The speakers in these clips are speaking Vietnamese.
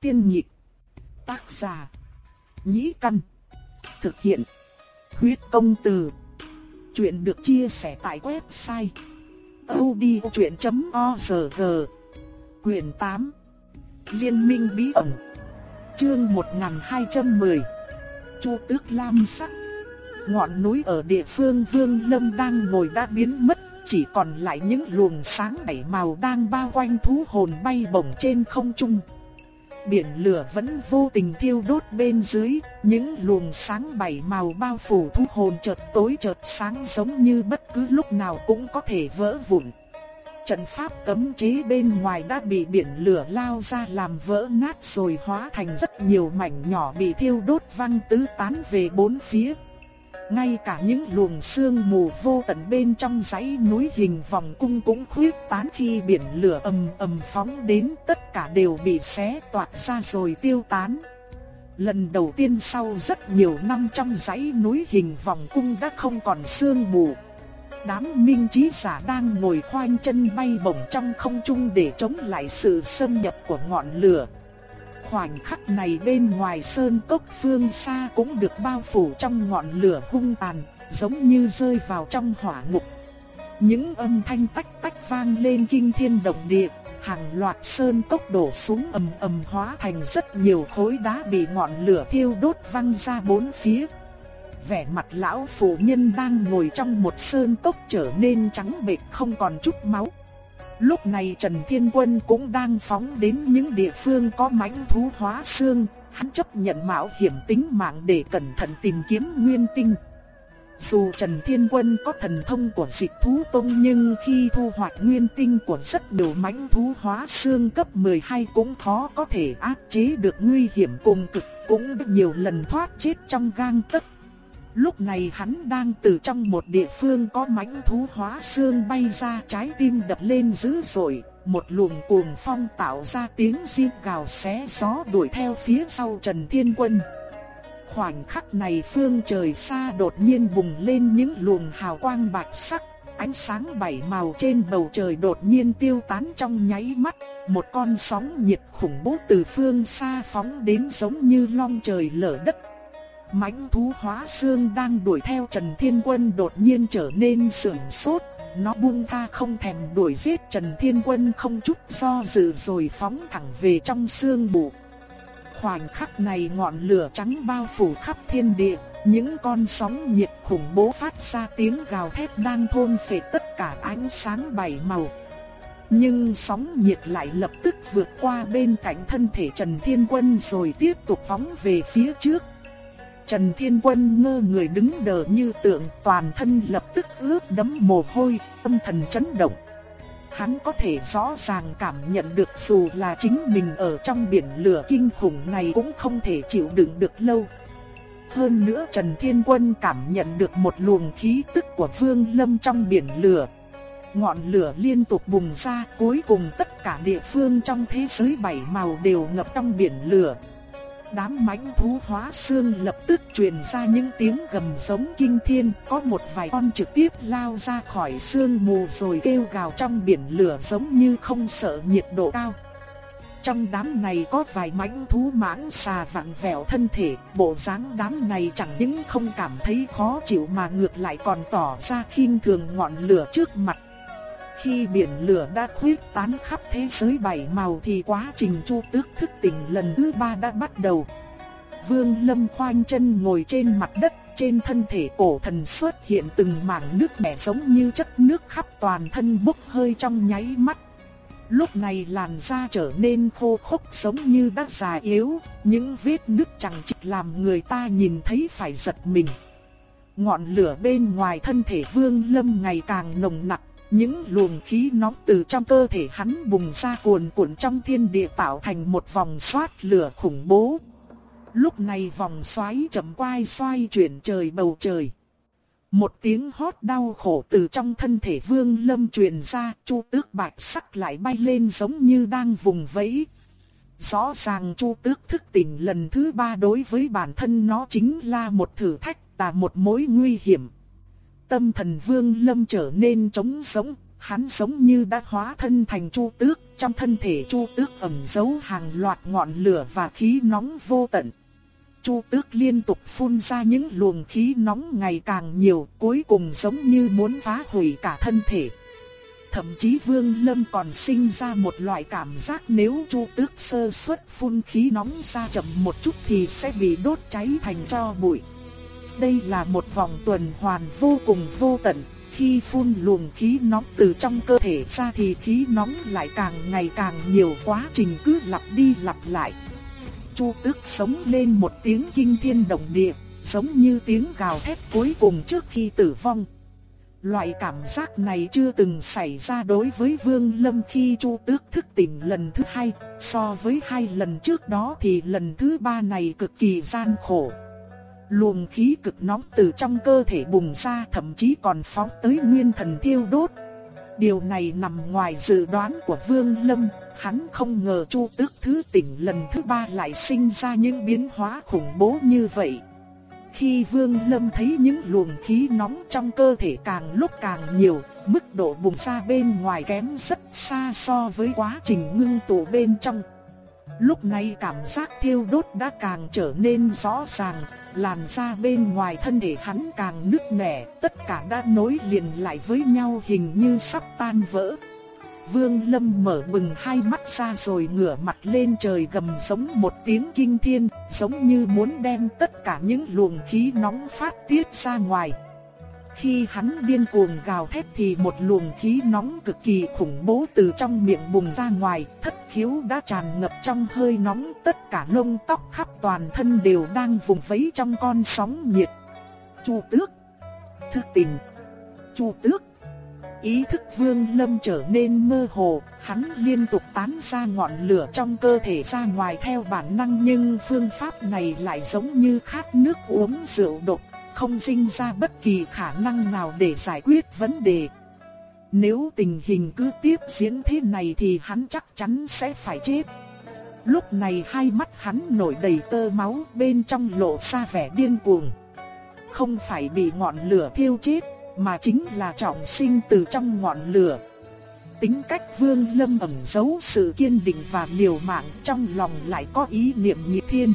Tiên nhịp. Tác giả. Nhĩ căn. Thực hiện. Huyết công từ. Chuyện được chia sẻ tại website. odchuyện.org Quyền 8 Liên minh bí ẩn Chương 1210 Chu Tước Lam Sắc Ngọn núi ở địa phương Vương Lâm đang ngồi đã biến mất, Chỉ còn lại những luồng sáng bảy màu đang bao quanh thú hồn bay bổng trên không trung Biển lửa vẫn vô tình thiêu đốt bên dưới, những luồng sáng bảy màu bao phủ thú hồn chợt tối chợt sáng giống như bất cứ lúc nào cũng có thể vỡ vụn. Trận pháp cấm chế bên ngoài đã bị biển lửa lao ra làm vỡ nát rồi hóa thành rất nhiều mảnh nhỏ bị thiêu đốt văng tứ tán về bốn phía. Ngay cả những luồng sương mù vô tận bên trong dãy núi hình vòng cung cũng khuyết tán khi biển lửa ầm ầm phóng đến, tất cả đều bị xé toạc ra rồi tiêu tán. Lần đầu tiên sau rất nhiều năm trong dãy núi hình vòng cung đã không còn sương mù. Đám minh trí giả đang ngồi khoanh chân bay bổng trong không trung để chống lại sự xâm nhập của ngọn lửa. Khoảnh khắc này bên ngoài sơn cốc phương xa cũng được bao phủ trong ngọn lửa hung tàn, giống như rơi vào trong hỏa ngục. Những âm thanh tách tách vang lên kinh thiên động địa, hàng loạt sơn cốc đổ xuống ầm ầm hóa thành rất nhiều khối đá bị ngọn lửa thiêu đốt văng ra bốn phía. Vẻ mặt lão phụ nhân đang ngồi trong một sơn cốc trở nên trắng bệch không còn chút máu. Lúc này Trần Thiên Quân cũng đang phóng đến những địa phương có mãnh thú hóa xương, hắn chấp nhận mạo hiểm tính mạng để cẩn thận tìm kiếm nguyên tinh. Dù Trần Thiên Quân có thần thông của dịch thú tông nhưng khi thu hoạch nguyên tinh của rất nhiều mãnh thú hóa xương cấp 12 cũng khó có thể áp chế được nguy hiểm cùng cực, cũng nhiều lần thoát chết trong gang tấc. Lúc này hắn đang từ trong một địa phương có mãnh thú hóa xương bay ra trái tim đập lên dữ dội, một luồng cuồng phong tạo ra tiếng riêng gào xé gió đuổi theo phía sau Trần Thiên Quân. Khoảnh khắc này phương trời xa đột nhiên bùng lên những luồng hào quang bạc sắc, ánh sáng bảy màu trên bầu trời đột nhiên tiêu tán trong nháy mắt, một con sóng nhiệt khủng bố từ phương xa phóng đến giống như long trời lở đất mãnh thú hóa xương đang đuổi theo Trần Thiên Quân đột nhiên trở nên sửng sốt, nó buông tha không thèm đuổi giết Trần Thiên Quân không chút do dự rồi phóng thẳng về trong xương bụ. Khoảnh khắc này ngọn lửa trắng bao phủ khắp thiên địa, những con sóng nhiệt khủng bố phát ra tiếng gào thét đang thôn phệ tất cả ánh sáng bảy màu. Nhưng sóng nhiệt lại lập tức vượt qua bên cạnh thân thể Trần Thiên Quân rồi tiếp tục phóng về phía trước. Trần Thiên Quân ngơ người đứng đờ như tượng toàn thân lập tức ướt đẫm mồ hôi, tâm thần chấn động. Hắn có thể rõ ràng cảm nhận được dù là chính mình ở trong biển lửa kinh khủng này cũng không thể chịu đựng được lâu. Hơn nữa Trần Thiên Quân cảm nhận được một luồng khí tức của Vương Lâm trong biển lửa. Ngọn lửa liên tục bùng ra, cuối cùng tất cả địa phương trong thế giới bảy màu đều ngập trong biển lửa. Đám mãnh thú hóa xương lập tức truyền ra những tiếng gầm giống kinh thiên, có một vài con trực tiếp lao ra khỏi xương mù rồi kêu gào trong biển lửa giống như không sợ nhiệt độ cao. Trong đám này có vài mãnh thú mãng xà vặn vẹo thân thể, bộ dáng đám này chẳng những không cảm thấy khó chịu mà ngược lại còn tỏ ra khinh thường ngọn lửa trước mặt. Khi biển lửa đã khuyết tán khắp thế giới bảy màu thì quá trình chu tước thức tỉnh lần thứ ba đã bắt đầu. Vương Lâm khoanh chân ngồi trên mặt đất, trên thân thể cổ thần xuất hiện từng mảng nước bẻ giống như chất nước khắp toàn thân bốc hơi trong nháy mắt. Lúc này làn da trở nên khô khốc giống như đã già yếu, những vết nứt chẳng chịt làm người ta nhìn thấy phải giật mình. Ngọn lửa bên ngoài thân thể Vương Lâm ngày càng nồng nặc, những luồng khí nóng từ trong cơ thể hắn bùng ra cuồn cuộn trong thiên địa tạo thành một vòng xoát lửa khủng bố. Lúc này vòng xoáy chậm quay xoay chuyển trời bầu trời. Một tiếng hót đau khổ từ trong thân thể vương lâm truyền ra, chu tước bạch sắc lại bay lên giống như đang vùng vẫy. Rõ ràng chu tước thức tỉnh lần thứ ba đối với bản thân nó chính là một thử thách, là một mối nguy hiểm. Tâm thần vương lâm trở nên trống sống, hắn giống như đã hóa thân thành chu tước, trong thân thể chu tước ẩn giấu hàng loạt ngọn lửa và khí nóng vô tận. Chu tước liên tục phun ra những luồng khí nóng ngày càng nhiều, cuối cùng giống như muốn phá hủy cả thân thể. Thậm chí Vương Lâm còn sinh ra một loại cảm giác nếu Chu Tước sơ suất phun khí nóng ra chậm một chút thì sẽ bị đốt cháy thành tro bụi. Đây là một vòng tuần hoàn vô cùng vô tận, khi phun luồng khí nóng từ trong cơ thể ra thì khí nóng lại càng ngày càng nhiều quá trình cứ lặp đi lặp lại. Chu Tước sống lên một tiếng kinh thiên động địa, giống như tiếng gào thét cuối cùng trước khi tử vong. Loại cảm giác này chưa từng xảy ra đối với Vương Lâm khi Chu Tước thức tỉnh lần thứ hai, so với hai lần trước đó thì lần thứ ba này cực kỳ gian khổ. Luồng khí cực nóng từ trong cơ thể bùng ra thậm chí còn phóng tới nguyên thần thiêu đốt. Điều này nằm ngoài dự đoán của Vương Lâm, hắn không ngờ Chu Tước thứ tỉnh lần thứ ba lại sinh ra những biến hóa khủng bố như vậy. Khi Vương Lâm thấy những luồng khí nóng trong cơ thể càng lúc càng nhiều, mức độ bùng ra bên ngoài kém rất xa so với quá trình ngưng tụ bên trong. Lúc này cảm giác thiêu đốt đã càng trở nên rõ ràng, làn da bên ngoài thân thể hắn càng nứt nẻ, tất cả đã nối liền lại với nhau hình như sắp tan vỡ. Vương Lâm mở bừng hai mắt ra rồi ngửa mặt lên trời gầm giống một tiếng kinh thiên, giống như muốn đem tất cả những luồng khí nóng phát tiết ra ngoài. Khi hắn điên cuồng gào thét thì một luồng khí nóng cực kỳ khủng bố từ trong miệng bùng ra ngoài, thất khiếu đã tràn ngập trong hơi nóng, tất cả lông tóc khắp toàn thân đều đang vùng vẫy trong con sóng nhiệt. Chu Tước, Thức Tình, Chu Tước Ý thức vương lâm trở nên mơ hồ, hắn liên tục tán ra ngọn lửa trong cơ thể ra ngoài theo bản năng nhưng phương pháp này lại giống như khát nước uống rượu độc, không sinh ra bất kỳ khả năng nào để giải quyết vấn đề. Nếu tình hình cứ tiếp diễn thế này thì hắn chắc chắn sẽ phải chết. Lúc này hai mắt hắn nổi đầy tơ máu bên trong lộ ra vẻ điên cuồng. Không phải bị ngọn lửa thiêu chết, mà chính là trọng sinh từ trong ngọn lửa. Tính cách Vương Lâm ẩn giấu sự kiên định và liều mạng trong lòng lại có ý niệm nhị thiên.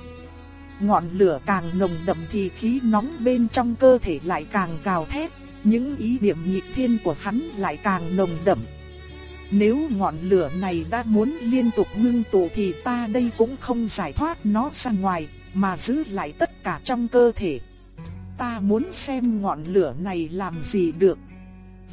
Ngọn lửa càng nồng đậm thì khí nóng bên trong cơ thể lại càng gào thét, những ý niệm nghịch thiên của hắn lại càng nồng đậm. Nếu ngọn lửa này đã muốn liên tục ngưng tụ thì ta đây cũng không giải thoát nó ra ngoài, mà giữ lại tất cả trong cơ thể ta muốn xem ngọn lửa này làm gì được.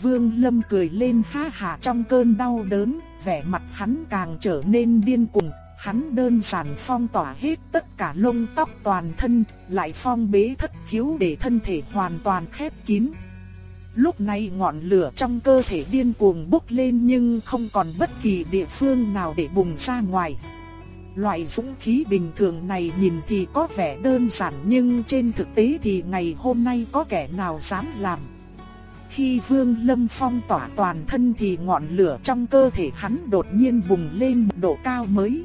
Vương Lâm cười lên ha hà trong cơn đau đớn, vẻ mặt hắn càng trở nên điên cuồng, hắn đơn giản phong tỏa hết tất cả lông tóc toàn thân, lại phong bế thất khiếu để thân thể hoàn toàn khép kín. Lúc này ngọn lửa trong cơ thể điên cuồng bốc lên nhưng không còn bất kỳ địa phương nào để bùng ra ngoài. Loại dũng khí bình thường này nhìn thì có vẻ đơn giản nhưng trên thực tế thì ngày hôm nay có kẻ nào dám làm. Khi Vương Lâm phong tỏa toàn thân thì ngọn lửa trong cơ thể hắn đột nhiên bùng lên một độ cao mới.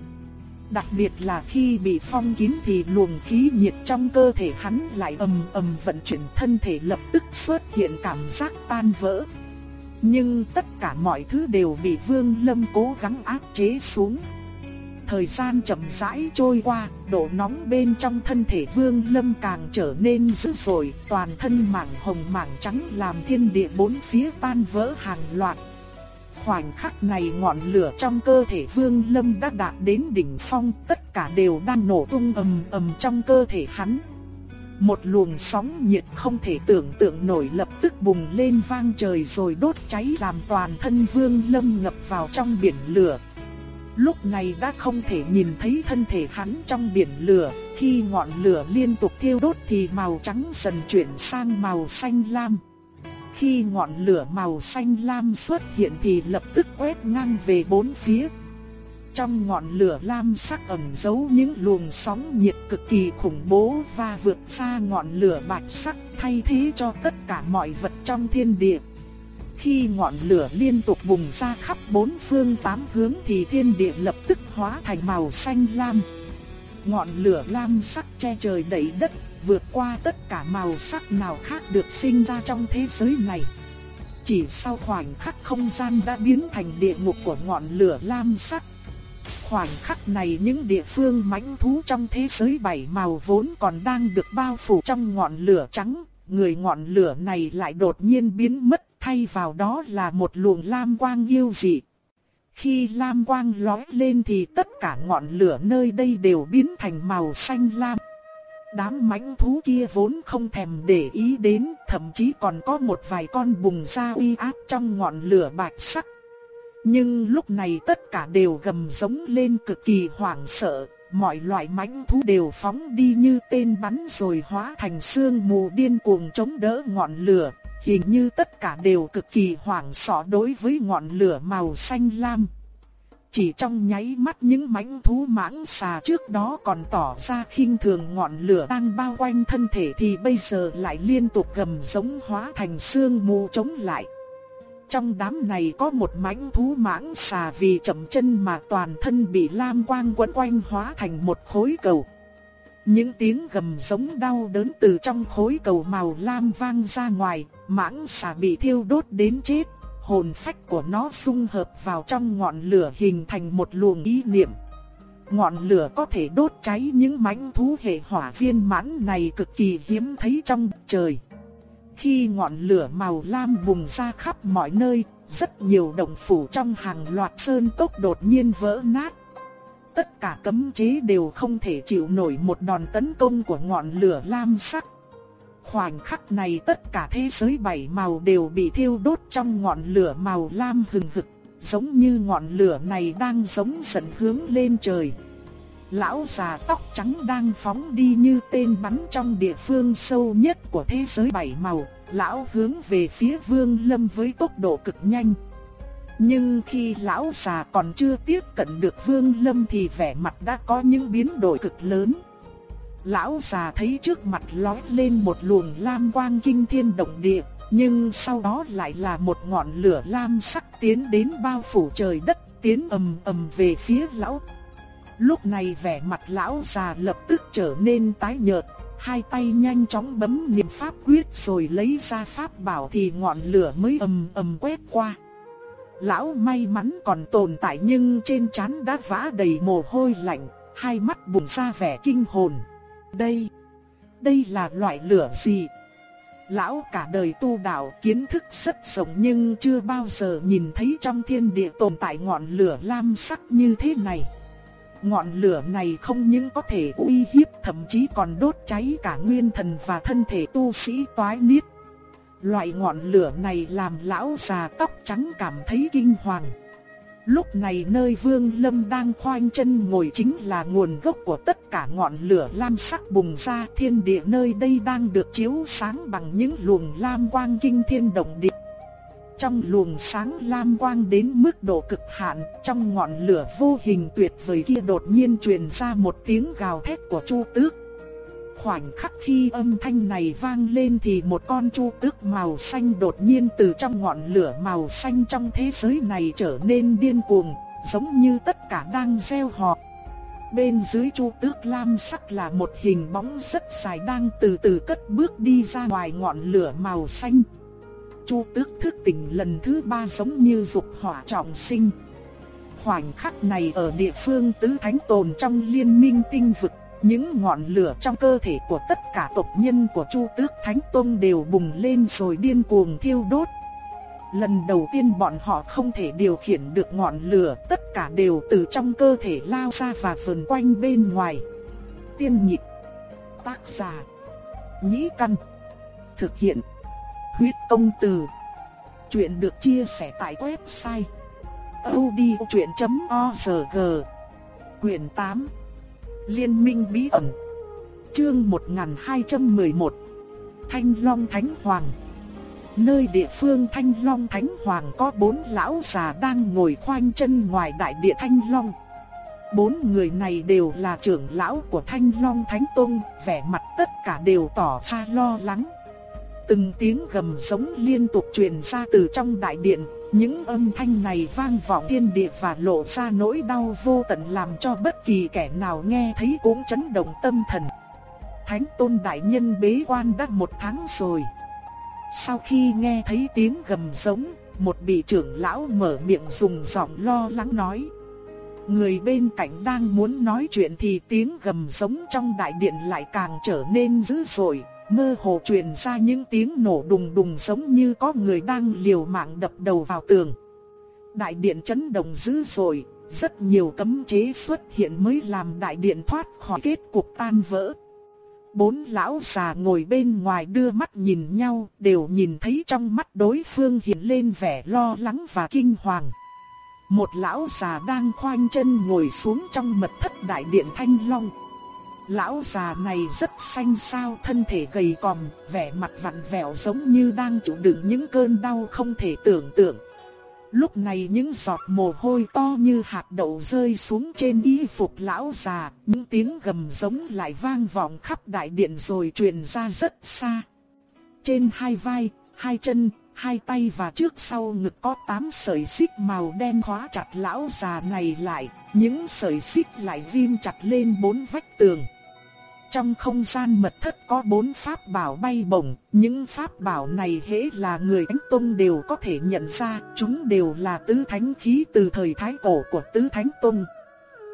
Đặc biệt là khi bị phong kín thì luồng khí nhiệt trong cơ thể hắn lại ầm ầm vận chuyển thân thể lập tức xuất hiện cảm giác tan vỡ. Nhưng tất cả mọi thứ đều bị Vương Lâm cố gắng áp chế xuống. Thời gian chậm rãi trôi qua, độ nóng bên trong thân thể Vương Lâm càng trở nên dữ dội, toàn thân mảng hồng mảng trắng làm thiên địa bốn phía tan vỡ hàng loạt. Khoảnh khắc này ngọn lửa trong cơ thể Vương Lâm đã đạt đến đỉnh phong, tất cả đều đang nổ tung ầm ầm trong cơ thể hắn. Một luồng sóng nhiệt không thể tưởng tượng nổi lập tức bùng lên vang trời rồi đốt cháy làm toàn thân Vương Lâm ngập vào trong biển lửa. Lúc này đã không thể nhìn thấy thân thể hắn trong biển lửa, khi ngọn lửa liên tục thiêu đốt thì màu trắng dần chuyển sang màu xanh lam. Khi ngọn lửa màu xanh lam xuất hiện thì lập tức quét ngang về bốn phía. Trong ngọn lửa lam sắc ẩn giấu những luồng sóng nhiệt cực kỳ khủng bố và vượt xa ngọn lửa bạch sắc thay thế cho tất cả mọi vật trong thiên địa. Khi ngọn lửa liên tục bùng ra khắp bốn phương tám hướng thì thiên địa lập tức hóa thành màu xanh lam. Ngọn lửa lam sắc che trời đầy đất, vượt qua tất cả màu sắc nào khác được sinh ra trong thế giới này. chỉ sau khoảnh khắc không gian đã biến thành địa ngục của ngọn lửa lam sắc. Khoảnh khắc này những địa phương mãnh thú trong thế giới bảy màu vốn còn đang được bao phủ trong ngọn lửa trắng, người ngọn lửa này lại đột nhiên biến mất, thay vào đó là một luồng lam quang yêu dị. Khi lam quang lóe lên thì tất cả ngọn lửa nơi đây đều biến thành màu xanh lam. Đám mãnh thú kia vốn không thèm để ý đến, thậm chí còn có một vài con bùng ra uy áp trong ngọn lửa bạch sắc. Nhưng lúc này tất cả đều gầm giống lên cực kỳ hoảng sợ, mọi loại mãnh thú đều phóng đi như tên bắn rồi hóa thành sương mù điên cuồng chống đỡ ngọn lửa, hình như tất cả đều cực kỳ hoảng sợ đối với ngọn lửa màu xanh lam. Chỉ trong nháy mắt những mãnh thú mãng xà trước đó còn tỏ ra khinh thường ngọn lửa đang bao quanh thân thể thì bây giờ lại liên tục gầm giống hóa thành sương mù chống lại. Trong đám này có một mãnh thú mãng xà vì chậm chân mà toàn thân bị lam quang quấn quanh hóa thành một khối cầu. Những tiếng gầm giống đau đớn từ trong khối cầu màu lam vang ra ngoài, mãng xà bị thiêu đốt đến chết, hồn phách của nó dung hợp vào trong ngọn lửa hình thành một luồng ý niệm. Ngọn lửa có thể đốt cháy những mãnh thú hệ hỏa viên mãn này cực kỳ hiếm thấy trong trời. Khi ngọn lửa màu lam bùng ra khắp mọi nơi, rất nhiều động phủ trong hàng loạt sơn cốc đột nhiên vỡ nát. Tất cả cấm chế đều không thể chịu nổi một đòn tấn công của ngọn lửa lam sắc. Khoảnh khắc này tất cả thế giới bảy màu đều bị thiêu đốt trong ngọn lửa màu lam hừng hực, giống như ngọn lửa này đang giống dần hướng lên trời. Lão già tóc trắng đang phóng đi như tên bắn trong địa phương sâu nhất của thế giới bảy màu, lão hướng về phía Vương Lâm với tốc độ cực nhanh. Nhưng khi lão già còn chưa tiếp cận được Vương Lâm thì vẻ mặt đã có những biến đổi cực lớn. Lão già thấy trước mặt lói lên một luồng lam quang kinh thiên động địa, nhưng sau đó lại là một ngọn lửa lam sắc tiến đến bao phủ trời đất, tiến ầm ầm về phía lão. Lúc này vẻ mặt lão già lập tức trở nên tái nhợt, hai tay nhanh chóng bấm niệm pháp quyết rồi lấy ra pháp bảo thì ngọn lửa mới ầm ầm quét qua. Lão may mắn còn tồn tại nhưng trên trán đã vã đầy mồ hôi lạnh, hai mắt bùng ra vẻ kinh hồn. Đây, đây là loại lửa gì? Lão cả đời tu đạo kiến thức rất rộng nhưng chưa bao giờ nhìn thấy trong thiên địa tồn tại ngọn lửa lam sắc như thế này. Ngọn lửa này không những có thể uy hiếp thậm chí còn đốt cháy cả nguyên thần và thân thể tu sĩ toái niết. Loại ngọn lửa này làm lão già tóc trắng cảm thấy kinh hoàng. Lúc này nơi Vương Lâm đang khoanh chân ngồi chính là nguồn gốc của tất cả ngọn lửa lam sắc bùng ra thiên địa nơi đây đang được chiếu sáng bằng những luồng lam quang kinh thiên động địa. Trong luồng sáng lam quang đến mức độ cực hạn, trong ngọn lửa vô hình tuyệt vời kia đột nhiên truyền ra một tiếng gào thét của Chu Tước. Khoảnh khắc khi âm thanh này vang lên thì một con chu tước màu xanh đột nhiên từ trong ngọn lửa màu xanh trong thế giới này trở nên điên cuồng, giống như tất cả đang gieo họ. Bên dưới chu tước lam sắc là một hình bóng rất dài đang từ từ cất bước đi ra ngoài ngọn lửa màu xanh. Chu tước thức tỉnh lần thứ ba giống như dục hỏa trọng sinh. Khoảnh khắc này ở địa phương tứ thánh tồn trong liên minh tinh vực những ngọn lửa trong cơ thể của tất cả tộc nhân của Chu Tước Thánh Tông đều bùng lên rồi điên cuồng thiêu đốt. Lần đầu tiên bọn họ không thể điều khiển được ngọn lửa, tất cả đều từ trong cơ thể lao ra và vờn quanh bên ngoài. Tiên nhịp, tác giả, nhĩ căn, thực hiện, huyết công từ. Chuyện được chia sẻ tại website odchuyện.org, quyển 8. Liên minh bí ẩn. Chương 1211. Thanh Long Thánh Hoàng. Nơi địa phương Thanh Long Thánh Hoàng có bốn lão già đang ngồi khoanh chân ngoài đại địa Thanh Long. Bốn người này đều là trưởng lão của Thanh Long Thánh Tông, vẻ mặt tất cả đều tỏ ra lo lắng. Từng tiếng gầm giống liên tục truyền ra từ trong đại điện, những âm thanh này vang vọng thiên địa và lộ ra nỗi đau vô tận làm cho bất kỳ kẻ nào nghe thấy cũng chấn động tâm thần. Thánh tôn đại nhân bế quan đã một tháng rồi. Sau khi nghe thấy tiếng gầm giống, một vị trưởng lão mở miệng dùng giọng lo lắng nói. Người bên cạnh đang muốn nói chuyện thì tiếng gầm giống trong đại điện lại càng trở nên dữ dội, mơ hồ truyền ra những tiếng nổ đùng đùng giống như có người đang liều mạng đập đầu vào tường. Đại điện chấn động dữ dội, rất nhiều cấm chế xuất hiện mới làm đại điện thoát khỏi kết cục tan vỡ. Bốn lão già ngồi bên ngoài đưa mắt nhìn nhau, đều nhìn thấy trong mắt đối phương hiện lên vẻ lo lắng và kinh hoàng. Một lão già đang khoanh chân ngồi xuống trong mật thất đại điện Thanh Long. Lão già này rất xanh xao, thân thể gầy còm, vẻ mặt vặn vẹo giống như đang chịu đựng những cơn đau không thể tưởng tượng. Lúc này những giọt mồ hôi to như hạt đậu rơi xuống trên y phục lão già, những tiếng gầm giống lại vang vọng khắp đại điện rồi truyền ra rất xa. Trên hai vai, hai chân, hai tay và trước sau ngực có tám sợi xích màu đen khóa chặt lão già này lại, những sợi xích lại ghim chặt lên bốn vách tường. Trong không gian mật thất có bốn pháp bảo bay bổng, những pháp bảo này hễ là người Thánh Tông đều có thể nhận ra, chúng đều là tứ thánh khí từ thời thái cổ của tứ thánh Tông.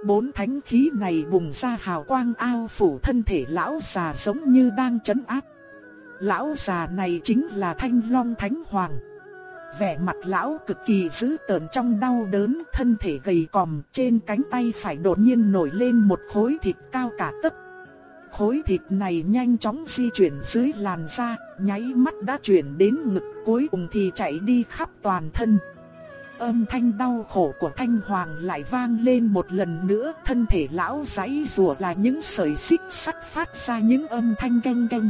Bốn thánh khí này bùng ra hào quang ao phủ thân thể lão già giống như đang chấn áp. Lão già này chính là Thanh Long Thánh Hoàng. Vẻ mặt lão cực kỳ dữ tợn trong đau đớn, thân thể gầy còm, trên cánh tay phải đột nhiên nổi lên một khối thịt cao cả tấc Khối thịt này nhanh chóng di chuyển dưới làn da, nháy mắt đã chuyển đến ngực cuối cùng thì chạy đi khắp toàn thân. Âm thanh đau khổ của Thanh Hoàng lại vang lên một lần nữa, thân thể lão giấy rùa là những sợi xích sắt phát ra những âm thanh canh canh.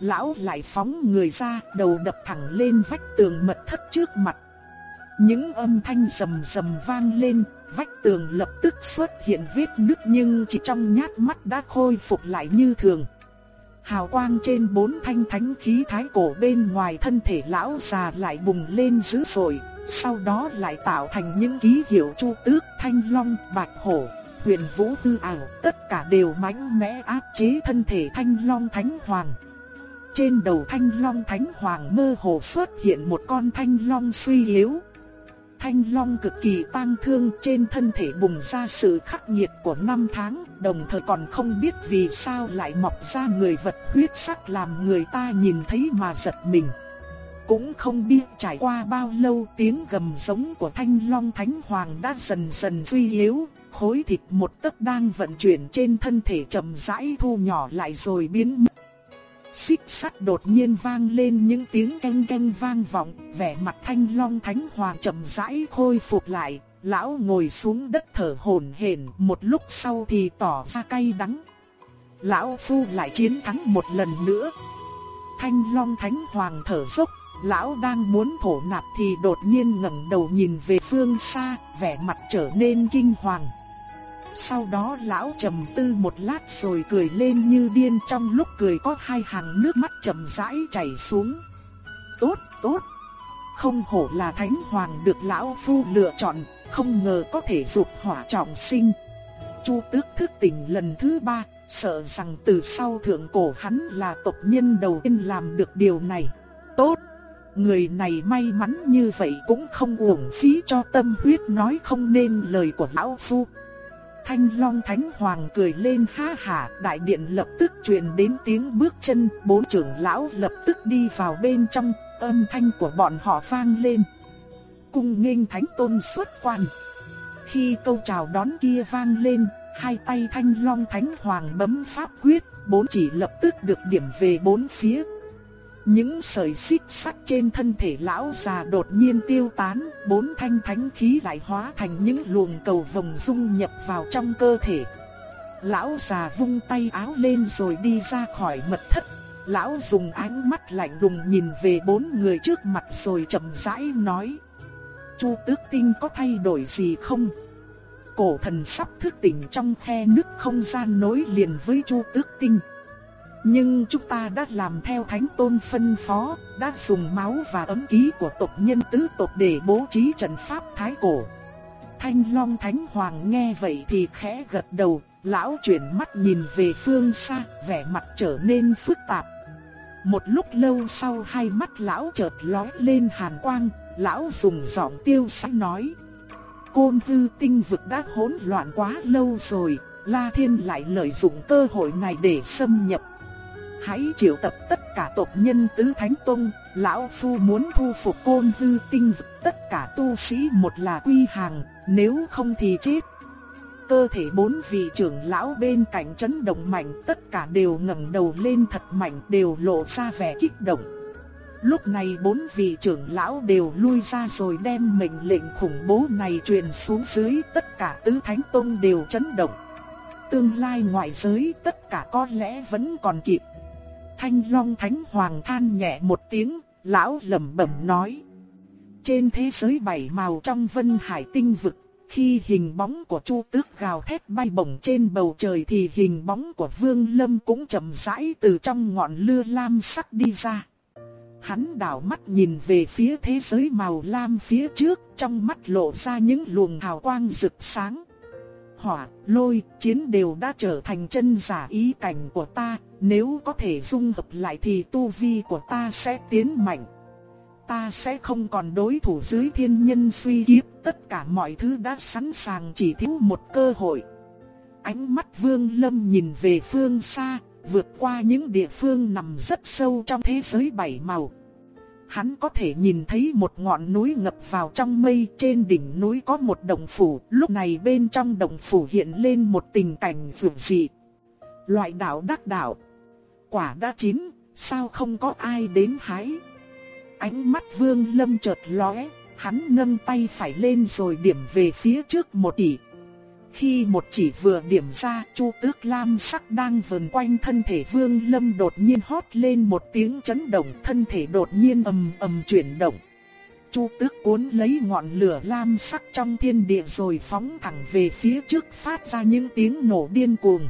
Lão lại phóng người ra, đầu đập thẳng lên vách tường mật thất trước mặt. Những âm thanh rầm rầm vang lên, vách tường lập tức xuất hiện vết nứt nhưng chỉ trong nhát mắt đã khôi phục lại như thường. Hào quang trên bốn thanh thánh khí thái cổ bên ngoài thân thể lão già lại bùng lên dữ dội, sau đó lại tạo thành những ký hiệu chu tước, thanh long, bạch hổ, huyền vũ tư ảo, tất cả đều mãnh mẽ áp chế thân thể thanh long thánh hoàng. Trên đầu thanh long thánh hoàng mơ hồ xuất hiện một con thanh long suy yếu, Thanh Long cực kỳ tang thương trên thân thể bùng ra sự khắc nghiệt của năm tháng, đồng thời còn không biết vì sao lại mọc ra người vật huyết sắc làm người ta nhìn thấy mà giật mình. Cũng không biết trải qua bao lâu tiếng gầm giống của Thanh Long Thánh Hoàng đã dần dần suy yếu, khối thịt một tấc đang vận chuyển trên thân thể chậm rãi thu nhỏ lại rồi biến mất xích sắt đột nhiên vang lên những tiếng canh canh vang vọng, vẻ mặt thanh long thánh hoàng chậm rãi khôi phục lại, lão ngồi xuống đất thở hổn hển, một lúc sau thì tỏ ra cay đắng. Lão phu lại chiến thắng một lần nữa. Thanh long thánh hoàng thở dốc, lão đang muốn thổ nạp thì đột nhiên ngẩng đầu nhìn về phương xa, vẻ mặt trở nên kinh hoàng. Sau đó lão trầm tư một lát rồi cười lên như điên trong lúc cười có hai hàng nước mắt chậm rãi chảy xuống. Tốt, tốt. Không hổ là thánh hoàng được lão phu lựa chọn, không ngờ có thể dục hỏa trọng sinh. Chu tước thức tỉnh lần thứ ba, sợ rằng từ sau thượng cổ hắn là tộc nhân đầu tiên làm được điều này. Tốt! Người này may mắn như vậy cũng không uổng phí cho tâm huyết nói không nên lời của lão phu. Thanh Long Thánh Hoàng cười lên ha hả, đại điện lập tức truyền đến tiếng bước chân, bốn trưởng lão lập tức đi vào bên trong, âm thanh của bọn họ vang lên. Cung nghênh Thánh Tôn xuất quan. Khi câu chào đón kia vang lên, hai tay Thanh Long Thánh Hoàng bấm pháp quyết, bốn chỉ lập tức được điểm về bốn phía, những sợi xích sắt trên thân thể lão già đột nhiên tiêu tán, bốn thanh thánh khí lại hóa thành những luồng cầu vồng dung nhập vào trong cơ thể. Lão già vung tay áo lên rồi đi ra khỏi mật thất. Lão dùng ánh mắt lạnh lùng nhìn về bốn người trước mặt rồi chậm rãi nói. Chu tước tinh có thay đổi gì không? Cổ thần sắp thức tỉnh trong khe nứt không gian nối liền với chu tước tinh. Nhưng chúng ta đã làm theo Thánh Tôn phân phó, đã dùng máu và ấm ký của tộc nhân tứ tộc để bố trí trận pháp thái cổ. Thanh Long Thánh Hoàng nghe vậy thì khẽ gật đầu, lão chuyển mắt nhìn về phương xa, vẻ mặt trở nên phức tạp. Một lúc lâu sau hai mắt lão chợt lóe lên hàn quang, lão dùng giọng tiêu sái nói. Côn tư tinh vực đã hỗn loạn quá lâu rồi, La Thiên lại lợi dụng cơ hội này để xâm nhập. Hãy triệu tập tất cả tộc nhân tứ thánh tông, lão phu muốn thu phục côn tư tinh vực tất cả tu sĩ một là quy hàng, nếu không thì chết. Cơ thể bốn vị trưởng lão bên cạnh chấn động mạnh, tất cả đều ngẩng đầu lên thật mạnh, đều lộ ra vẻ kích động. Lúc này bốn vị trưởng lão đều lui ra rồi đem mệnh lệnh khủng bố này truyền xuống dưới, tất cả tứ thánh tông đều chấn động. Tương lai ngoại giới tất cả có lẽ vẫn còn kịp. Thanh Long Thánh Hoàng than nhẹ một tiếng, lão lẩm bẩm nói: "Trên thế giới bảy màu trong Vân Hải tinh vực, khi hình bóng của Chu Tước gào thét bay bổng trên bầu trời thì hình bóng của Vương Lâm cũng chậm rãi từ trong ngọn lưa lam sắc đi ra." Hắn đảo mắt nhìn về phía thế giới màu lam phía trước, trong mắt lộ ra những luồng hào quang rực sáng. Hỏa, lôi, chiến đều đã trở thành chân giả ý cảnh của ta, nếu có thể dung hợp lại thì tu vi của ta sẽ tiến mạnh. Ta sẽ không còn đối thủ dưới thiên nhân suy kiếp, tất cả mọi thứ đã sẵn sàng chỉ thiếu một cơ hội. Ánh mắt vương lâm nhìn về phương xa, vượt qua những địa phương nằm rất sâu trong thế giới bảy màu. Hắn có thể nhìn thấy một ngọn núi ngập vào trong mây, trên đỉnh núi có một đồng phủ, lúc này bên trong đồng phủ hiện lên một tình cảnh dường dị. Loại đạo đắc đạo, quả đã chín, sao không có ai đến hái? Ánh mắt vương lâm chợt lóe, hắn nâng tay phải lên rồi điểm về phía trước một chỉ, khi một chỉ vừa điểm ra, Chu Tước Lam sắc đang vần quanh thân thể Vương Lâm đột nhiên hót lên một tiếng chấn động, thân thể đột nhiên ầm ầm chuyển động. Chu Tước cuốn lấy ngọn lửa lam sắc trong thiên địa rồi phóng thẳng về phía trước phát ra những tiếng nổ điên cuồng.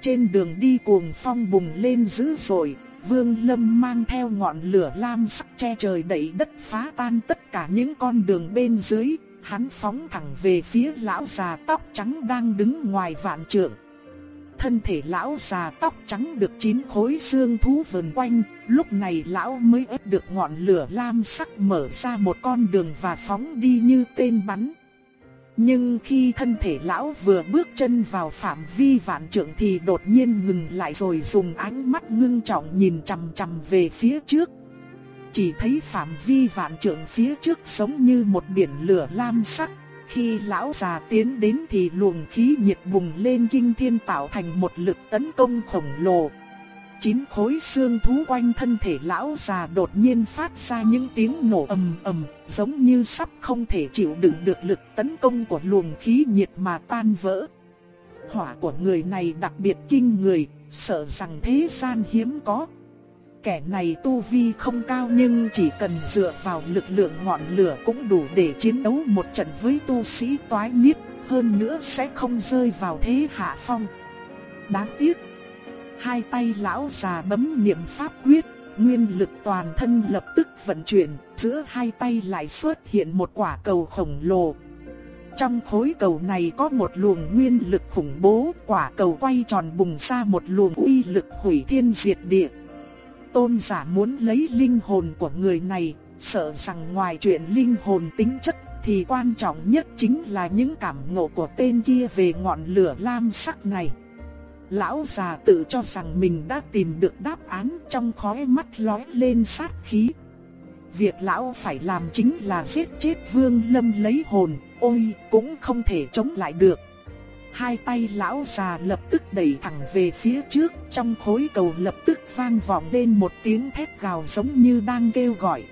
Trên đường đi cuồng phong bùng lên dữ dội, Vương Lâm mang theo ngọn lửa lam sắc che trời đẩy đất phá tan tất cả những con đường bên dưới, hắn phóng thẳng về phía lão già tóc trắng đang đứng ngoài vạn trượng. Thân thể lão già tóc trắng được chín khối xương thú vần quanh, lúc này lão mới ép được ngọn lửa lam sắc mở ra một con đường và phóng đi như tên bắn. Nhưng khi thân thể lão vừa bước chân vào phạm vi vạn trượng thì đột nhiên ngừng lại rồi dùng ánh mắt ngưng trọng nhìn chằm chằm về phía trước, chỉ thấy phạm vi vạn trượng phía trước giống như một biển lửa lam sắc. Khi lão già tiến đến thì luồng khí nhiệt bùng lên kinh thiên tạo thành một lực tấn công khổng lồ. Chín khối xương thú quanh thân thể lão già đột nhiên phát ra những tiếng nổ ầm ầm, giống như sắp không thể chịu đựng được lực tấn công của luồng khí nhiệt mà tan vỡ. Hỏa của người này đặc biệt kinh người, sợ rằng thế gian hiếm có kẻ này tu vi không cao nhưng chỉ cần dựa vào lực lượng ngọn lửa cũng đủ để chiến đấu một trận với tu sĩ toái niết, hơn nữa sẽ không rơi vào thế hạ phong. Đáng tiếc, hai tay lão già bấm niệm pháp quyết, nguyên lực toàn thân lập tức vận chuyển, giữa hai tay lại xuất hiện một quả cầu khổng lồ. Trong khối cầu này có một luồng nguyên lực khủng bố, quả cầu quay tròn bùng ra một luồng uy lực hủy thiên diệt địa tôn giả muốn lấy linh hồn của người này, sợ rằng ngoài chuyện linh hồn tính chất thì quan trọng nhất chính là những cảm ngộ của tên kia về ngọn lửa lam sắc này. Lão già tự cho rằng mình đã tìm được đáp án trong khóe mắt lóe lên sát khí. Việc lão phải làm chính là giết chết Vương Lâm lấy hồn, ôi cũng không thể chống lại được hai tay lão già lập tức đẩy thẳng về phía trước, trong khối cầu lập tức vang vọng lên một tiếng thét gào giống như đang kêu gọi.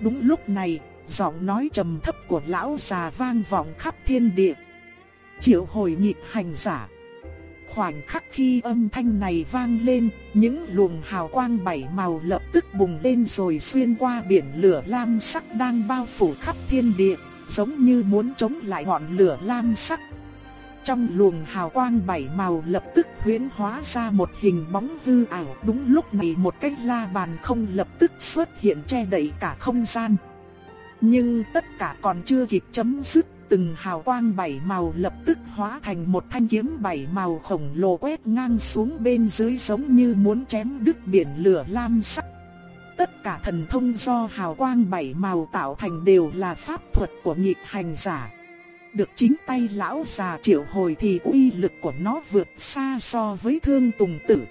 Đúng lúc này, giọng nói trầm thấp của lão già vang vọng khắp thiên địa. Triệu hồi nhịp hành giả. Khoảnh khắc khi âm thanh này vang lên, những luồng hào quang bảy màu lập tức bùng lên rồi xuyên qua biển lửa lam sắc đang bao phủ khắp thiên địa, giống như muốn chống lại ngọn lửa lam sắc. Trong luồng hào quang bảy màu lập tức huyễn hóa ra một hình bóng hư ảo. Đúng lúc này một cái la bàn không lập tức xuất hiện che đậy cả không gian. Nhưng tất cả còn chưa kịp chấm dứt, từng hào quang bảy màu lập tức hóa thành một thanh kiếm bảy màu khổng lồ quét ngang xuống bên dưới giống như muốn chém đứt biển lửa lam sắc. Tất cả thần thông do hào quang bảy màu tạo thành đều là pháp thuật của nhịp hành giả. Được chính tay lão già triệu hồi thì uy lực của nó vượt xa so với thương tùng tử.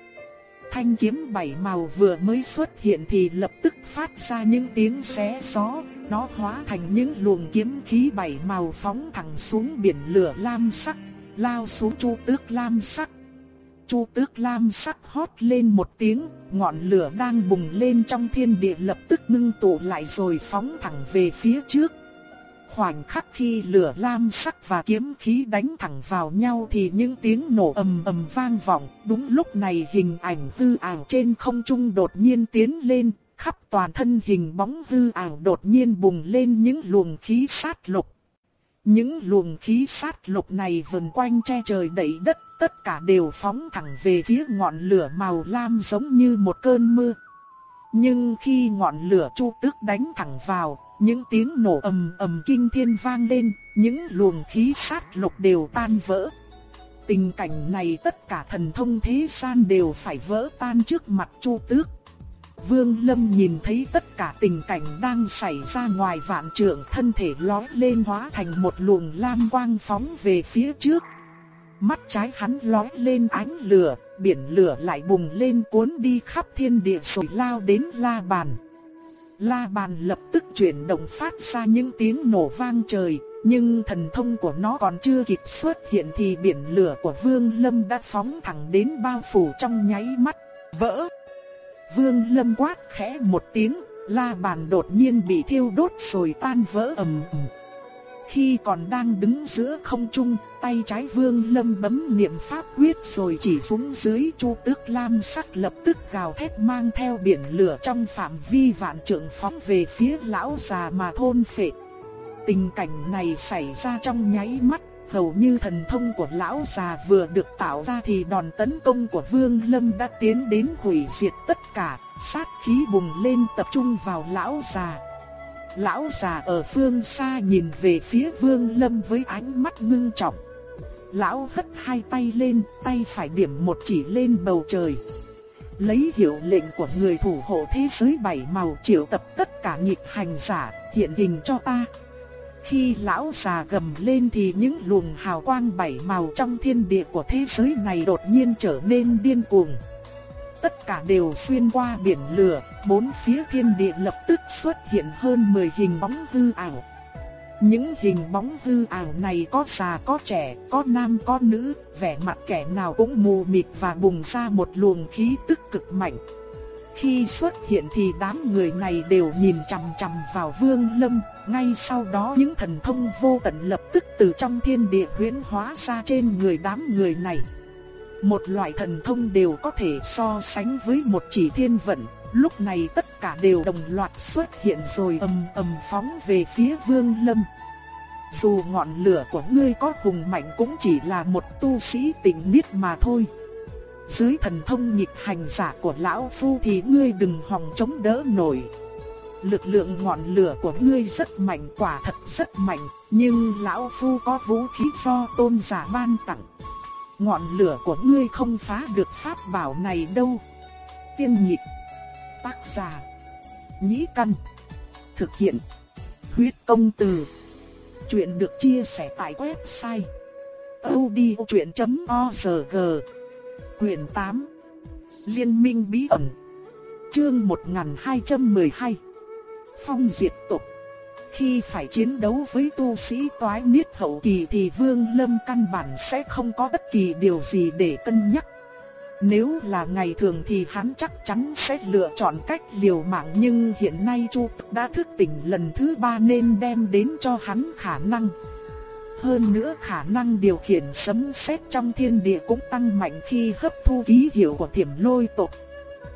Thanh kiếm bảy màu vừa mới xuất hiện thì lập tức phát ra những tiếng xé gió, nó hóa thành những luồng kiếm khí bảy màu phóng thẳng xuống biển lửa lam sắc, lao xuống chu tước lam sắc. Chu tước lam sắc hót lên một tiếng, ngọn lửa đang bùng lên trong thiên địa lập tức ngưng tụ lại rồi phóng thẳng về phía trước. Khoảnh khắc khi lửa lam sắc và kiếm khí đánh thẳng vào nhau thì những tiếng nổ ầm ầm vang vọng. Đúng lúc này hình ảnh hư ảo trên không trung đột nhiên tiến lên, khắp toàn thân hình bóng hư ảo đột nhiên bùng lên những luồng khí sát lục. Những luồng khí sát lục này vần quanh che trời đẩy đất, tất cả đều phóng thẳng về phía ngọn lửa màu lam giống như một cơn mưa. Nhưng khi ngọn lửa chu tước đánh thẳng vào, những tiếng nổ ầm ầm kinh thiên vang lên, những luồng khí sát lục đều tan vỡ. Tình cảnh này tất cả thần thông thế gian đều phải vỡ tan trước mặt Chu Tước. Vương Lâm nhìn thấy tất cả tình cảnh đang xảy ra ngoài vạn trượng thân thể lói lên hóa thành một luồng lam quang phóng về phía trước. Mắt trái hắn lói lên ánh lửa, biển lửa lại bùng lên cuốn đi khắp thiên địa rồi lao đến la bàn. La bàn lập tức chuyển động phát ra những tiếng nổ vang trời, nhưng thần thông của nó còn chưa kịp xuất hiện thì biển lửa của Vương Lâm đã phóng thẳng đến bao phủ trong nháy mắt, vỡ. Vương Lâm quát khẽ một tiếng, la bàn đột nhiên bị thiêu đốt rồi tan vỡ ầm ầm. Khi còn đang đứng giữa không trung, tay trái vương lâm bấm niệm pháp quyết rồi chỉ xuống dưới chu tước lam sắc lập tức gào thét mang theo biển lửa trong phạm vi vạn trượng phóng về phía lão già mà thôn phệ. Tình cảnh này xảy ra trong nháy mắt, hầu như thần thông của lão già vừa được tạo ra thì đòn tấn công của Vương Lâm đã tiến đến hủy diệt tất cả, sát khí bùng lên tập trung vào lão già. Lão già ở phương xa nhìn về phía Vương Lâm với ánh mắt ngưng trọng. Lão hất hai tay lên, tay phải điểm một chỉ lên bầu trời. Lấy hiệu lệnh của người thủ hộ thế giới bảy màu triệu tập tất cả nghịch hành giả, hiện hình cho ta. Khi lão già gầm lên thì những luồng hào quang bảy màu trong thiên địa của thế giới này đột nhiên trở nên điên cuồng tất cả đều xuyên qua biển lửa, bốn phía thiên địa lập tức xuất hiện hơn 10 hình bóng hư ảo. Những hình bóng hư ảo này có già có trẻ, có nam có nữ, vẻ mặt kẻ nào cũng mù mịt và bùng ra một luồng khí tức cực mạnh. Khi xuất hiện thì đám người này đều nhìn chằm chằm vào Vương Lâm, ngay sau đó những thần thông vô tận lập tức từ trong thiên địa huyễn hóa ra trên người đám người này. Một loại thần thông đều có thể so sánh với một chỉ thiên vận, lúc này tất cả đều đồng loạt xuất hiện rồi ầm ầm phóng về phía Vương Lâm. Dù ngọn lửa của ngươi có hùng mạnh cũng chỉ là một tu sĩ tỉnh niết mà thôi. Dưới thần thông nhịp hành giả của lão phu thì ngươi đừng hòng chống đỡ nổi. Lực lượng ngọn lửa của ngươi rất mạnh quả thật rất mạnh, nhưng lão phu có vũ khí do tôn giả ban tặng. Ngọn lửa của ngươi không phá được pháp bảo này đâu. Tiên nhịp. Tác giả. Nhĩ căn. Thực hiện. Huyết công từ. Chuyện được chia sẻ tại website. odchuyện.org Quyền 8 Liên minh bí ẩn Chương 1212 Phong diệt tộc khi phải chiến đấu với tu sĩ toái niết hậu kỳ thì Vương Lâm căn bản sẽ không có bất kỳ điều gì để cân nhắc. Nếu là ngày thường thì hắn chắc chắn sẽ lựa chọn cách liều mạng nhưng hiện nay Chu đã thức tỉnh lần thứ ba nên đem đến cho hắn khả năng. Hơn nữa khả năng điều khiển sấm sét trong thiên địa cũng tăng mạnh khi hấp thu ký hiệu của thiểm lôi tộc.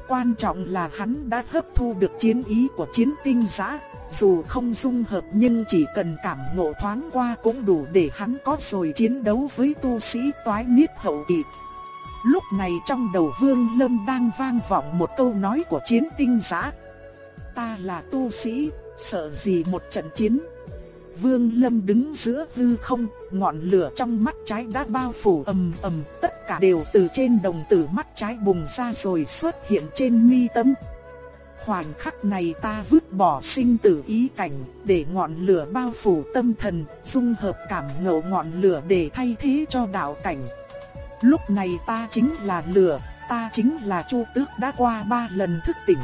Quan trọng là hắn đã hấp thu được chiến ý của chiến tinh giã, dù không dung hợp nhưng chỉ cần cảm ngộ thoáng qua cũng đủ để hắn có rồi chiến đấu với tu sĩ toái niết hậu kỳ. Lúc này trong đầu Vương Lâm đang vang vọng một câu nói của chiến tinh giã. Ta là tu sĩ, sợ gì một trận chiến. Vương Lâm đứng giữa hư không, ngọn lửa trong mắt trái đã bao phủ ầm ầm, tất cả đều từ trên đồng tử mắt trái bùng ra rồi xuất hiện trên mi tâm. Khoảnh khắc này ta vứt bỏ sinh tử ý cảnh, để ngọn lửa bao phủ tâm thần, dung hợp cảm ngộ ngọn lửa để thay thế cho đạo cảnh. Lúc này ta chính là lửa, ta chính là Chu Tước đã qua ba lần thức tỉnh.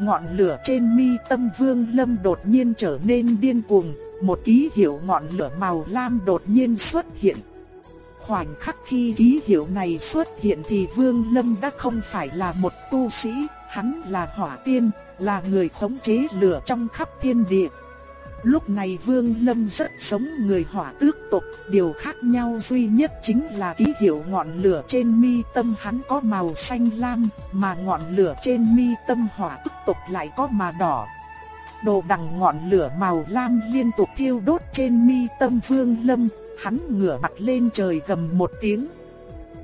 Ngọn lửa trên mi tâm Vương Lâm đột nhiên trở nên điên cuồng, một ký hiệu ngọn lửa màu lam đột nhiên xuất hiện. Khoảnh khắc khi ký hiệu này xuất hiện thì Vương Lâm đã không phải là một tu sĩ, hắn là hỏa tiên, là người khống chế lửa trong khắp thiên địa. Lúc này Vương Lâm rất giống người hỏa tước tộc, điều khác nhau duy nhất chính là ký hiệu ngọn lửa trên mi tâm hắn có màu xanh lam, mà ngọn lửa trên mi tâm hỏa tước tộc lại có màu đỏ. Đồ đằng ngọn lửa màu lam liên tục thiêu đốt trên mi tâm Vương Lâm, hắn ngửa mặt lên trời gầm một tiếng.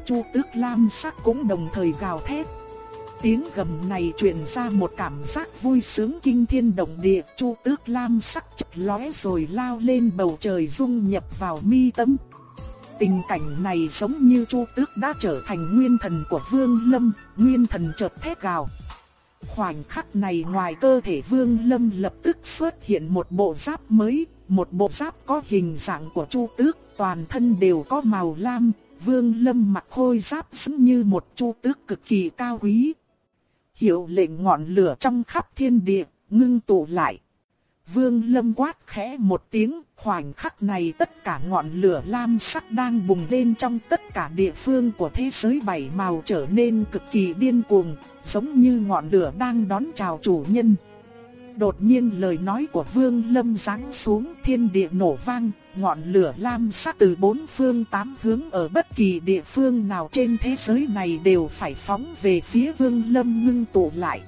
Chu Tước Lam sắc cũng đồng thời gào thét. Tiếng gầm này truyền ra một cảm giác vui sướng kinh thiên động địa, Chu Tước Lam sắc chợt lóe rồi lao lên bầu trời dung nhập vào mi tâm. Tình cảnh này giống như Chu Tước đã trở thành nguyên thần của Vương Lâm, nguyên thần chợt thét gào. Khoảnh khắc này ngoài cơ thể Vương Lâm lập tức xuất hiện một bộ giáp mới, một bộ giáp có hình dạng của Chu Tước, toàn thân đều có màu lam, Vương Lâm mặc khôi giáp giống như một chu tước cực kỳ cao quý, hiệu lệnh ngọn lửa trong khắp thiên địa, ngưng tụ lại. Vương Lâm quát khẽ một tiếng, khoảnh khắc này tất cả ngọn lửa lam sắc đang bùng lên trong tất cả địa phương của thế giới bảy màu trở nên cực kỳ điên cuồng, giống như ngọn lửa đang đón chào chủ nhân. Đột nhiên lời nói của Vương Lâm giáng xuống thiên địa nổ vang, ngọn lửa lam sắc từ bốn phương tám hướng ở bất kỳ địa phương nào trên thế giới này đều phải phóng về phía Vương Lâm ngưng tụ lại.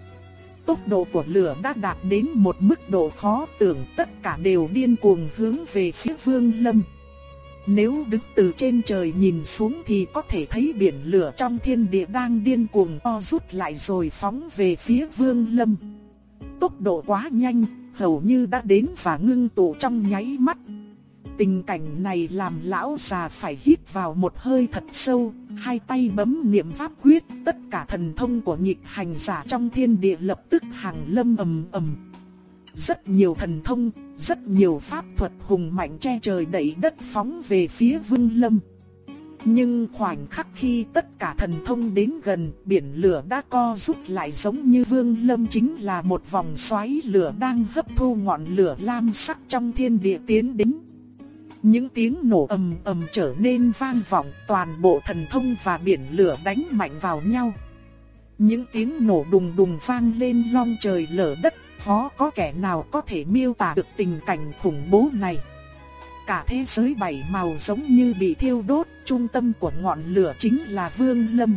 Tốc độ của lửa đã đạt đến một mức độ khó tưởng tất cả đều điên cuồng hướng về phía Vương Lâm. Nếu đứng từ trên trời nhìn xuống thì có thể thấy biển lửa trong thiên địa đang điên cuồng o rút lại rồi phóng về phía Vương Lâm. Tốc độ quá nhanh, hầu như đã đến và ngưng tụ trong nháy mắt. Tình cảnh này làm lão già phải hít vào một hơi thật sâu, hai tay bấm niệm pháp quyết, tất cả thần thông của nhịp hành giả trong thiên địa lập tức hàng lâm ầm ầm. Rất nhiều thần thông, rất nhiều pháp thuật hùng mạnh che trời đẩy đất phóng về phía Vương Lâm. Nhưng khoảnh khắc khi tất cả thần thông đến gần, biển lửa đã co rút lại giống như Vương Lâm chính là một vòng xoáy lửa đang hấp thu ngọn lửa lam sắc trong thiên địa tiến đến. Những tiếng nổ ầm ầm trở nên vang vọng, toàn bộ thần thông và biển lửa đánh mạnh vào nhau. Những tiếng nổ đùng đùng vang lên long trời lở đất, khó có kẻ nào có thể miêu tả được tình cảnh khủng bố này. Cả thế giới bảy màu giống như bị thiêu đốt, trung tâm của ngọn lửa chính là Vương Lâm.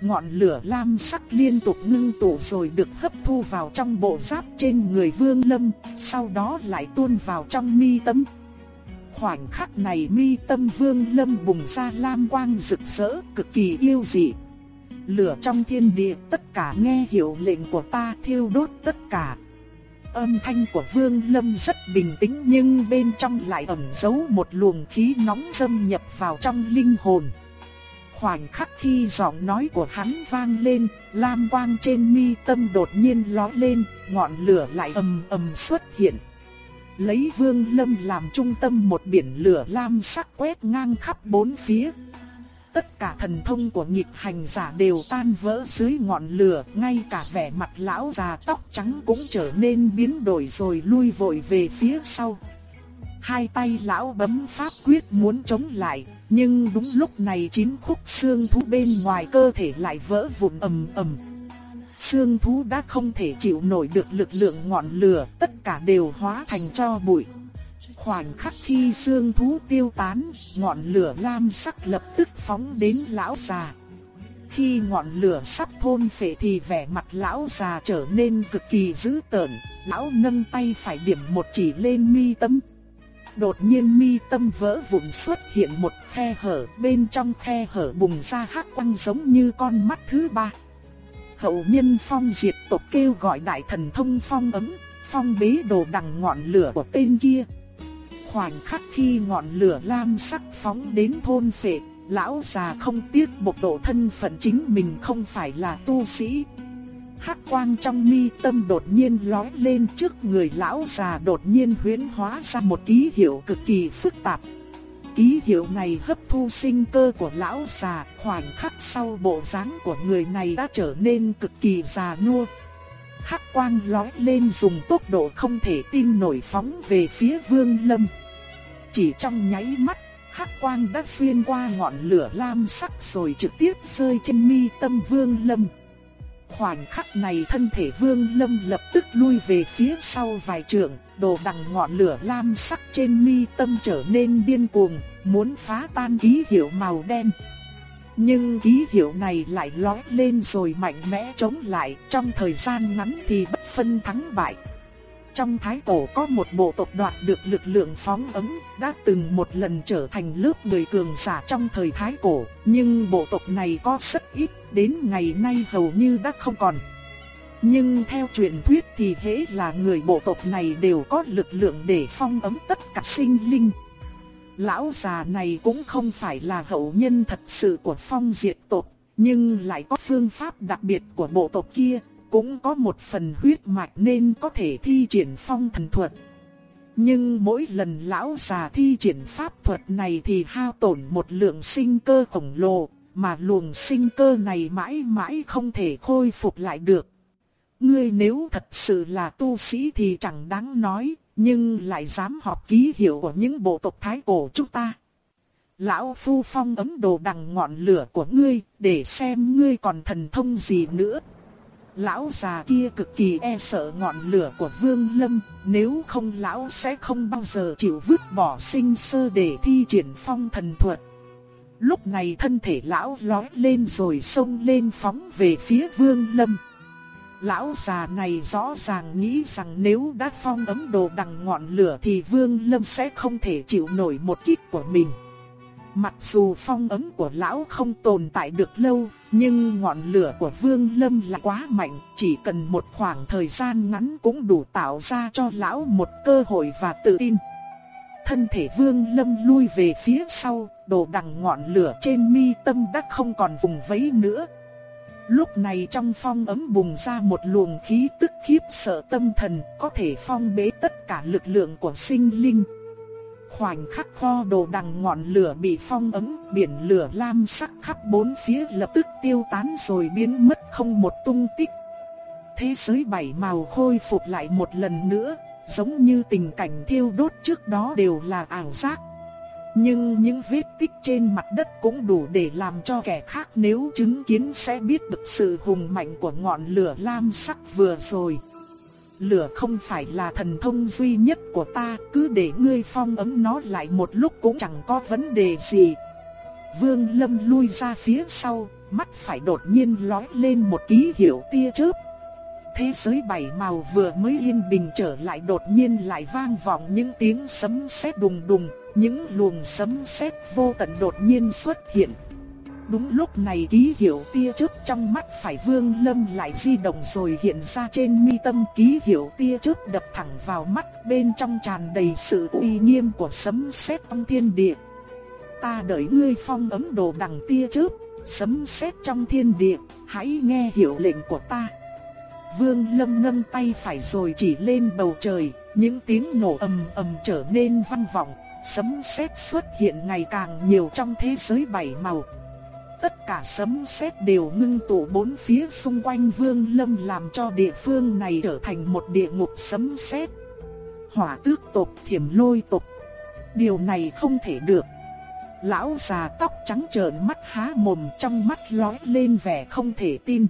Ngọn lửa lam sắc liên tục ngưng tụ rồi được hấp thu vào trong bộ giáp trên người Vương Lâm, sau đó lại tuôn vào trong mi tâm khoảnh khắc này mi tâm vương lâm bùng ra lam quang rực rỡ cực kỳ yêu dị. Lửa trong thiên địa tất cả nghe hiểu lệnh của ta thiêu đốt tất cả. Âm thanh của vương lâm rất bình tĩnh nhưng bên trong lại ẩn giấu một luồng khí nóng xâm nhập vào trong linh hồn. Khoảnh khắc khi giọng nói của hắn vang lên, lam quang trên mi tâm đột nhiên lóe lên, ngọn lửa lại ầm ầm xuất hiện lấy Vương Lâm làm trung tâm một biển lửa lam sắc quét ngang khắp bốn phía. Tất cả thần thông của nhịp hành giả đều tan vỡ dưới ngọn lửa, ngay cả vẻ mặt lão già tóc trắng cũng trở nên biến đổi rồi lui vội về phía sau. Hai tay lão bấm pháp quyết muốn chống lại, nhưng đúng lúc này chín khúc xương thú bên ngoài cơ thể lại vỡ vụn ầm ầm. Xương thú đã không thể chịu nổi được lực lượng ngọn lửa, tất cả đều hóa thành cho bụi. Khoảnh khắc khi xương thú tiêu tán, ngọn lửa lam sắc lập tức phóng đến lão già. Khi ngọn lửa sắp thôn phệ thì vẻ mặt lão già trở nên cực kỳ dữ tợn, lão nâng tay phải điểm một chỉ lên mi tâm. Đột nhiên mi tâm vỡ vụn xuất hiện một khe hở, bên trong khe hở bùng ra hắc quang giống như con mắt thứ ba hậu nhân phong diệt tộc kêu gọi đại thần thông phong ấm, phong bế đồ đằng ngọn lửa của tên kia. Khoảnh khắc khi ngọn lửa lam sắc phóng đến thôn phệ, lão già không tiếc bộc lộ thân phận chính mình không phải là tu sĩ. Hắc quang trong mi tâm đột nhiên lói lên trước người lão già đột nhiên huyễn hóa ra một ký hiệu cực kỳ phức tạp. Ký hiệu này hấp thu sinh cơ của lão già, khoảnh khắc sau bộ dáng của người này đã trở nên cực kỳ già nua. Hắc quang lói lên dùng tốc độ không thể tin nổi phóng về phía Vương Lâm. Chỉ trong nháy mắt, hắc quang đã xuyên qua ngọn lửa lam sắc rồi trực tiếp rơi trên mi tâm Vương Lâm. Khoảnh khắc này thân thể Vương Lâm lập tức lui về phía sau vài trượng, đồ đằng ngọn lửa lam sắc trên mi tâm trở nên điên cuồng, muốn phá tan ký hiệu màu đen. Nhưng ký hiệu này lại lói lên rồi mạnh mẽ chống lại, trong thời gian ngắn thì bất phân thắng bại. Trong thái cổ có một bộ tộc đoạt được lực lượng phóng ấm, đã từng một lần trở thành lớp người cường giả trong thời thái cổ, nhưng bộ tộc này có rất ít, đến ngày nay hầu như đã không còn. Nhưng theo truyền thuyết thì hễ là người bộ tộc này đều có lực lượng để phong ấm tất cả sinh linh. Lão già này cũng không phải là hậu nhân thật sự của phong diệt tộc, nhưng lại có phương pháp đặc biệt của bộ tộc kia, cũng có một phần huyết mạch nên có thể thi triển phong thần thuật. Nhưng mỗi lần lão già thi triển pháp thuật này thì hao tổn một lượng sinh cơ khổng lồ, mà luồng sinh cơ này mãi mãi không thể khôi phục lại được. Ngươi nếu thật sự là tu sĩ thì chẳng đáng nói, nhưng lại dám học ký hiệu của những bộ tộc thái cổ chúng ta. Lão Phu Phong ấm đồ đằng ngọn lửa của ngươi, để xem ngươi còn thần thông gì nữa. Lão già kia cực kỳ e sợ ngọn lửa của Vương Lâm, nếu không lão sẽ không bao giờ chịu vứt bỏ sinh sơ để thi triển phong thần thuật. Lúc này thân thể lão lói lên rồi xông lên phóng về phía Vương Lâm. Lão già này rõ ràng nghĩ rằng nếu đã phong ấm đồ đằng ngọn lửa thì Vương Lâm sẽ không thể chịu nổi một kích của mình. Mặc dù phong ấm của lão không tồn tại được lâu, nhưng ngọn lửa của Vương Lâm là quá mạnh, chỉ cần một khoảng thời gian ngắn cũng đủ tạo ra cho lão một cơ hội và tự tin. Thân thể Vương Lâm lui về phía sau, đồ đằng ngọn lửa trên mi tâm đã không còn vùng vẫy nữa, Lúc này trong phong ấm bùng ra một luồng khí tức khiếp sợ tâm thần, có thể phong bế tất cả lực lượng của sinh linh. Khoảnh khắc kho đồ đằng ngọn lửa bị phong ấm, biển lửa lam sắc khắp bốn phía lập tức tiêu tán rồi biến mất không một tung tích. Thế giới bảy màu khôi phục lại một lần nữa, giống như tình cảnh thiêu đốt trước đó đều là ảo giác. Nhưng những vết tích trên mặt đất cũng đủ để làm cho kẻ khác nếu chứng kiến sẽ biết được sự hùng mạnh của ngọn lửa lam sắc vừa rồi. Lửa không phải là thần thông duy nhất của ta, cứ để ngươi phong ấm nó lại một lúc cũng chẳng có vấn đề gì. Vương Lâm lui ra phía sau, mắt phải đột nhiên lói lên một ký hiệu tia chớp. Thế giới bảy màu vừa mới yên bình trở lại đột nhiên lại vang vọng những tiếng sấm sét đùng đùng, những luồng sấm sét vô tận đột nhiên xuất hiện. Đúng lúc này ký hiệu tia chớp trong mắt phải Vương Lâm lại di động rồi hiện ra trên mi tâm ký hiệu tia chớp đập thẳng vào mắt bên trong tràn đầy sự uy nghiêm của sấm sét trong thiên địa. Ta đợi ngươi phong ấm đồ đằng tia chớp, sấm sét trong thiên địa, hãy nghe hiệu lệnh của ta. Vương Lâm nâng tay phải rồi chỉ lên bầu trời, những tiếng nổ ầm ầm trở nên vang vọng, sấm sét xuất hiện ngày càng nhiều trong thế giới bảy màu. Tất cả sấm sét đều ngưng tụ bốn phía xung quanh Vương Lâm làm cho địa phương này trở thành một địa ngục sấm sét. Hỏa tước tộc, thiểm lôi tộc. Điều này không thể được. Lão già tóc trắng trợn mắt há mồm trong mắt lóe lên vẻ không thể tin.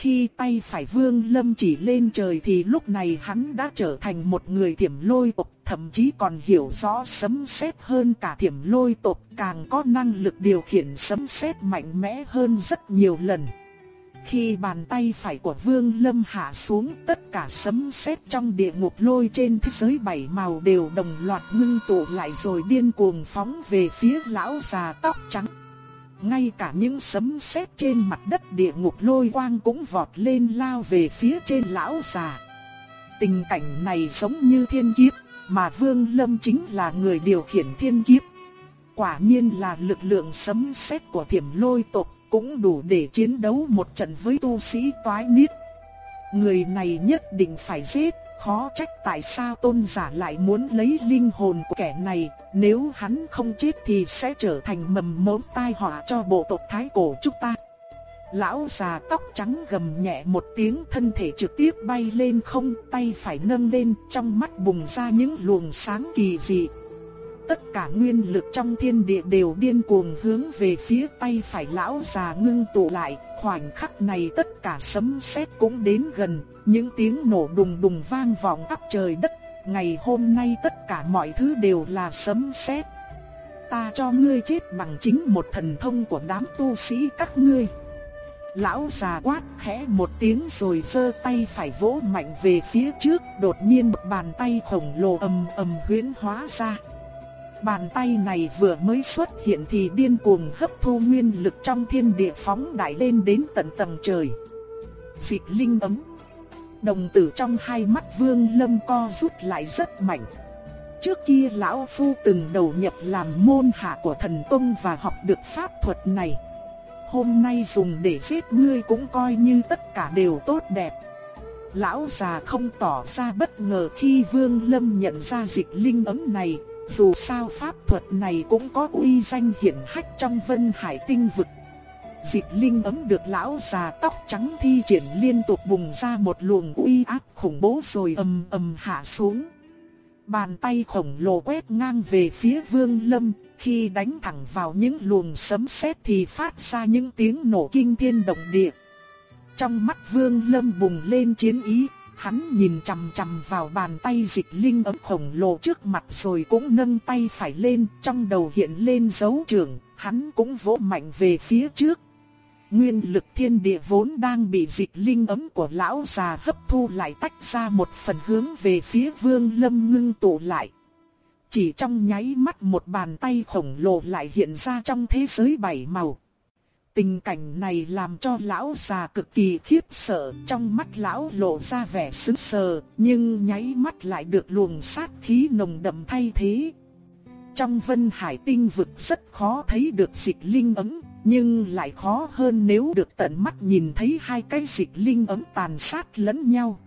Khi tay phải vương lâm chỉ lên trời thì lúc này hắn đã trở thành một người thiểm lôi tộc, thậm chí còn hiểu rõ sấm sét hơn cả thiểm lôi tộc, càng có năng lực điều khiển sấm sét mạnh mẽ hơn rất nhiều lần. Khi bàn tay phải của Vương Lâm hạ xuống, tất cả sấm sét trong địa ngục lôi trên thế giới bảy màu đều đồng loạt ngưng tụ lại rồi điên cuồng phóng về phía lão già tóc trắng. Ngay cả những sấm sét trên mặt đất địa ngục lôi quang cũng vọt lên lao về phía trên lão già. Tình cảnh này giống như thiên kiếp, mà Vương Lâm chính là người điều khiển thiên kiếp. Quả nhiên là lực lượng sấm sét của thiểm lôi tộc cũng đủ để chiến đấu một trận với tu sĩ toái niết. Người này nhất định phải giết, khó trách tại sao tôn giả lại muốn lấy linh hồn của kẻ này, nếu hắn không chết thì sẽ trở thành mầm mống tai họa cho bộ tộc Thái Cổ chúng ta. Lão già tóc trắng gầm nhẹ một tiếng thân thể trực tiếp bay lên không tay phải nâng lên trong mắt bùng ra những luồng sáng kỳ dị. Tất cả nguyên lực trong thiên địa đều điên cuồng hướng về phía tay phải lão già ngưng tụ lại, khoảnh khắc này tất cả sấm sét cũng đến gần, những tiếng nổ đùng đùng vang vọng khắp trời đất, ngày hôm nay tất cả mọi thứ đều là sấm sét. Ta cho ngươi chết bằng chính một thần thông của đám tu sĩ các ngươi. Lão già quát khẽ một tiếng rồi giơ tay phải vỗ mạnh về phía trước, đột nhiên một bàn tay khổng lồ ầm ầm huyễn hóa ra. Bàn tay này vừa mới xuất hiện thì điên cuồng hấp thu nguyên lực trong thiên địa phóng đại lên đến tận tầng trời. Dịch linh ấm. Đồng tử trong hai mắt vương lâm co rút lại rất mạnh. Trước kia lão phu từng đầu nhập làm môn hạ của thần tông và học được pháp thuật này hôm nay dùng để giết ngươi cũng coi như tất cả đều tốt đẹp. Lão già không tỏ ra bất ngờ khi Vương Lâm nhận ra dịch linh ấm này, dù sao pháp thuật này cũng có uy danh hiển hách trong Vân Hải tinh vực. Dịch linh ấm được lão già tóc trắng thi triển liên tục bùng ra một luồng uy áp khủng bố rồi ầm ầm hạ xuống. Bàn tay khổng lồ quét ngang về phía Vương Lâm, khi đánh thẳng vào những luồng sấm sét thì phát ra những tiếng nổ kinh thiên động địa. Trong mắt Vương Lâm bùng lên chiến ý, hắn nhìn chằm chằm vào bàn tay dịch linh ấm khổng lồ trước mặt rồi cũng nâng tay phải lên, trong đầu hiện lên dấu trưởng, hắn cũng vỗ mạnh về phía trước. Nguyên lực thiên địa vốn đang bị dịch linh ấm của lão già hấp thu lại tách ra một phần hướng về phía vương lâm ngưng tụ lại. Chỉ trong nháy mắt một bàn tay khổng lồ lại hiện ra trong thế giới bảy màu. Tình cảnh này làm cho lão già cực kỳ khiếp sợ, trong mắt lão lộ ra vẻ sững sờ, nhưng nháy mắt lại được luồng sát khí nồng đậm thay thế. Trong vân hải tinh vực rất khó thấy được dịch linh ấm, nhưng lại khó hơn nếu được tận mắt nhìn thấy hai cái dịch linh ấm tàn sát lẫn nhau.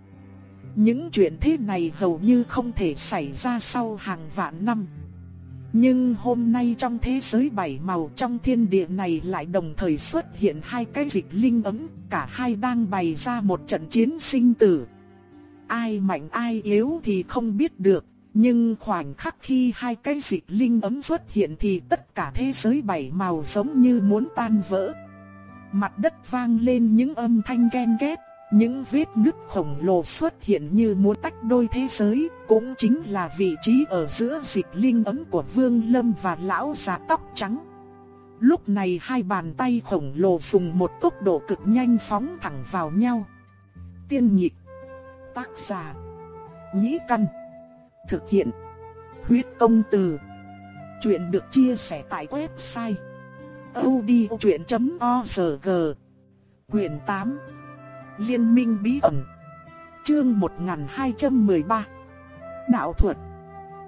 Những chuyện thế này hầu như không thể xảy ra sau hàng vạn năm. Nhưng hôm nay trong thế giới bảy màu trong thiên địa này lại đồng thời xuất hiện hai cái dịch linh ấm, cả hai đang bày ra một trận chiến sinh tử. Ai mạnh ai yếu thì không biết được, nhưng khoảnh khắc khi hai cái dịch linh ấm xuất hiện thì tất cả thế giới bảy màu giống như muốn tan vỡ. Mặt đất vang lên những âm thanh ghen ghét, những vết nứt khổng lồ xuất hiện như muốn tách đôi thế giới, cũng chính là vị trí ở giữa dịch linh ấm của Vương Lâm và lão già tóc trắng. Lúc này hai bàn tay khổng lồ dùng một tốc độ cực nhanh phóng thẳng vào nhau. Tiên nhịp, tác giả, nhĩ căn, thực hiện, huyết công từ. Chuyện được chia sẻ tại website odchuyện.org, quyển 8. Liên minh bí ẩn. Chương 1213. Đạo thuật.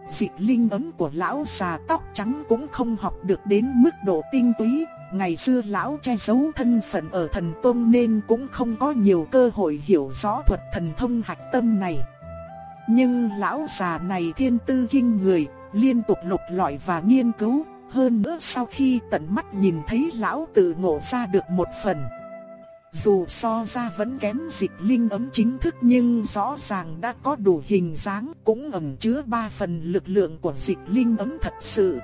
Dịch linh ấm của lão già tóc trắng cũng không học được đến mức độ tinh túy, ngày xưa lão che giấu thân phận ở thần tôn nên cũng không có nhiều cơ hội hiểu rõ thuật thần thông hạch tâm này. Nhưng lão già này thiên tư kinh người, liên tục lục lọi và nghiên cứu, hơn nữa sau khi tận mắt nhìn thấy lão tự ngộ ra được một phần. Dù so ra vẫn kém dịch linh ấm chính thức nhưng rõ ràng đã có đủ hình dáng cũng ẩn chứa ba phần lực lượng của dịch linh ấm thật sự.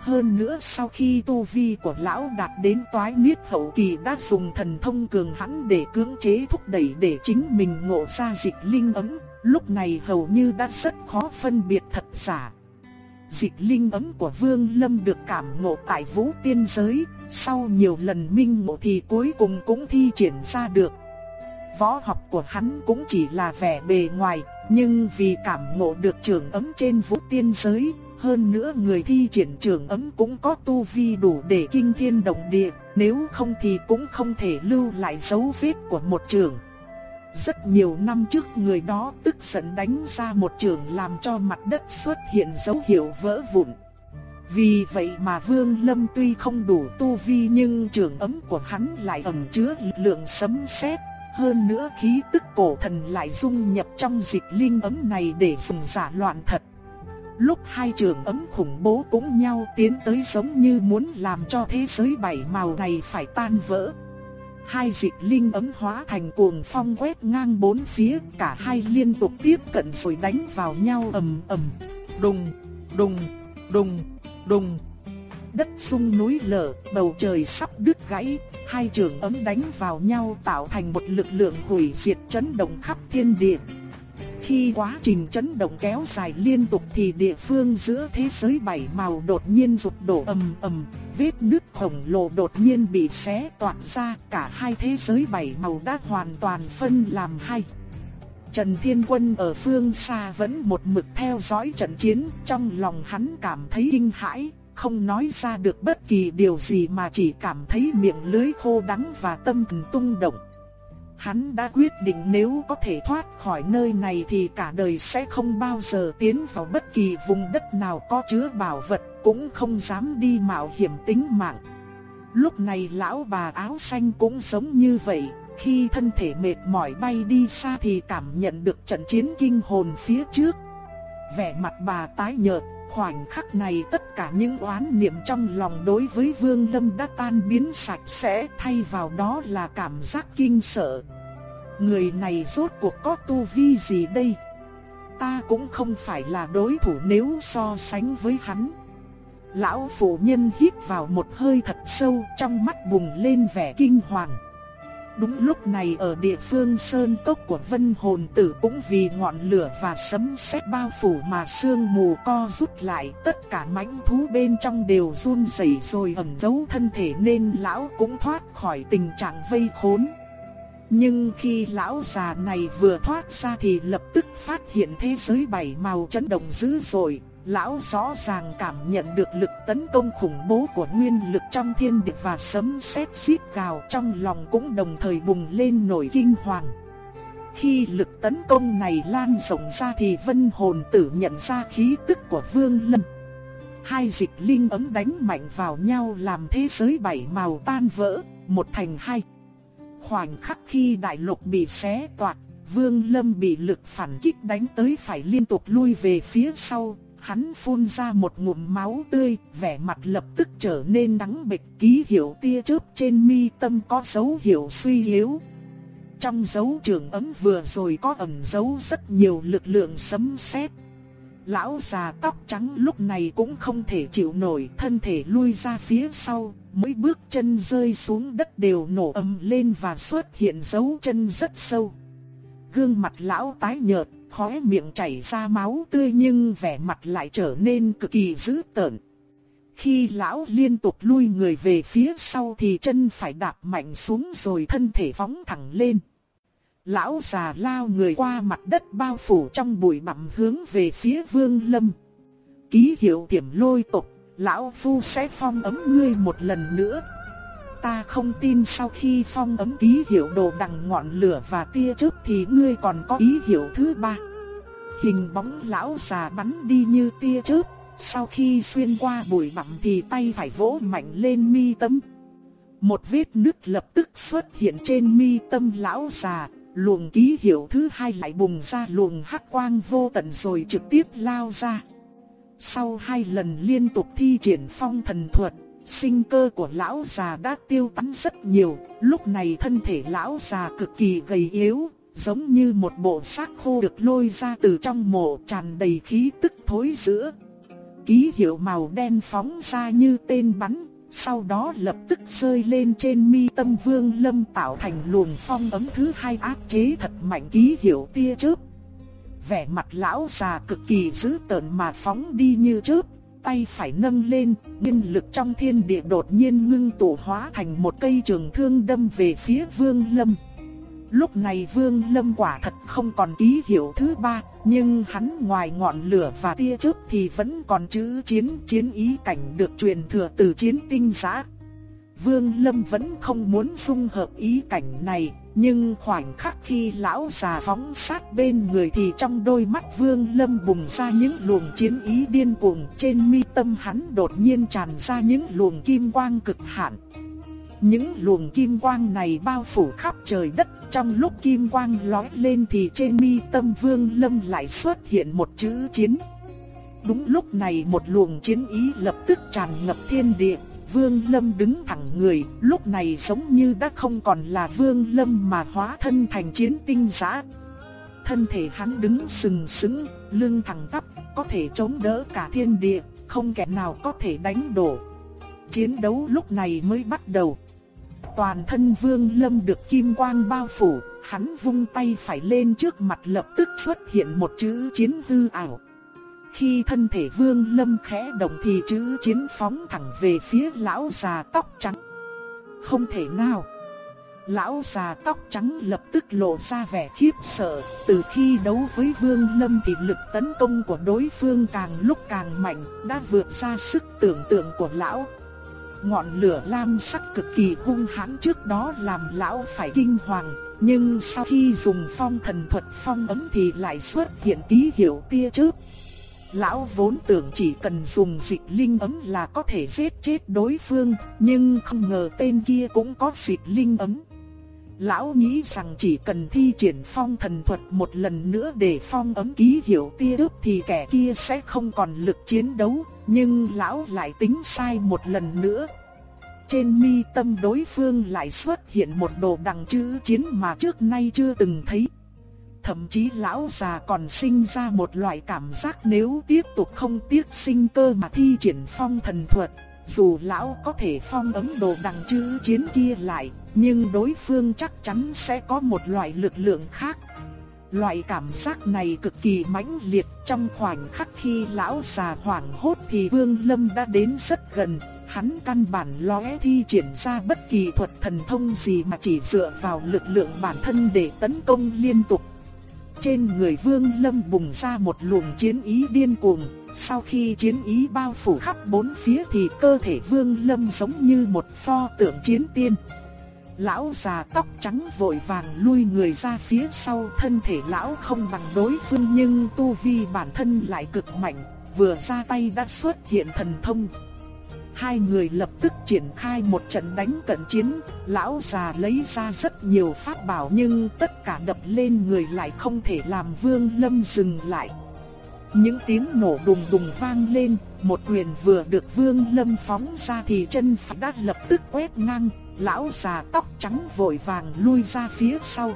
Hơn nữa sau khi tu vi của lão đạt đến toái niết hậu kỳ đã dùng thần thông cường hãn để cưỡng chế thúc đẩy để chính mình ngộ ra dịch linh ấm, lúc này hầu như đã rất khó phân biệt thật giả. Dịch linh ấm của Vương Lâm được cảm ngộ tại vũ tiên giới, sau nhiều lần minh ngộ thì cuối cùng cũng thi triển ra được. Võ học của hắn cũng chỉ là vẻ bề ngoài, nhưng vì cảm ngộ được trường ấm trên vũ tiên giới, hơn nữa người thi triển trường ấm cũng có tu vi đủ để kinh thiên động địa, nếu không thì cũng không thể lưu lại dấu vết của một trường. Rất nhiều năm trước người đó tức giận đánh ra một trường làm cho mặt đất xuất hiện dấu hiệu vỡ vụn. Vì vậy mà Vương Lâm tuy không đủ tu vi nhưng trường ấm của hắn lại ẩn chứa lực lượng sấm sét. Hơn nữa khí tức cổ thần lại dung nhập trong dịch linh ấm này để dùng giả loạn thật. Lúc hai trường ấm khủng bố cũng nhau tiến tới giống như muốn làm cho thế giới bảy màu này phải tan vỡ. Hai dịch linh ấm hóa thành cuồng phong quét ngang bốn phía, cả hai liên tục tiếp cận rồi đánh vào nhau ầm ầm, đùng, đùng, đùng, đùng. Đất sung núi lở, bầu trời sắp đứt gãy, hai trường ấm đánh vào nhau tạo thành một lực lượng hủy diệt chấn động khắp thiên địa. Khi quá trình chấn động kéo dài liên tục thì địa phương giữa thế giới bảy màu đột nhiên rụt đổ ầm ầm, vết nứt khổng lồ đột nhiên bị xé toạc ra, cả hai thế giới bảy màu đã hoàn toàn phân làm hai. Trần Thiên Quân ở phương xa vẫn một mực theo dõi trận chiến, trong lòng hắn cảm thấy kinh hãi, không nói ra được bất kỳ điều gì mà chỉ cảm thấy miệng lưới khô đắng và tâm thần tung động. Hắn đã quyết định nếu có thể thoát khỏi nơi này thì cả đời sẽ không bao giờ tiến vào bất kỳ vùng đất nào có chứa bảo vật, cũng không dám đi mạo hiểm tính mạng. Lúc này lão bà áo xanh cũng giống như vậy, khi thân thể mệt mỏi bay đi xa thì cảm nhận được trận chiến kinh hồn phía trước. Vẻ mặt bà tái nhợt, khoảnh khắc này tất cả những oán niệm trong lòng đối với Vương Lâm đã tan biến sạch sẽ, thay vào đó là cảm giác kinh sợ. Người này rốt cuộc có tu vi gì đây? Ta cũng không phải là đối thủ nếu so sánh với hắn. Lão phụ nhân hít vào một hơi thật sâu trong mắt bùng lên vẻ kinh hoàng. Đúng lúc này ở địa phương sơn cốc của vân hồn tử cũng vì ngọn lửa và sấm sét bao phủ mà sương mù co rút lại, tất cả mãnh thú bên trong đều run rẩy rồi ẩn giấu thân thể nên lão cũng thoát khỏi tình trạng vây khốn. Nhưng khi lão già này vừa thoát ra thì lập tức phát hiện thế giới bảy màu chấn động dữ dội, lão rõ ràng cảm nhận được lực tấn công khủng bố của nguyên lực trong thiên địa và sấm sét xít gào trong lòng cũng đồng thời bùng lên nổi kinh hoàng. Khi lực tấn công này lan rộng ra thì vân hồn tử nhận ra khí tức của vương lâm. Hai dịch linh ấm đánh mạnh vào nhau làm thế giới bảy màu tan vỡ, một thành hai. Khoảnh khắc khi đại lục bị xé toạc, Vương Lâm bị lực phản kích đánh tới phải liên tục lui về phía sau, hắn phun ra một ngụm máu tươi, vẻ mặt lập tức trở nên đắng bệch, ký hiệu tia chớp trên mi tâm có dấu hiệu suy yếu. Trong dấu trường ấm vừa rồi có ẩn dấu rất nhiều lực lượng sấm sét. Lão già tóc trắng lúc này cũng không thể chịu nổi, thân thể lui ra phía sau, mỗi bước chân rơi xuống đất đều nổ ầm lên và xuất hiện dấu chân rất sâu. Gương mặt lão tái nhợt, khóe miệng chảy ra máu tươi nhưng vẻ mặt lại trở nên cực kỳ dữ tợn. Khi lão liên tục lui người về phía sau thì chân phải đạp mạnh xuống rồi thân thể phóng thẳng lên. Lão già lao người qua mặt đất bao phủ trong bụi bặm hướng về phía vương lâm. Ký hiệu tiềm lôi tục, lão phu sẽ phong ấm ngươi một lần nữa. Ta không tin sau khi phong ấm ký hiệu đồ đằng ngọn lửa và tia chớp thì ngươi còn có ý hiệu thứ ba. Hình bóng lão già bắn đi như tia chớp, sau khi xuyên qua bụi bặm thì tay phải vỗ mạnh lên mi tâm. Một vết nứt lập tức xuất hiện trên mi tâm lão già, luồng ký hiệu thứ hai lại bùng ra luồng hắc quang vô tận rồi trực tiếp lao ra. Sau hai lần liên tục thi triển phong thần thuật, sinh cơ của lão già đã tiêu tán rất nhiều, lúc này thân thể lão già cực kỳ gầy yếu, giống như một bộ xác khô được lôi ra từ trong mộ tràn đầy khí tức thối rữa. Ký hiệu màu đen phóng ra như tên bắn, sau đó lập tức rơi lên trên mi tâm vương lâm tạo thành luồng phong ấm thứ hai áp chế thật mạnh ký hiệu tia chớp vẻ mặt lão già cực kỳ dữ tợn mà phóng đi như chớp, tay phải nâng lên, nguyên lực trong thiên địa đột nhiên ngưng tụ hóa thành một cây trường thương đâm về phía Vương Lâm. Lúc này Vương Lâm quả thật không còn ký hiệu thứ ba, nhưng hắn ngoài ngọn lửa và tia chớp thì vẫn còn chữ chiến chiến ý cảnh được truyền thừa từ chiến tinh giã. Vương Lâm vẫn không muốn dung hợp ý cảnh này, nhưng khoảnh khắc khi lão già phóng sát bên người thì trong đôi mắt Vương Lâm bùng ra những luồng chiến ý điên cuồng, trên mi tâm hắn đột nhiên tràn ra những luồng kim quang cực hạn. Những luồng kim quang này bao phủ khắp trời đất, trong lúc kim quang lóe lên thì trên mi tâm Vương Lâm lại xuất hiện một chữ chiến. Đúng lúc này một luồng chiến ý lập tức tràn ngập thiên địa, Vương Lâm đứng thẳng người, lúc này giống như đã không còn là Vương Lâm mà hóa thân thành chiến tinh giã. Thân thể hắn đứng sừng sững, lưng thẳng tắp, có thể chống đỡ cả thiên địa, không kẻ nào có thể đánh đổ. Chiến đấu lúc này mới bắt đầu. Toàn thân Vương Lâm được kim quang bao phủ, hắn vung tay phải lên trước mặt lập tức xuất hiện một chữ chiến hư ảo. Khi thân thể vương lâm khẽ động thì chữ chiến phóng thẳng về phía lão già tóc trắng. Không thể nào. Lão già tóc trắng lập tức lộ ra vẻ khiếp sợ, từ khi đấu với Vương Lâm thì lực tấn công của đối phương càng lúc càng mạnh, đã vượt xa sức tưởng tượng của lão. Ngọn lửa lam sắc cực kỳ hung hãn trước đó làm lão phải kinh hoàng, nhưng sau khi dùng phong thần thuật phong ấm thì lại xuất hiện ký hiệu tia chớp. Lão vốn tưởng chỉ cần dùng dịch linh ấm là có thể giết chết đối phương, nhưng không ngờ tên kia cũng có dịch linh ấm. Lão nghĩ rằng chỉ cần thi triển phong thần thuật một lần nữa để phong ấm ký hiệu tia ướp thì kẻ kia sẽ không còn lực chiến đấu, nhưng lão lại tính sai một lần nữa. Trên mi tâm đối phương lại xuất hiện một đồ đằng chữ chiến mà trước nay chưa từng thấy. Thậm chí lão già còn sinh ra một loại cảm giác nếu tiếp tục không tiếc sinh cơ mà thi triển phong thần thuật. Dù lão có thể phong ấm đồ đằng chữ chiến kia lại, nhưng đối phương chắc chắn sẽ có một loại lực lượng khác. Loại cảm giác này cực kỳ mãnh liệt trong khoảnh khắc khi lão già hoảng hốt thì Vương Lâm đã đến rất gần, hắn căn bản lóe thi triển ra bất kỳ thuật thần thông gì mà chỉ dựa vào lực lượng bản thân để tấn công liên tục. Trên người Vương Lâm bùng ra một luồng chiến ý điên cuồng, sau khi chiến ý bao phủ khắp bốn phía thì cơ thể Vương Lâm giống như một pho tượng chiến tiên. Lão già tóc trắng vội vàng lui người ra phía sau thân thể lão không bằng đối phương nhưng tu vi bản thân lại cực mạnh, vừa ra tay đã xuất hiện thần thông hai người lập tức triển khai một trận đánh cận chiến, lão già lấy ra rất nhiều pháp bảo nhưng tất cả đập lên người lại không thể làm Vương Lâm dừng lại. Những tiếng nổ đùng đùng vang lên, một quyền vừa được Vương Lâm phóng ra thì chân phải đã lập tức quét ngang, lão già tóc trắng vội vàng lui ra phía sau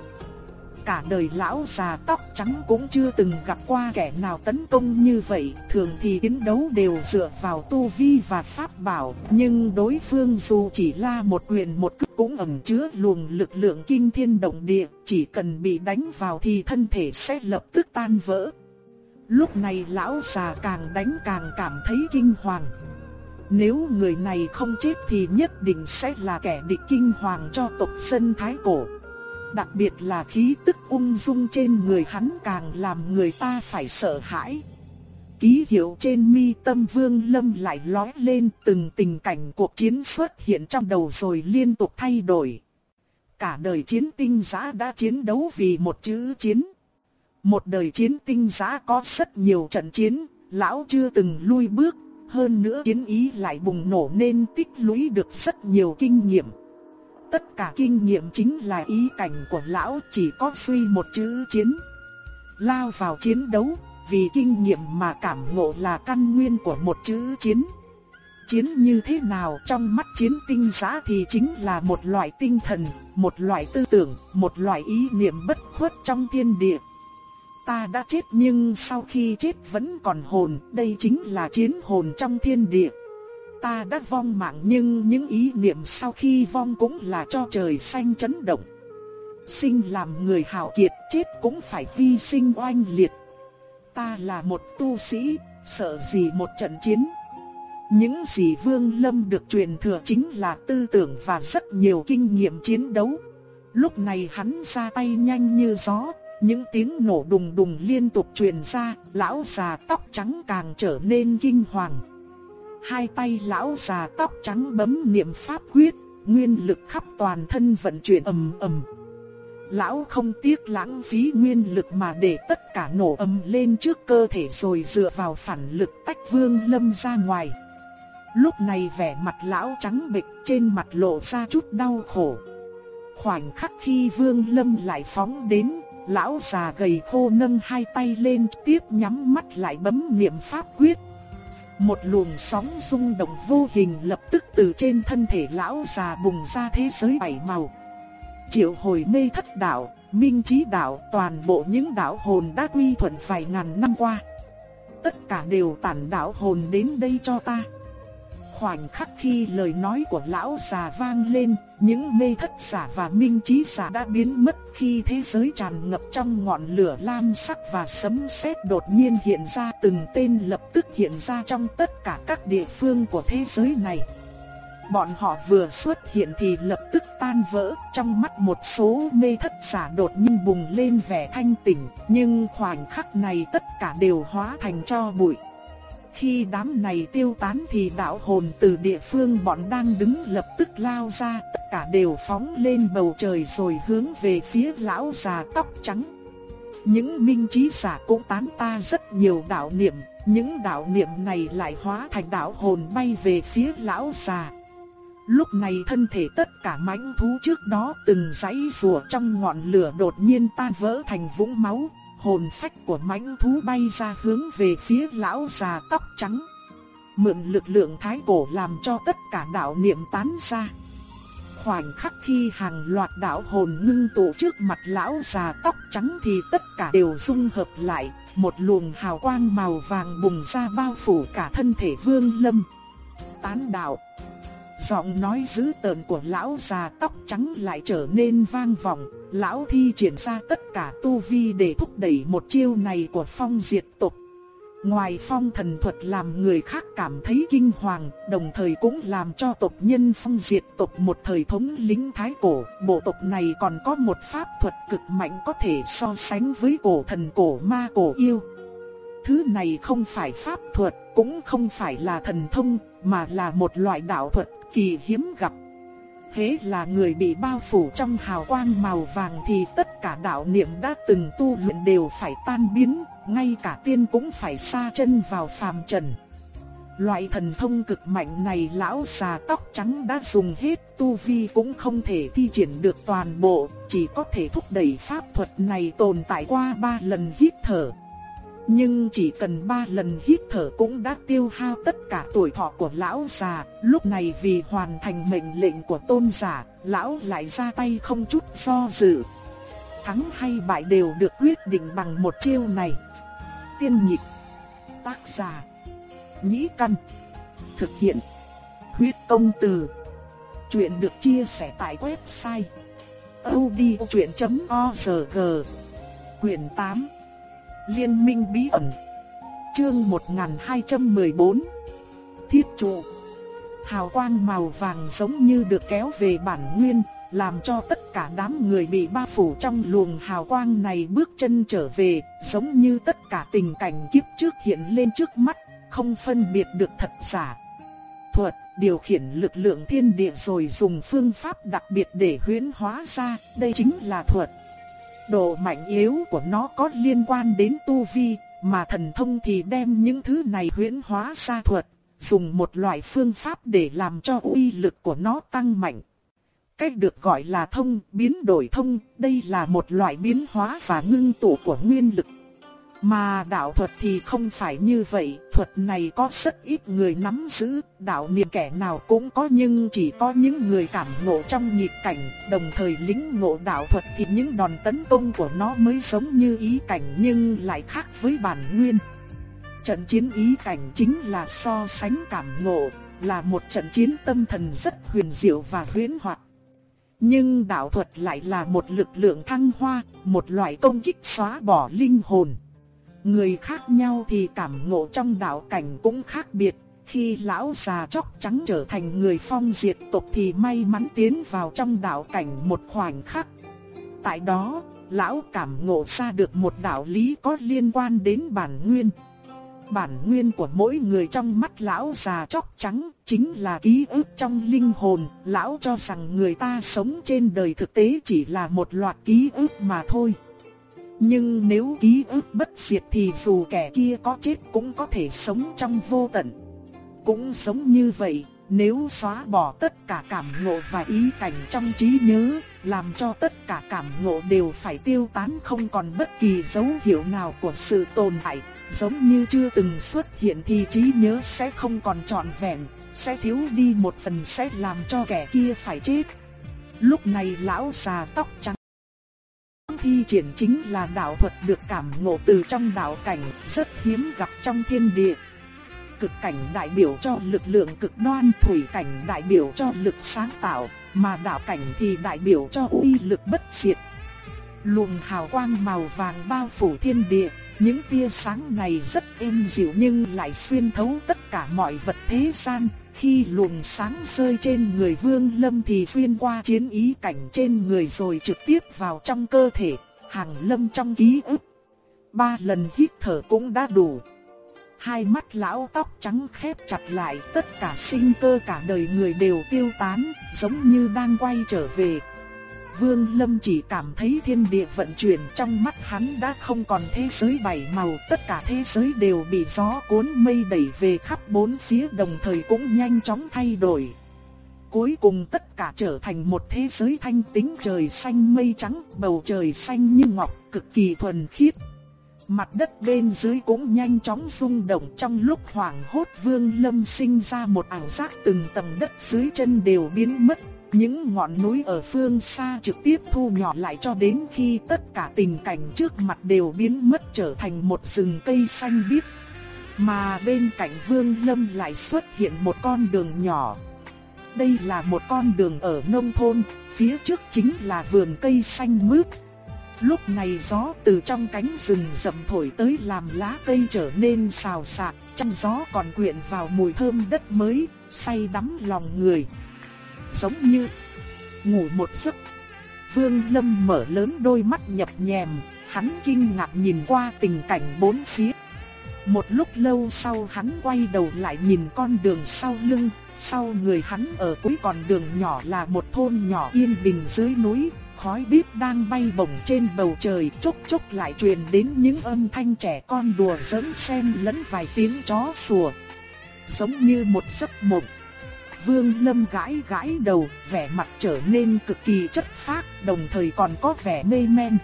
cả đời lão già tóc trắng cũng chưa từng gặp qua kẻ nào tấn công như vậy, thường thì chiến đấu đều dựa vào tu vi và pháp bảo, nhưng đối phương dù chỉ là một quyền một cước cũng ẩn chứa luồng lực lượng kinh thiên động địa, chỉ cần bị đánh vào thì thân thể sẽ lập tức tan vỡ. Lúc này lão già càng đánh càng cảm thấy kinh hoàng. Nếu người này không chết thì nhất định sẽ là kẻ địch kinh hoàng cho tộc dân Thái Cổ. Đặc biệt là khí tức ung dung trên người hắn càng làm người ta phải sợ hãi. Ký hiệu trên mi tâm vương lâm lại lói lên từng tình cảnh cuộc chiến xuất hiện trong đầu rồi liên tục thay đổi. Cả đời chiến tinh giã đã chiến đấu vì một chữ chiến. Một đời chiến tinh giã có rất nhiều trận chiến, lão chưa từng lui bước, hơn nữa chiến ý lại bùng nổ nên tích lũy được rất nhiều kinh nghiệm. Tất cả kinh nghiệm chính là ý cảnh của lão chỉ có suy một chữ chiến. Lao vào chiến đấu, vì kinh nghiệm mà cảm ngộ là căn nguyên của một chữ chiến. Chiến như thế nào trong mắt chiến tinh giá thì chính là một loại tinh thần, một loại tư tưởng, một loại ý niệm bất khuất trong thiên địa. Ta đã chết nhưng sau khi chết vẫn còn hồn, đây chính là chiến hồn trong thiên địa. Ta đã vong mạng nhưng những ý niệm sau khi vong cũng là cho trời xanh chấn động. Sinh làm người hào kiệt chết cũng phải hy sinh oanh liệt. Ta là một tu sĩ, sợ gì một trận chiến. Những gì Vương Lâm được truyền thừa chính là tư tưởng và rất nhiều kinh nghiệm chiến đấu. Lúc này hắn ra tay nhanh như gió, những tiếng nổ đùng đùng liên tục truyền ra, lão già tóc trắng càng trở nên kinh hoàng. Hai tay lão già tóc trắng bấm niệm pháp quyết, nguyên lực khắp toàn thân vận chuyển ầm ầm. Lão không tiếc lãng phí nguyên lực mà để tất cả nổ ầm lên trước cơ thể rồi dựa vào phản lực tách Vương Lâm ra ngoài. Lúc này vẻ mặt lão trắng bệch trên mặt lộ ra chút đau khổ. Khoảnh khắc khi Vương Lâm lại phóng đến, lão già gầy khô nâng hai tay lên tiếp nhắm mắt lại bấm niệm pháp quyết. Một luồng sóng rung động vô hình lập tức từ trên thân thể lão già bùng ra thế giới bảy màu. Triệu hồi mê thất đạo, minh trí đạo, toàn bộ những đạo hồn đã quy thuận vài ngàn năm qua. Tất cả đều tản đạo hồn đến đây cho ta. Khoảnh khắc khi lời nói của lão già vang lên, những mê thất giả và minh trí giả đã biến mất khi thế giới tràn ngập trong ngọn lửa lam sắc và sấm sét đột nhiên hiện ra từng tên lập tức hiện ra trong tất cả các địa phương của thế giới này. Bọn họ vừa xuất hiện thì lập tức tan vỡ, trong mắt một số mê thất giả đột nhiên bùng lên vẻ thanh tỉnh, nhưng khoảnh khắc này tất cả đều hóa thành cho bụi. Khi đám này tiêu tán thì đạo hồn từ địa phương bọn đang đứng lập tức lao ra, tất cả đều phóng lên bầu trời rồi hướng về phía lão già tóc trắng. Những minh trí giả cũng tán ta rất nhiều đạo niệm, những đạo niệm này lại hóa thành đạo hồn bay về phía lão già. Lúc này thân thể tất cả mãnh thú trước đó từng giãy rùa trong ngọn lửa đột nhiên tan vỡ thành vũng máu, hồn phách của mãnh thú bay ra hướng về phía lão già tóc trắng. Mượn lực lượng thái cổ làm cho tất cả đạo niệm tán ra. Khoảnh khắc khi hàng loạt đạo hồn ngưng tụ trước mặt lão già tóc trắng thì tất cả đều dung hợp lại, một luồng hào quang màu vàng bùng ra bao phủ cả thân thể Vương Lâm. Tán đạo Giọng nói dữ tợn của lão già tóc trắng lại trở nên vang vọng, lão thi triển ra tất cả tu vi để thúc đẩy một chiêu này của phong diệt tộc. Ngoài phong thần thuật làm người khác cảm thấy kinh hoàng, đồng thời cũng làm cho tộc nhân phong diệt tộc một thời thống lính thái cổ, bộ tộc này còn có một pháp thuật cực mạnh có thể so sánh với cổ thần cổ ma cổ yêu. Thứ này không phải pháp thuật, cũng không phải là thần thông, mà là một loại đạo thuật kỳ hiếm gặp. thế là người bị bao phủ trong hào quang màu vàng thì tất cả đạo niệm đã từng tu luyện đều phải tan biến, ngay cả tiên cũng phải xa chân vào phàm trần. Loại thần thông cực mạnh này lão già tóc trắng đã dùng hết tu vi cũng không thể thi triển được toàn bộ, chỉ có thể thúc đẩy pháp thuật này tồn tại qua ba lần hít thở. Nhưng chỉ cần ba lần hít thở cũng đã tiêu hao tất cả tuổi thọ của lão già, lúc này vì hoàn thành mệnh lệnh của tôn giả, lão lại ra tay không chút do dự. Thắng hay bại đều được quyết định bằng một chiêu này. Tiên nhịp, tác giả, nhĩ căn, thực hiện, huyết công từ. Chuyện được chia sẻ tại website odchuyện.org, quyển 8. Liên minh bí ẩn. Chương 1214. Thiết trụ. Hào quang màu vàng giống như được kéo về bản nguyên, làm cho tất cả đám người bị bao phủ trong luồng hào quang này bước chân trở về, giống như tất cả tình cảnh kiếp trước hiện lên trước mắt, không phân biệt được thật giả. Thuật điều khiển lực lượng thiên địa rồi dùng phương pháp đặc biệt để huyễn hóa ra, đây chính là thuật. Độ mạnh yếu của nó có liên quan đến tu vi, mà thần thông thì đem những thứ này huyễn hóa ra thuật, dùng một loại phương pháp để làm cho uy lực của nó tăng mạnh. Cách được gọi là thông, biến đổi thông, đây là một loại biến hóa và ngưng tụ của nguyên lực. Mà đạo thuật thì không phải như vậy, thuật này có rất ít người nắm giữ, đạo niệm kẻ nào cũng có nhưng chỉ có những người cảm ngộ trong nhịp cảnh, đồng thời lính ngộ đạo thuật thì những đòn tấn công của nó mới giống như ý cảnh nhưng lại khác với bản nguyên. Trận chiến ý cảnh chính là so sánh cảm ngộ, là một trận chiến tâm thần rất huyền diệu và huyễn hoặc. Nhưng đạo thuật lại là một lực lượng thăng hoa, một loại công kích xóa bỏ linh hồn. Người khác nhau thì cảm ngộ trong đạo cảnh cũng khác biệt. Khi lão già chóc trắng trở thành người phong diệt tộc thì may mắn tiến vào trong đạo cảnh một khoảnh khắc. Tại đó, lão cảm ngộ ra được một đạo lý có liên quan đến bản nguyên. bản nguyên của mỗi người trong mắt lão già chóc trắng, chính là ký ức trong linh hồn, lão cho rằng người ta sống trên đời thực tế chỉ là một loạt ký ức mà thôi. Nhưng nếu ký ức bất diệt thì dù kẻ kia có chết cũng có thể sống trong vô tận. Cũng sống như vậy, nếu xóa bỏ tất cả cảm ngộ và ý cảnh trong trí nhớ, làm cho tất cả cảm ngộ đều phải tiêu tán không còn bất kỳ dấu hiệu nào của sự tồn tại, giống như chưa từng xuất hiện thì trí nhớ sẽ không còn trọn vẹn, sẽ thiếu đi một phần sẽ làm cho kẻ kia phải chết. Lúc này lão già tóc trắng thi triển chính là đạo thuật được cảm ngộ từ trong đạo cảnh, rất hiếm gặp trong thiên địa cực cảnh đại biểu cho lực lượng cực đoan, thủy cảnh đại biểu cho lực sáng tạo, mà đạo cảnh thì đại biểu cho uy lực bất diệt. Luồng hào quang màu vàng bao phủ thiên địa, những tia sáng này rất êm dịu nhưng lại xuyên thấu tất cả mọi vật thế gian. Khi luồng sáng rơi trên người Vương Lâm thì xuyên qua chiến ý cảnh trên người rồi trực tiếp vào trong cơ thể, hàng lâm trong ký ức. Ba lần hít thở cũng đã đủ hai mắt lão tóc trắng khép chặt lại, tất cả sinh cơ cả đời người đều tiêu tán, giống như đang quay trở về. Vương Lâm chỉ cảm thấy thiên địa vận chuyển trong mắt hắn đã không còn thế giới bảy màu, tất cả thế giới đều bị gió cuốn mây đẩy về khắp bốn phía đồng thời cũng nhanh chóng thay đổi. Cuối cùng tất cả trở thành một thế giới thanh tĩnh trời xanh mây trắng, bầu trời xanh như ngọc, cực kỳ thuần khiết. Mặt đất bên dưới cũng nhanh chóng rung động trong lúc hoảng hốt Vương Lâm sinh ra một ảo giác từng tầng đất dưới chân đều biến mất. Những ngọn núi ở phương xa trực tiếp thu nhỏ lại cho đến khi tất cả tình cảnh trước mặt đều biến mất trở thành một rừng cây xanh biếc. Mà bên cạnh Vương Lâm lại xuất hiện một con đường nhỏ. Đây là một con đường ở nông thôn, phía trước chính là vườn cây xanh mướt, Lúc này gió từ trong cánh rừng rậm thổi tới làm lá cây trở nên xào xạc, trong gió còn quyện vào mùi thơm đất mới, say đắm lòng người. Giống như ngủ một giấc. Vương Lâm mở lớn đôi mắt nhập nhèm, hắn kinh ngạc nhìn qua tình cảnh bốn phía. Một lúc lâu sau hắn quay đầu lại nhìn con đường sau lưng, sau người hắn ở cuối con đường nhỏ là một thôn nhỏ yên bình dưới núi, khói bếp đang bay bổng trên bầu trời chốc chốc lại truyền đến những âm thanh trẻ con đùa giỡn xen lẫn vài tiếng chó sủa. Giống như một giấc mộng. Vương Lâm gãi gãi đầu, vẻ mặt trở nên cực kỳ chất phác, đồng thời còn có vẻ mê men.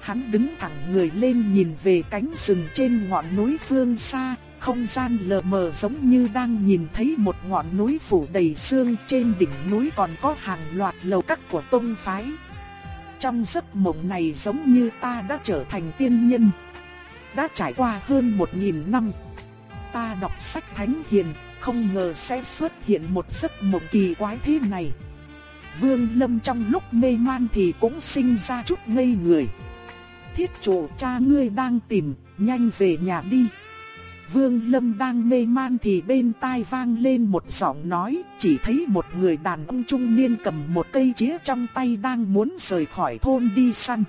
Hắn đứng thẳng người lên nhìn về cánh rừng trên ngọn núi phương xa, không gian lờ mờ giống như đang nhìn thấy một ngọn núi phủ đầy sương, trên đỉnh núi còn có hàng loạt lầu các của tông phái. Trong giấc mộng này giống như ta đã trở thành tiên nhân. Đã trải qua hơn một nghìn năm. Ta đọc sách thánh hiền, không ngờ sẽ xuất hiện một giấc mộng kỳ quái thế này. Vương Lâm trong lúc mê man thì cũng sinh ra chút ngây người. Thiết chủ cha ngươi đang tìm, nhanh về nhà đi. Vương Lâm đang mê man thì bên tai vang lên một giọng nói, chỉ thấy một người đàn ông trung niên cầm một cây chĩa trong tay đang muốn rời khỏi thôn đi săn.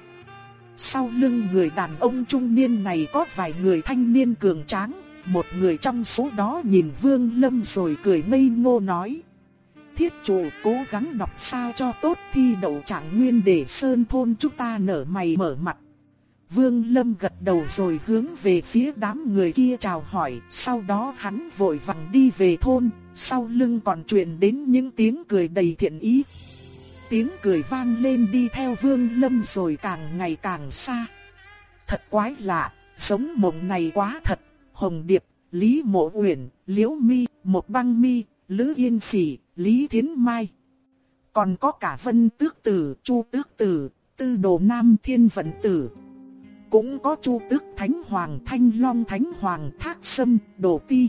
Sau lưng người đàn ông trung niên này có vài người thanh niên cường tráng, một người trong số đó nhìn Vương Lâm rồi cười ngây ngô nói. Thiết chủ cố gắng đọc sao cho tốt thi đậu trạng nguyên để sơn thôn chúng ta nở mày mở mặt. Vương Lâm gật đầu rồi hướng về phía đám người kia chào hỏi, sau đó hắn vội vàng đi về thôn, sau lưng còn truyền đến những tiếng cười đầy thiện ý. Tiếng cười vang lên đi theo Vương Lâm rồi càng ngày càng xa. Thật quái lạ, sống mộng này quá thật, Hồng Điệp, Lý Mộ Uyển, Liễu Mi, Một Băng Mi, Lữ Yên Phỉ, Lý Thiến Mai. Còn có cả Vân Tước Tử, Chu Tước Tử, Tư Đồ Nam Thiên Vận Tử cũng có Chu Tước Thánh Hoàng, Thanh Long Thánh Hoàng, Thác Sâm, Đồ Ti.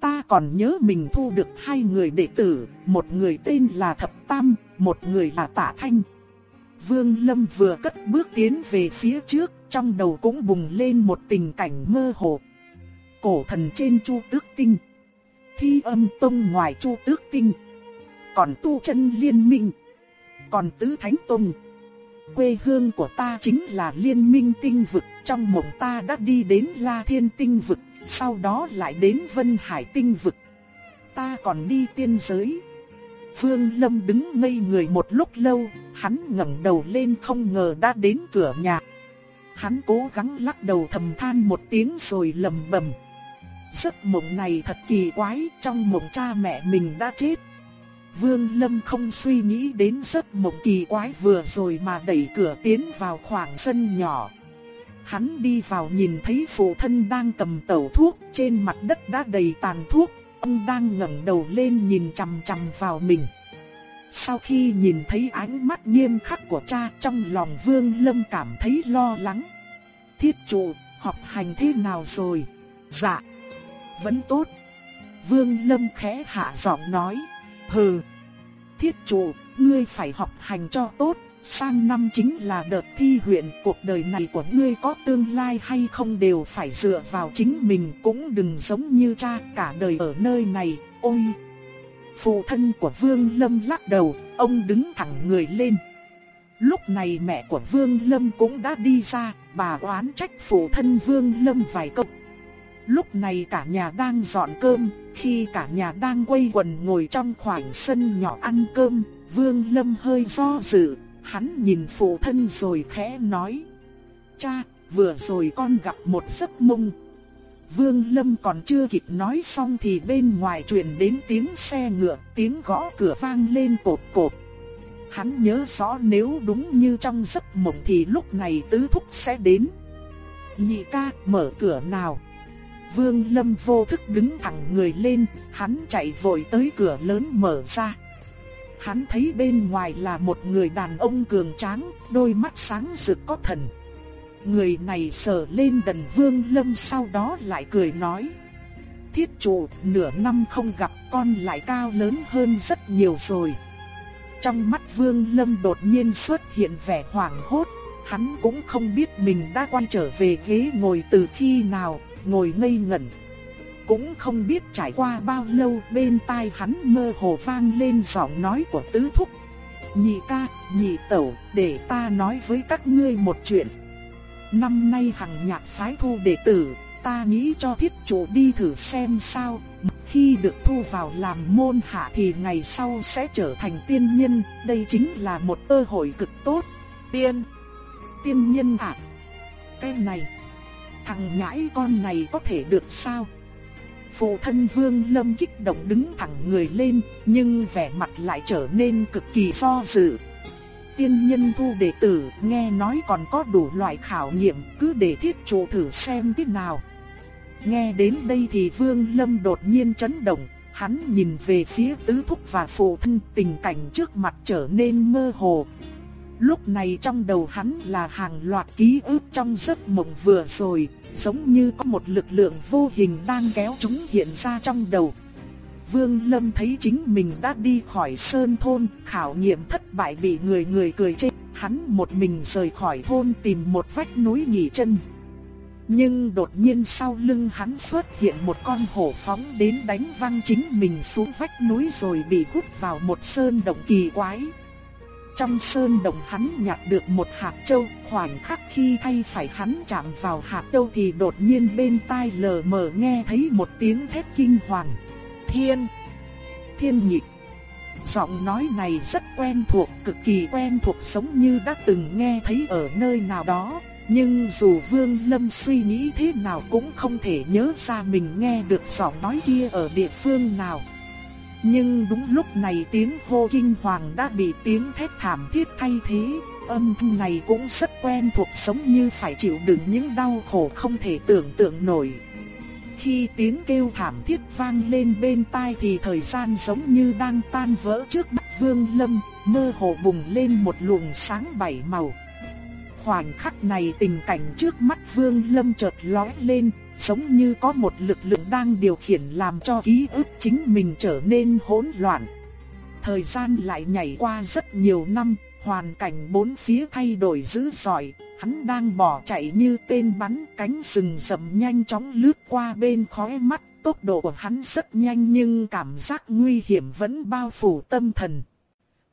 Ta còn nhớ mình thu được hai người đệ tử, một người tên là Thập Tam, một người là Tạ Thanh. Vương Lâm vừa cất bước tiến về phía trước, trong đầu cũng bùng lên một tình cảnh mơ hồ. Cổ thần trên Chu Tước Tinh, Thi Âm Tông ngoài Chu Tước Tinh, còn tu chân liên minh, còn Tứ Thánh Tông quê hương của ta chính là liên minh tinh vực, trong mộng ta đã đi đến La Thiên tinh vực, sau đó lại đến Vân Hải tinh vực. Ta còn đi tiên giới. Vương Lâm đứng ngây người một lúc lâu, hắn ngẩng đầu lên không ngờ đã đến cửa nhà. Hắn cố gắng lắc đầu thầm than một tiếng rồi lầm bầm. Giấc mộng này thật kỳ quái, trong mộng cha mẹ mình đã chết. Vương Lâm không suy nghĩ đến giấc mộng kỳ quái vừa rồi mà đẩy cửa tiến vào khoảng sân nhỏ. Hắn đi vào nhìn thấy phụ thân đang cầm tẩu thuốc, trên mặt đất đã đầy tàn thuốc, ông đang ngẩng đầu lên nhìn chằm chằm vào mình. Sau khi nhìn thấy ánh mắt nghiêm khắc của cha trong lòng Vương Lâm cảm thấy lo lắng. Thiết trụ, học hành thế nào rồi? Dạ, vẫn tốt. Vương Lâm khẽ hạ giọng nói. Hừ, thiết chủ, ngươi phải học hành cho tốt, sang năm chính là đợt thi huyện, cuộc đời này của ngươi có tương lai hay không đều phải dựa vào chính mình, cũng đừng giống như cha cả đời ở nơi này, ôi. Phụ thân của Vương Lâm lắc đầu, ông đứng thẳng người lên. Lúc này mẹ của Vương Lâm cũng đã đi ra, bà oán trách phụ thân Vương Lâm vài câu. Lúc này cả nhà đang dọn cơm, khi cả nhà đang quây quần ngồi trong khoảng sân nhỏ ăn cơm, Vương Lâm hơi do dự, hắn nhìn phụ thân rồi khẽ nói. Cha, vừa rồi con gặp một giấc mông. Vương Lâm còn chưa kịp nói xong thì bên ngoài truyền đến tiếng xe ngựa, tiếng gõ cửa vang lên cột cột. Hắn nhớ rõ nếu đúng như trong giấc mộng thì lúc này tứ thúc sẽ đến. Nhị ca, mở cửa nào. Vương Lâm vô thức đứng thẳng người lên, hắn chạy vội tới cửa lớn mở ra. Hắn thấy bên ngoài là một người đàn ông cường tráng, đôi mắt sáng rực có thần. Người này sờ lên đần Vương Lâm sau đó lại cười nói. Thiết chủ, nửa năm không gặp con lại cao lớn hơn rất nhiều rồi. Trong mắt Vương Lâm đột nhiên xuất hiện vẻ hoảng hốt, hắn cũng không biết mình đã quay trở về ghế ngồi từ khi nào, ngồi ngây ngẩn. Cũng không biết trải qua bao lâu bên tai hắn mơ hồ vang lên giọng nói của tứ thúc. Nhị ca, nhị tẩu, để ta nói với các ngươi một chuyện. Năm nay hằng nhạc phái thu đệ tử, ta nghĩ cho thiết chủ đi thử xem sao. Khi được thu vào làm môn hạ thì ngày sau sẽ trở thành tiên nhân, đây chính là một cơ hội cực tốt. Tiên, tiên nhân à? Cái này Thằng nhãi con này có thể được sao? Phụ thân Vương Lâm kích động đứng thẳng người lên, nhưng vẻ mặt lại trở nên cực kỳ do dự. Tiên nhân thu đệ tử, nghe nói còn có đủ loại khảo nghiệm, cứ để thiết chủ thử xem thế nào. Nghe đến đây thì Vương Lâm đột nhiên chấn động, hắn nhìn về phía tứ thúc và phụ thân, tình cảnh trước mặt trở nên mơ hồ, Lúc này trong đầu hắn là hàng loạt ký ức trong giấc mộng vừa rồi, giống như có một lực lượng vô hình đang kéo chúng hiện ra trong đầu. Vương Lâm thấy chính mình đã đi khỏi sơn thôn, khảo nghiệm thất bại bị người người cười chê, hắn một mình rời khỏi thôn tìm một vách núi nghỉ chân. Nhưng đột nhiên sau lưng hắn xuất hiện một con hổ phóng đến đánh văng chính mình xuống vách núi rồi bị hút vào một sơn động kỳ quái. Trong sơn động hắn nhặt được một hạt châu, khoảnh khắc khi thay phải hắn chạm vào hạt châu thì đột nhiên bên tai lờ mờ nghe thấy một tiếng thét kinh hoàng. Thiên! Thiên nhịp! Giọng nói này rất quen thuộc, cực kỳ quen thuộc giống như đã từng nghe thấy ở nơi nào đó. Nhưng dù Vương Lâm suy nghĩ thế nào cũng không thể nhớ ra mình nghe được giọng nói kia ở địa phương nào. Nhưng đúng lúc này tiếng hô kinh hoàng đã bị tiếng thét thảm thiết thay thế, âm thanh này cũng rất quen thuộc sống như phải chịu đựng những đau khổ không thể tưởng tượng nổi. Khi tiếng kêu thảm thiết vang lên bên tai thì thời gian giống như đang tan vỡ trước mắt Vương Lâm, mơ hồ bùng lên một luồng sáng bảy màu. Khoảnh khắc này tình cảnh trước mắt Vương Lâm chợt lóe lên, giống như có một lực lượng đang điều khiển làm cho ký ức chính mình trở nên hỗn loạn. Thời gian lại nhảy qua rất nhiều năm, hoàn cảnh bốn phía thay đổi dữ dội, hắn đang bỏ chạy như tên bắn cánh sừng rậm nhanh chóng lướt qua bên khóe mắt, tốc độ của hắn rất nhanh nhưng cảm giác nguy hiểm vẫn bao phủ tâm thần.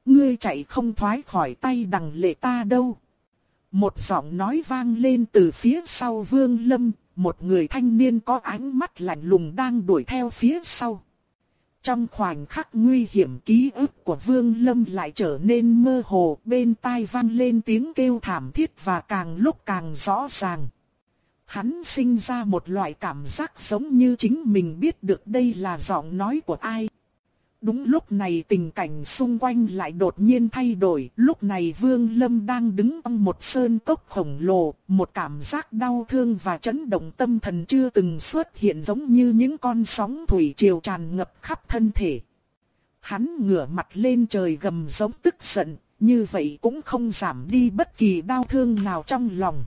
Ngươi chạy không thoái khỏi tay đằng lệ ta đâu. Một giọng nói vang lên từ phía sau vương lâm, một người thanh niên có ánh mắt lạnh lùng đang đuổi theo phía sau. Trong khoảnh khắc nguy hiểm ký ức của Vương Lâm lại trở nên mơ hồ, bên tai vang lên tiếng kêu thảm thiết và càng lúc càng rõ ràng. Hắn sinh ra một loại cảm giác giống như chính mình biết được đây là giọng nói của ai. Đúng lúc này tình cảnh xung quanh lại đột nhiên thay đổi, lúc này Vương Lâm đang đứng trong một sơn cốc khổng lồ, một cảm giác đau thương và chấn động tâm thần chưa từng xuất hiện giống như những con sóng thủy triều tràn ngập khắp thân thể. Hắn ngửa mặt lên trời gầm giống tức giận, như vậy cũng không giảm đi bất kỳ đau thương nào trong lòng.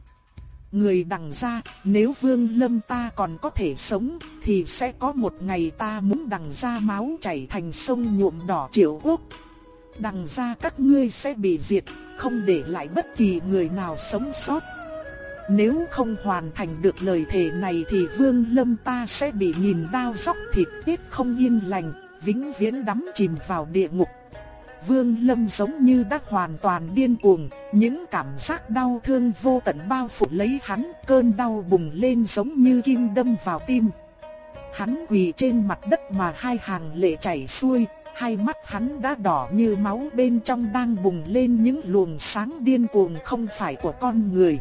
Người đằng ra, nếu vương lâm ta còn có thể sống, thì sẽ có một ngày ta muốn đằng ra máu chảy thành sông nhuộm đỏ triệu quốc. Đằng ra các ngươi sẽ bị diệt, không để lại bất kỳ người nào sống sót. Nếu không hoàn thành được lời thề này thì vương lâm ta sẽ bị nhìn đao dốc thịt tiết không yên lành, vĩnh viễn đắm chìm vào địa ngục. Vương Lâm giống như đã hoàn toàn điên cuồng, những cảm giác đau thương vô tận bao phủ lấy hắn, cơn đau bùng lên giống như kim đâm vào tim. Hắn quỳ trên mặt đất mà hai hàng lệ chảy xuôi, hai mắt hắn đã đỏ như máu bên trong đang bùng lên những luồng sáng điên cuồng không phải của con người.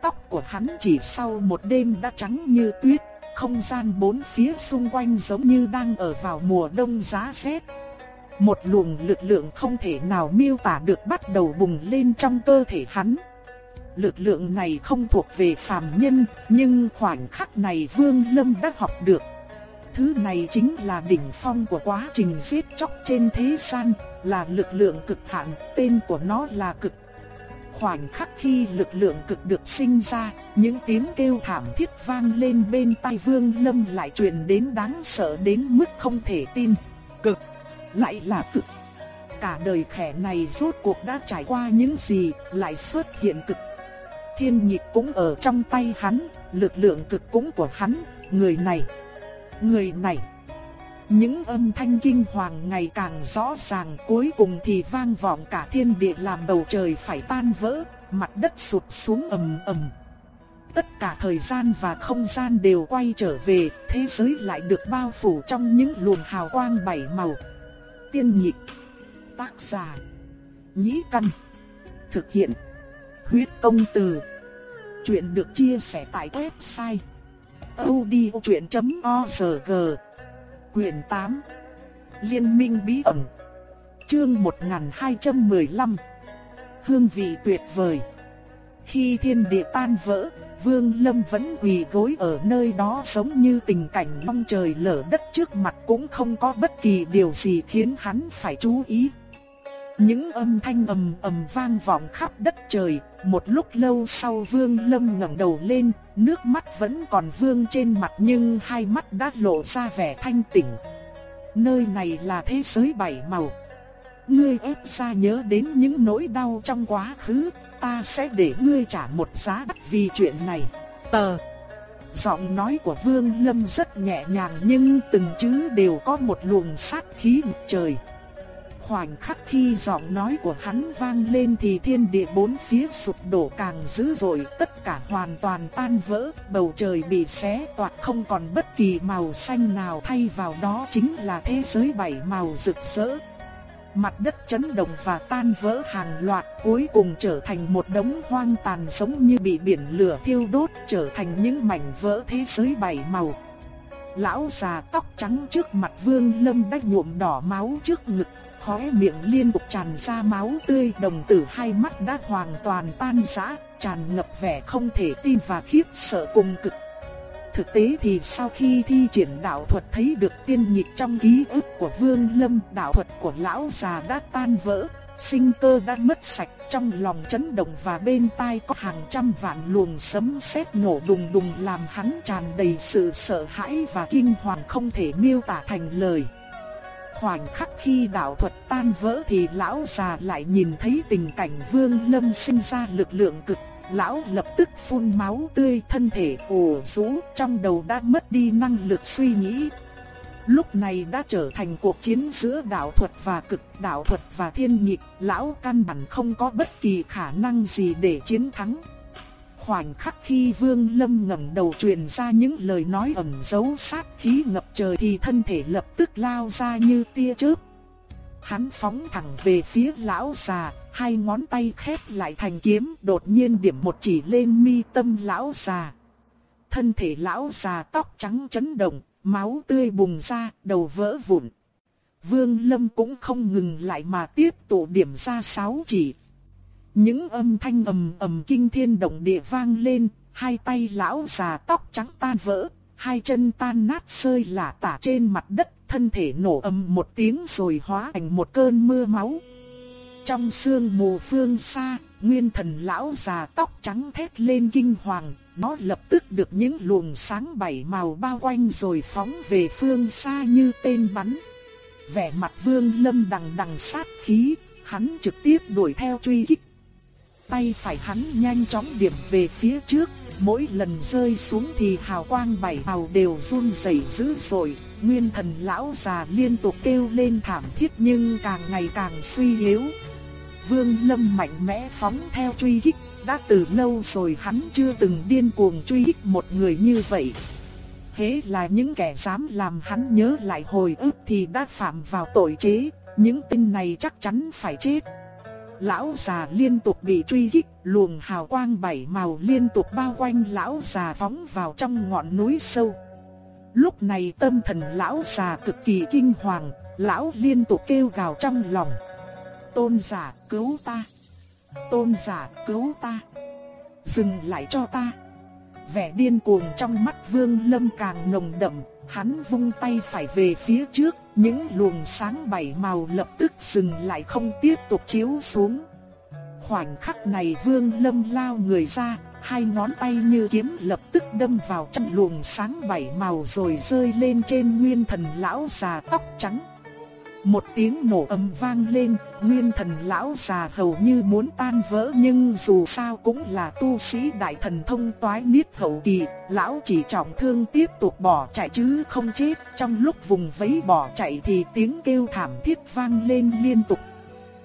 Tóc của hắn chỉ sau một đêm đã trắng như tuyết, không gian bốn phía xung quanh giống như đang ở vào mùa đông giá rét. Một luồng lực lượng không thể nào miêu tả được bắt đầu bùng lên trong cơ thể hắn. Lực lượng này không thuộc về phàm nhân, nhưng khoảnh khắc này Vương Lâm đã học được. Thứ này chính là đỉnh phong của quá trình giết chóc trên thế gian, là lực lượng cực hạn, tên của nó là cực. Khoảnh khắc khi lực lượng cực được sinh ra, những tiếng kêu thảm thiết vang lên bên tai Vương Lâm lại truyền đến đáng sợ đến mức không thể tin. Lại là cực. Cả đời khẻ này rốt cuộc đã trải qua những gì, lại xuất hiện cực. Thiên nhịp cũng ở trong tay hắn, lực lượng cực cũng của hắn, người này, người này. Những âm thanh kinh hoàng ngày càng rõ ràng cuối cùng thì vang vọng cả thiên địa làm bầu trời phải tan vỡ, mặt đất sụt xuống ầm ầm. Tất cả thời gian và không gian đều quay trở về, thế giới lại được bao phủ trong những luồng hào quang bảy màu tiên nhịp. Tác giả. Nhĩ căn. Thực hiện. Huyết công từ. Chuyện được chia sẻ tại website. odchuyện.org Quyền 8. Liên minh bí ẩn. Chương 1215. Hương vị tuyệt vời. Khi thiên địa tan vỡ, Vương Lâm vẫn quỳ gối ở nơi đó giống như tình cảnh mong trời lở đất trước mặt cũng không có bất kỳ điều gì khiến hắn phải chú ý. Những âm thanh ầm ầm vang vọng khắp đất trời, một lúc lâu sau Vương Lâm ngẩng đầu lên, nước mắt vẫn còn vương trên mặt nhưng hai mắt đã lộ ra vẻ thanh tỉnh. Nơi này là thế giới bảy màu. Ngươi ép ra nhớ đến những nỗi đau trong quá khứ, ta sẽ để ngươi trả một giá đắt vì chuyện này. Tờ. Giọng nói của Vương Lâm rất nhẹ nhàng nhưng từng chữ đều có một luồng sát khí ngập trời. Khoảnh khắc khi giọng nói của hắn vang lên thì thiên địa bốn phía sụp đổ càng dữ dội, tất cả hoàn toàn tan vỡ, bầu trời bị xé toạc không còn bất kỳ màu xanh nào thay vào đó chính là thế giới bảy màu rực rỡ. Mặt đất chấn động và tan vỡ hàng loạt cuối cùng trở thành một đống hoang tàn giống như bị biển lửa thiêu đốt trở thành những mảnh vỡ thế giới bảy màu. Lão già tóc trắng trước mặt vương lâm đã nhuộm đỏ máu trước ngực, khóe miệng liên tục tràn ra máu tươi đồng tử hai mắt đã hoàn toàn tan rã, tràn ngập vẻ không thể tin và khiếp sợ cùng cực Thực tế thì sau khi thi triển đạo thuật thấy được tiên nhịp trong ký ức của Vương Lâm, đạo thuật của lão già đã tan vỡ, sinh cơ đã mất sạch, trong lòng chấn động và bên tai có hàng trăm vạn luồng sấm sét nổ đùng đùng làm hắn tràn đầy sự sợ hãi và kinh hoàng không thể miêu tả thành lời. Khoảnh khắc khi đạo thuật tan vỡ thì lão già lại nhìn thấy tình cảnh Vương Lâm sinh ra lực lượng cực lão lập tức phun máu tươi thân thể ồ rú trong đầu đã mất đi năng lực suy nghĩ. Lúc này đã trở thành cuộc chiến giữa đạo thuật và cực đạo thuật và thiên nhịp, lão căn bản không có bất kỳ khả năng gì để chiến thắng. Khoảnh khắc khi Vương Lâm ngẩng đầu truyền ra những lời nói ẩn giấu sát khí ngập trời thì thân thể lập tức lao ra như tia chớp. Hắn phóng thẳng về phía lão già, hai ngón tay khép lại thành kiếm, đột nhiên điểm một chỉ lên mi tâm lão già. Thân thể lão già tóc trắng chấn động, máu tươi bùng ra, đầu vỡ vụn. Vương Lâm cũng không ngừng lại mà tiếp tục điểm ra sáu chỉ. Những âm thanh ầm ầm kinh thiên động địa vang lên, hai tay lão già tóc trắng tan vỡ, hai chân tan nát rơi lả tả trên mặt đất, thân thể nổ ầm một tiếng rồi hóa thành một cơn mưa máu. Trong sương mù phương xa, nguyên thần lão già tóc trắng thét lên kinh hoàng, nó lập tức được những luồng sáng bảy màu bao quanh rồi phóng về phương xa như tên bắn. Vẻ mặt vương lâm đằng đằng sát khí, hắn trực tiếp đuổi theo truy kích. Tay phải hắn nhanh chóng điểm về phía trước, mỗi lần rơi xuống thì hào quang bảy màu đều run rẩy dữ dội, nguyên thần lão già liên tục kêu lên thảm thiết nhưng càng ngày càng suy yếu. Vương Lâm mạnh mẽ phóng theo truy kích, đã từ lâu rồi hắn chưa từng điên cuồng truy kích một người như vậy. Hễ là những kẻ dám làm hắn nhớ lại hồi ức thì đã phạm vào tội chế, những tên này chắc chắn phải chết. Lão già liên tục bị truy kích, luồng hào quang bảy màu liên tục bao quanh lão già phóng vào trong ngọn núi sâu. Lúc này tâm thần lão già cực kỳ kinh hoàng, lão liên tục kêu gào trong lòng. Tôn giả cứu ta! Tôn giả cứu ta! Dừng lại cho ta! Vẻ điên cuồng trong mắt vương lâm càng nồng đậm, hắn vung tay phải về phía trước, những luồng sáng bảy màu lập tức dừng lại không tiếp tục chiếu xuống. Khoảnh khắc này vương lâm lao người ra, hai ngón tay như kiếm lập tức đâm vào trong luồng sáng bảy màu rồi rơi lên trên nguyên thần lão già tóc trắng. Một tiếng nổ ầm vang lên, nguyên thần lão già hầu như muốn tan vỡ nhưng dù sao cũng là tu sĩ đại thần thông toái niết hậu kỳ, lão chỉ trọng thương tiếp tục bỏ chạy chứ không chết. Trong lúc vùng vẫy bỏ chạy thì tiếng kêu thảm thiết vang lên liên tục.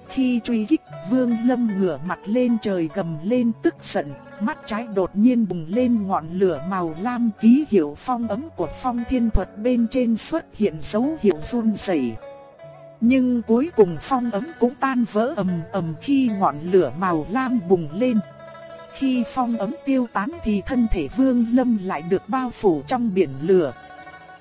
Khi truy kích, Vương Lâm ngửa mặt lên trời gầm lên tức giận, mắt trái đột nhiên bùng lên ngọn lửa màu lam ký hiệu phong ấm của phong thiên thuật bên trên xuất hiện dấu hiệu run rẩy. Nhưng cuối cùng phong ấm cũng tan vỡ ầm ầm khi ngọn lửa màu lam bùng lên. Khi phong ấm tiêu tán thì thân thể Vương Lâm lại được bao phủ trong biển lửa.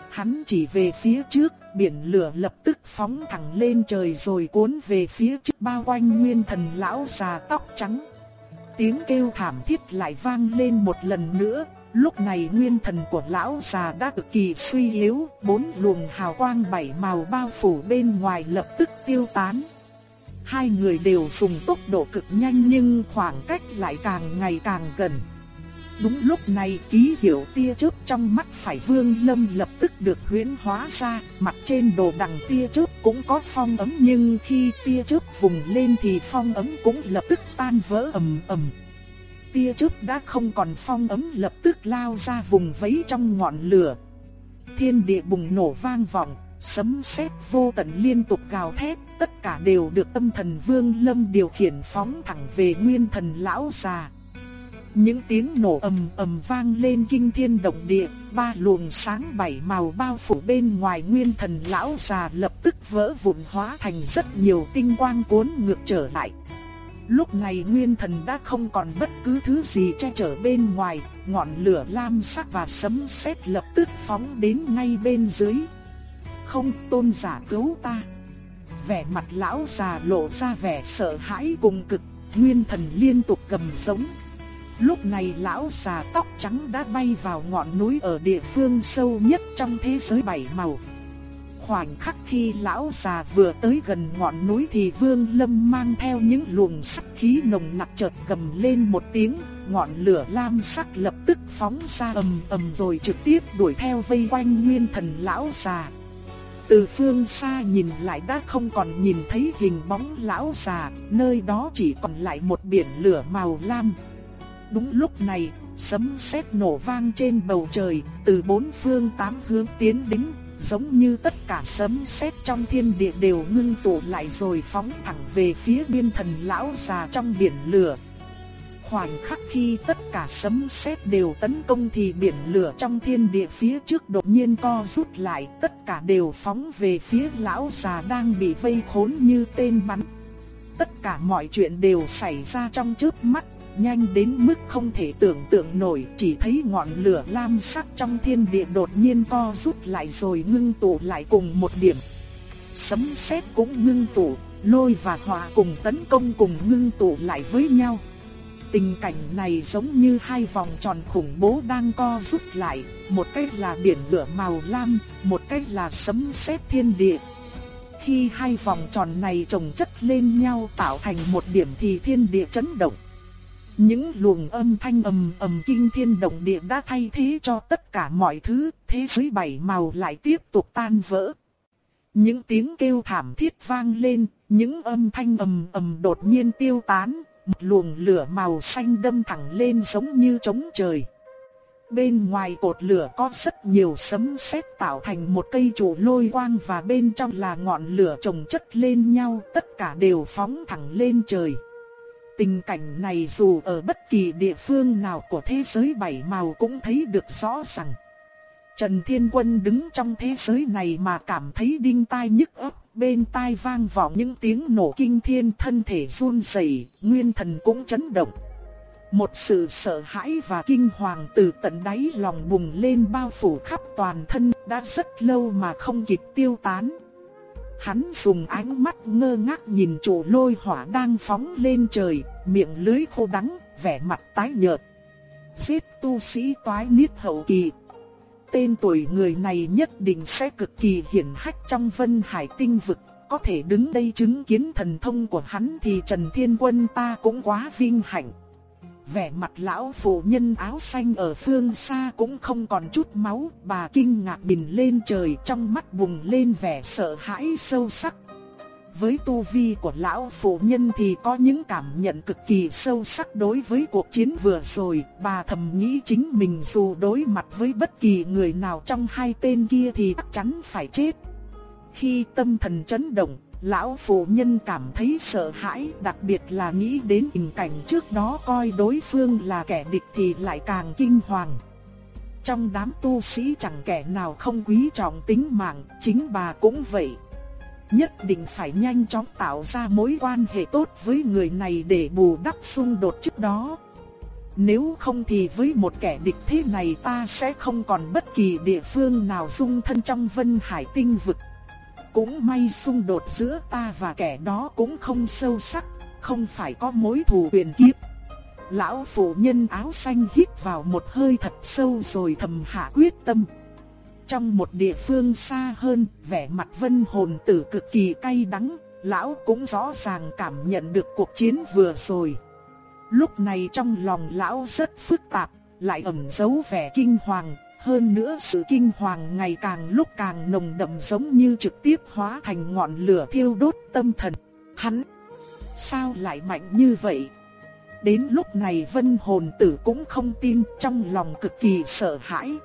Hắn chỉ về phía trước, biển lửa lập tức phóng thẳng lên trời rồi cuốn về phía trước bao quanh nguyên thần lão già tóc trắng. Tiếng kêu thảm thiết lại vang lên một lần nữa, Lúc này nguyên thần của lão già đã cực kỳ suy yếu, bốn luồng hào quang bảy màu bao phủ bên ngoài lập tức tiêu tán. Hai người đều dùng tốc độ cực nhanh nhưng khoảng cách lại càng ngày càng gần. Đúng lúc này ký hiệu tia chớp trong mắt phải vương lâm lập tức được huyễn hóa ra, mặt trên đồ đằng tia chớp cũng có phong ấm nhưng khi tia chớp vùng lên thì phong ấm cũng lập tức tan vỡ ầm ầm tia chớp đã không còn phong ấm lập tức lao ra vùng vẫy trong ngọn lửa. Thiên địa bùng nổ vang vọng, sấm sét vô tận liên tục gào thét, tất cả đều được âm thần Vương Lâm điều khiển phóng thẳng về nguyên thần lão già. Những tiếng nổ ầm ầm vang lên kinh thiên động địa, ba luồng sáng bảy màu bao phủ bên ngoài nguyên thần lão già lập tức vỡ vụn hóa thành rất nhiều tinh quang cuốn ngược trở lại. Lúc này nguyên thần đã không còn bất cứ thứ gì che chở bên ngoài, ngọn lửa lam sắc và sấm sét lập tức phóng đến ngay bên dưới. Không tôn giả cứu ta. Vẻ mặt lão già lộ ra vẻ sợ hãi cùng cực, nguyên thần liên tục gầm giống. Lúc này lão già tóc trắng đã bay vào ngọn núi ở địa phương sâu nhất trong thế giới bảy màu khoảnh khắc khi lão già vừa tới gần ngọn núi thì Vương Lâm mang theo những luồng sắc khí nồng nặc chợt gầm lên một tiếng, ngọn lửa lam sắc lập tức phóng ra ầm ầm rồi trực tiếp đuổi theo vây quanh nguyên thần lão già. Từ phương xa nhìn lại đã không còn nhìn thấy hình bóng lão già, nơi đó chỉ còn lại một biển lửa màu lam. Đúng lúc này, sấm sét nổ vang trên bầu trời, từ bốn phương tám hướng tiến đến, giống như tất cả sấm sét trong thiên địa đều ngưng tụ lại rồi phóng thẳng về phía biên thần lão già trong biển lửa. khoảnh khắc khi tất cả sấm sét đều tấn công thì biển lửa trong thiên địa phía trước đột nhiên co rút lại, tất cả đều phóng về phía lão già đang bị vây khốn như tên bắn. Tất cả mọi chuyện đều xảy ra trong chớp mắt, nhanh đến mức không thể tưởng tượng nổi, chỉ thấy ngọn lửa lam sắc trong thiên địa đột nhiên co rút lại rồi ngưng tụ lại cùng một điểm. Sấm sét cũng ngưng tụ, lôi và hỏa cùng tấn công cùng ngưng tụ lại với nhau. Tình cảnh này giống như hai vòng tròn khủng bố đang co rút lại, một cách là biển lửa màu lam, một cách là sấm sét thiên địa. Khi hai vòng tròn này chồng chất lên nhau tạo thành một điểm thì thiên địa chấn động. Những luồng âm thanh ầm ầm kinh thiên động địa đã thay thế cho tất cả mọi thứ, thế giới bảy màu lại tiếp tục tan vỡ. Những tiếng kêu thảm thiết vang lên, những âm thanh ầm ầm đột nhiên tiêu tán, một luồng lửa màu xanh đâm thẳng lên giống như trống trời. Bên ngoài cột lửa có rất nhiều sấm sét tạo thành một cây trụ lôi quang và bên trong là ngọn lửa chồng chất lên nhau, tất cả đều phóng thẳng lên trời. Tình cảnh này dù ở bất kỳ địa phương nào của thế giới bảy màu cũng thấy được rõ ràng. Trần Thiên Quân đứng trong thế giới này mà cảm thấy đinh tai nhức óc, bên tai vang vọng những tiếng nổ kinh thiên thân thể run rẩy, nguyên thần cũng chấn động. Một sự sợ hãi và kinh hoàng từ tận đáy lòng bùng lên bao phủ khắp toàn thân, đã rất lâu mà không kịp tiêu tán. Hắn dùng ánh mắt ngơ ngác nhìn trụ lôi hỏa đang phóng lên trời, miệng lưới khô đắng, vẻ mặt tái nhợt. Giết tu sĩ toái niết hậu kỳ. Tên tuổi người này nhất định sẽ cực kỳ hiển hách trong vân hải tinh vực. Có thể đứng đây chứng kiến thần thông của hắn thì Trần Thiên Quân ta cũng quá vinh hạnh. Vẻ mặt lão phụ nhân áo xanh ở phương xa cũng không còn chút máu, bà kinh ngạc nhìn lên trời trong mắt bùng lên vẻ sợ hãi sâu sắc. Với tu vi của lão phụ nhân thì có những cảm nhận cực kỳ sâu sắc đối với cuộc chiến vừa rồi, bà thầm nghĩ chính mình dù đối mặt với bất kỳ người nào trong hai tên kia thì chắc chắn phải chết. Khi tâm thần chấn động, Lão phụ nhân cảm thấy sợ hãi, đặc biệt là nghĩ đến tình cảnh trước đó coi đối phương là kẻ địch thì lại càng kinh hoàng. Trong đám tu sĩ chẳng kẻ nào không quý trọng tính mạng, chính bà cũng vậy. Nhất định phải nhanh chóng tạo ra mối quan hệ tốt với người này để bù đắp xung đột trước đó. Nếu không thì với một kẻ địch thế này ta sẽ không còn bất kỳ địa phương nào dung thân trong vân hải tinh vực. Cũng may xung đột giữa ta và kẻ đó cũng không sâu sắc, không phải có mối thù huyền kiếp. Lão phụ nhân áo xanh hít vào một hơi thật sâu rồi thầm hạ quyết tâm. Trong một địa phương xa hơn, vẻ mặt vân hồn tử cực kỳ cay đắng, lão cũng rõ ràng cảm nhận được cuộc chiến vừa rồi. Lúc này trong lòng lão rất phức tạp, lại ẩn giấu vẻ kinh hoàng, hơn nữa sự kinh hoàng ngày càng lúc càng nồng đậm giống như trực tiếp hóa thành ngọn lửa thiêu đốt tâm thần. Hắn, sao lại mạnh như vậy? Đến lúc này vân hồn tử cũng không tin trong lòng cực kỳ sợ hãi.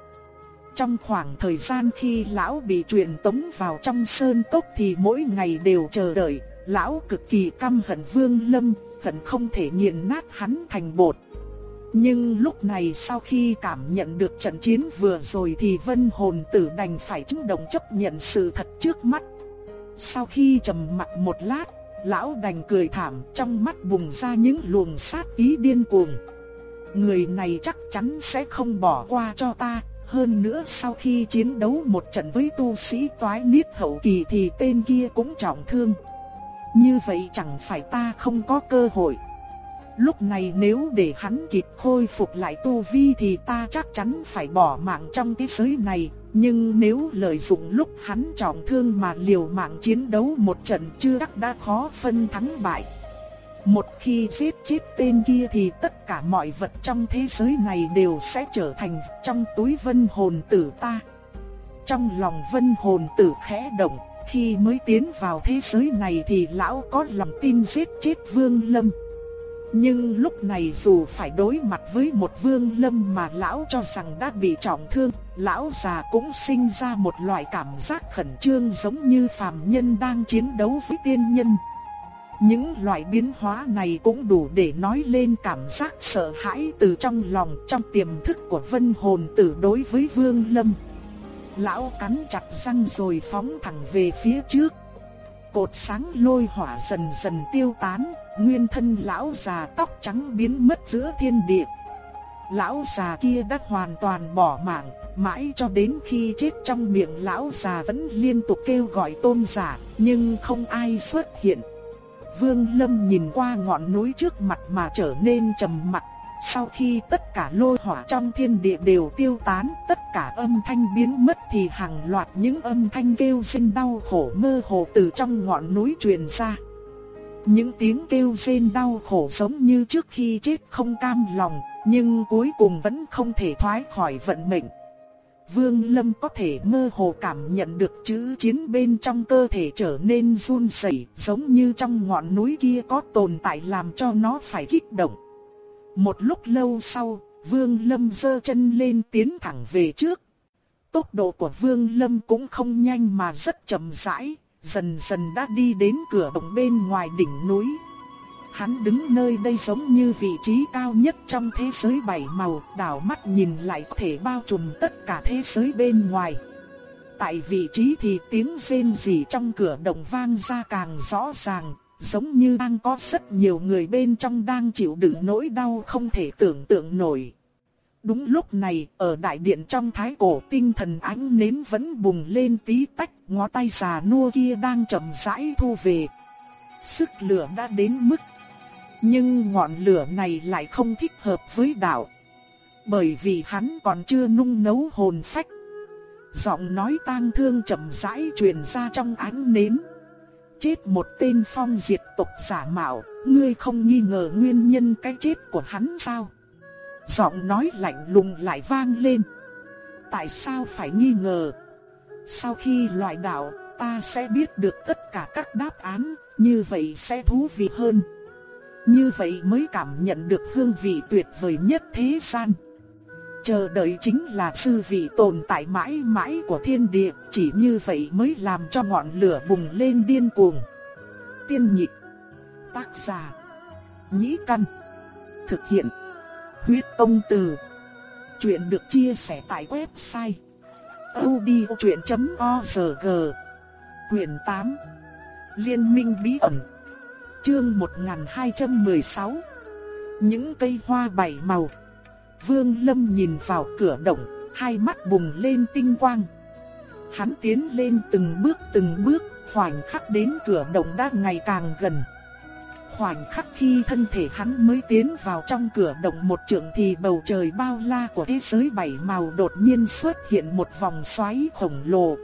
Trong khoảng thời gian khi lão bị truyền tống vào trong sơn tốc thì mỗi ngày đều chờ đợi, lão cực kỳ căm hận vương lâm, hận không thể nghiền nát hắn thành bột. Nhưng lúc này sau khi cảm nhận được trận chiến vừa rồi thì vân hồn tử đành phải chứng động chấp nhận sự thật trước mắt. Sau khi trầm mặt một lát, lão đành cười thảm trong mắt bùng ra những luồng sát ý điên cuồng. Người này chắc chắn sẽ không bỏ qua cho ta, hơn nữa sau khi chiến đấu một trận với tu sĩ toái niết hậu kỳ thì tên kia cũng trọng thương. Như vậy chẳng phải ta không có cơ hội. Lúc này nếu để hắn kịp khôi phục lại tu vi thì ta chắc chắn phải bỏ mạng trong thế giới này. Nhưng nếu lợi dụng lúc hắn trọng thương mà liều mạng chiến đấu một trận chưa chắc đã khó phân thắng bại. Một khi giết chết tên kia thì tất cả mọi vật trong thế giới này đều sẽ trở thành trong túi vân hồn tử ta. Trong lòng vân hồn tử khẽ động, khi mới tiến vào thế giới này thì lão có lòng tin giết chết vương lâm. Nhưng lúc này dù phải đối mặt với một vương lâm mà lão cho rằng đã bị trọng thương, lão già cũng sinh ra một loại cảm giác khẩn trương giống như phàm nhân đang chiến đấu với tiên nhân. Những loại biến hóa này cũng đủ để nói lên cảm giác sợ hãi từ trong lòng trong tiềm thức của vân hồn tử đối với Vương Lâm. Lão cắn chặt răng rồi phóng thẳng về phía trước. Cột sáng lôi hỏa dần dần tiêu tán, nguyên thân lão già tóc trắng biến mất giữa thiên địa. Lão già kia đã hoàn toàn bỏ mạng, mãi cho đến khi chết trong miệng lão già vẫn liên tục kêu gọi tôn giả, nhưng không ai xuất hiện. Vương Lâm nhìn qua ngọn núi trước mặt mà trở nên trầm mặc. Sau khi tất cả lôi hỏa trong thiên địa đều tiêu tán, tất cả âm thanh biến mất thì hàng loạt những âm thanh kêu rên đau khổ mơ hồ từ trong ngọn núi truyền ra. Những tiếng kêu rên đau khổ giống như trước khi chết không cam lòng, nhưng cuối cùng vẫn không thể thoát khỏi vận mệnh. Vương Lâm có thể mơ hồ cảm nhận được chữ chiến bên trong cơ thể trở nên run rẩy, giống như trong ngọn núi kia có tồn tại làm cho nó phải kích động. Một lúc lâu sau, Vương Lâm giơ chân lên tiến thẳng về trước. Tốc độ của Vương Lâm cũng không nhanh mà rất chậm rãi, dần dần đã đi đến cửa động bên ngoài đỉnh núi. Hắn đứng nơi đây giống như vị trí cao nhất trong thế giới bảy màu, đảo mắt nhìn lại có thể bao trùm tất cả thế giới bên ngoài. Tại vị trí thì tiếng rên rỉ trong cửa động vang ra càng rõ ràng, giống như đang có rất nhiều người bên trong đang chịu đựng nỗi đau không thể tưởng tượng nổi. Đúng lúc này, ở đại điện trong thái cổ tinh thần ánh nến vẫn bùng lên tí tách, ngó tay già nua kia đang chậm rãi thu về. Sức lửa đã đến mức nhưng ngọn lửa này lại không thích hợp với đạo. Bởi vì hắn còn chưa nung nấu hồn phách. Giọng nói tang thương chậm rãi truyền ra trong ánh nến. Chết một tên phong diệt tộc giả mạo, ngươi không nghi ngờ nguyên nhân cái chết của hắn sao? Giọng nói lạnh lùng lại vang lên. Tại sao phải nghi ngờ? Sau khi loại đạo, ta sẽ biết được tất cả các đáp án, như vậy sẽ thú vị hơn. Như vậy mới cảm nhận được hương vị tuyệt vời nhất thế gian. Chờ đợi chính là sư vị tồn tại mãi mãi của thiên địa, chỉ như vậy mới làm cho ngọn lửa bùng lên điên cuồng. Tiên nhị tác giả, nhĩ căn, thực hiện, huyết công từ. Chuyện được chia sẻ tại website odchuyện.org, quyển 8, Liên minh bí ẩn. Chương 1216 Những cây hoa bảy màu Vương Lâm nhìn vào cửa động, hai mắt bùng lên tinh quang. Hắn tiến lên từng bước từng bước, khoảnh khắc đến cửa động đã ngày càng gần. Khoảnh khắc khi thân thể hắn mới tiến vào trong cửa động một trượng thì bầu trời bao la của thế giới bảy màu đột nhiên xuất hiện một vòng xoáy khổng lồ.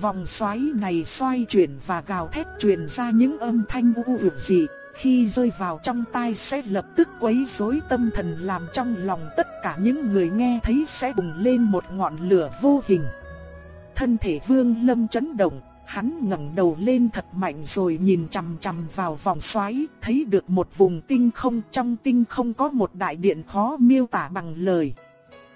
Vòng xoáy này xoay chuyển và gào thét truyền ra những âm thanh u u dị, khi rơi vào trong tai sẽ lập tức quấy rối tâm thần làm trong lòng tất cả những người nghe thấy sẽ bùng lên một ngọn lửa vô hình. Thân thể Vương Lâm chấn động, hắn ngẩng đầu lên thật mạnh rồi nhìn chằm chằm vào vòng xoáy, thấy được một vùng tinh không, trong tinh không có một đại điện khó miêu tả bằng lời.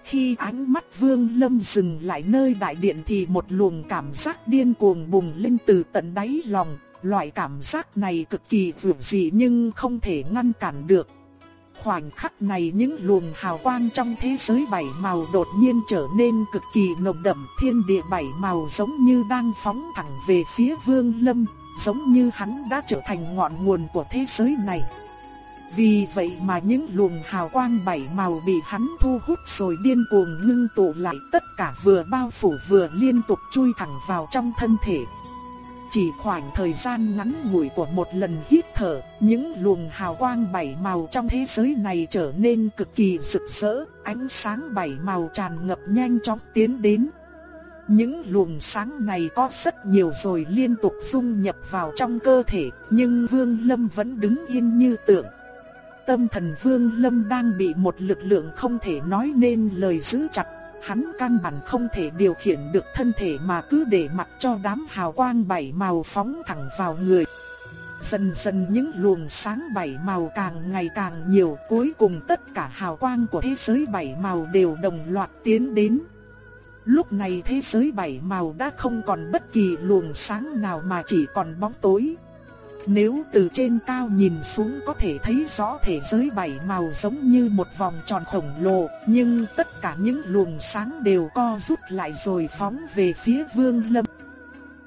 Khi ánh mắt Vương Lâm dừng lại nơi đại điện thì một luồng cảm giác điên cuồng bùng lên từ tận đáy lòng, loại cảm giác này cực kỳ vượt dị nhưng không thể ngăn cản được. Khoảnh khắc này những luồng hào quang trong thế giới bảy màu đột nhiên trở nên cực kỳ nồng đậm, thiên địa bảy màu giống như đang phóng thẳng về phía Vương Lâm, giống như hắn đã trở thành ngọn nguồn của thế giới này. Vì vậy mà những luồng hào quang bảy màu bị hắn thu hút rồi điên cuồng ngưng tụ lại tất cả vừa bao phủ vừa liên tục chui thẳng vào trong thân thể. Chỉ khoảng thời gian ngắn ngủi của một lần hít thở, những luồng hào quang bảy màu trong thế giới này trở nên cực kỳ rực rỡ, ánh sáng bảy màu tràn ngập nhanh chóng tiến đến. Những luồng sáng này có rất nhiều rồi liên tục dung nhập vào trong cơ thể, nhưng Vương Lâm vẫn đứng yên như tượng. Tâm thần Vương Lâm đang bị một lực lượng không thể nói nên lời giữ chặt, hắn căn bản không thể điều khiển được thân thể mà cứ để mặc cho đám hào quang bảy màu phóng thẳng vào người. Dần dần những luồng sáng bảy màu càng ngày càng nhiều, cuối cùng tất cả hào quang của thế giới bảy màu đều đồng loạt tiến đến. Lúc này thế giới bảy màu đã không còn bất kỳ luồng sáng nào mà chỉ còn bóng tối. Nếu từ trên cao nhìn xuống có thể thấy rõ thể giới bảy màu giống như một vòng tròn khổng lồ, nhưng tất cả những luồng sáng đều co rút lại rồi phóng về phía Vương Lâm.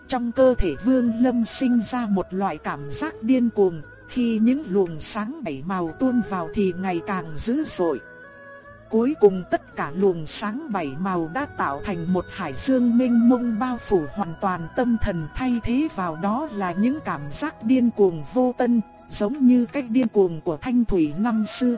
Trong cơ thể Vương Lâm sinh ra một loại cảm giác điên cuồng, khi những luồng sáng bảy màu tuôn vào thì ngày càng dữ dội. Cuối cùng tất cả luồng sáng bảy màu đã tạo thành một hải dương mênh mông bao phủ hoàn toàn tâm thần thay thế vào đó là những cảm giác điên cuồng vô tân, giống như cách điên cuồng của thanh thủy năm xưa.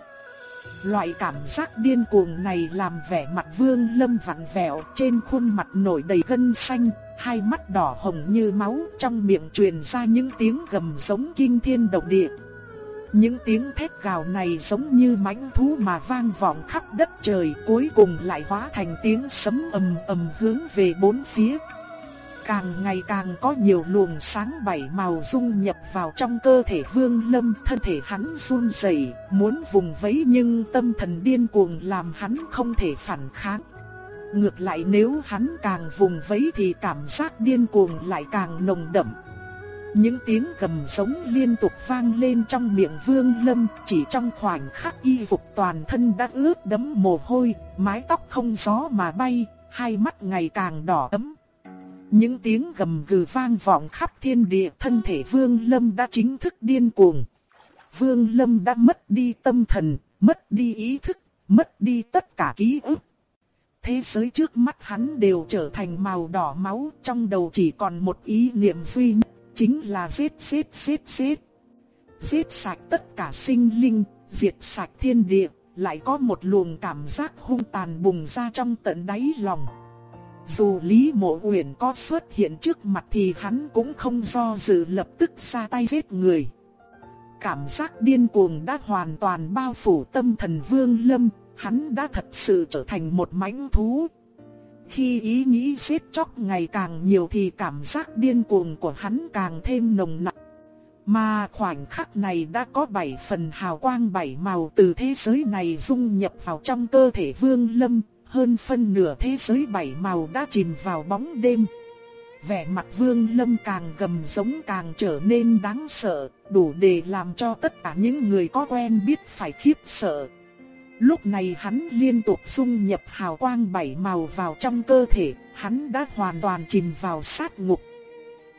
Loại cảm giác điên cuồng này làm vẻ mặt vương lâm vặn vẹo trên khuôn mặt nổi đầy gân xanh, hai mắt đỏ hồng như máu trong miệng truyền ra những tiếng gầm giống kinh thiên động địa. Những tiếng thét gào này giống như mãnh thú mà vang vọng khắp đất trời, cuối cùng lại hóa thành tiếng sấm ầm ầm hướng về bốn phía. Càng ngày càng có nhiều luồng sáng bảy màu dung nhập vào trong cơ thể vương lâm, thân thể hắn run rẩy, muốn vùng vẫy nhưng tâm thần điên cuồng làm hắn không thể phản kháng. Ngược lại nếu hắn càng vùng vẫy thì cảm giác điên cuồng lại càng nồng đậm. Những tiếng gầm giống liên tục vang lên trong miệng Vương Lâm, chỉ trong khoảnh khắc y phục toàn thân đã ướt đẫm mồ hôi, mái tóc không gió mà bay, hai mắt ngày càng đỏ ấm. Những tiếng gầm gừ vang vọng khắp thiên địa, thân thể Vương Lâm đã chính thức điên cuồng. Vương Lâm đã mất đi tâm thần, mất đi ý thức, mất đi tất cả ký ức. Thế giới trước mắt hắn đều trở thành màu đỏ máu, trong đầu chỉ còn một ý niệm duy nhất chính là giết giết giết giết. Giết sạch tất cả sinh linh, diệt sạch thiên địa, lại có một luồng cảm giác hung tàn bùng ra trong tận đáy lòng. Dù Lý Mộ Uyển có xuất hiện trước mặt thì hắn cũng không do dự lập tức ra tay giết người. Cảm giác điên cuồng đã hoàn toàn bao phủ tâm thần Vương Lâm, hắn đã thật sự trở thành một mãnh thú. Khi ý nghĩ giết chóc ngày càng nhiều thì cảm giác điên cuồng của hắn càng thêm nồng nặc. Mà khoảnh khắc này đã có bảy phần hào quang bảy màu từ thế giới này dung nhập vào trong cơ thể Vương Lâm, hơn phân nửa thế giới bảy màu đã chìm vào bóng đêm. Vẻ mặt Vương Lâm càng gầm giống càng trở nên đáng sợ, đủ để làm cho tất cả những người có quen biết phải khiếp sợ. Lúc này hắn liên tục dung nhập hào quang bảy màu vào trong cơ thể, hắn đã hoàn toàn chìm vào sát ngục.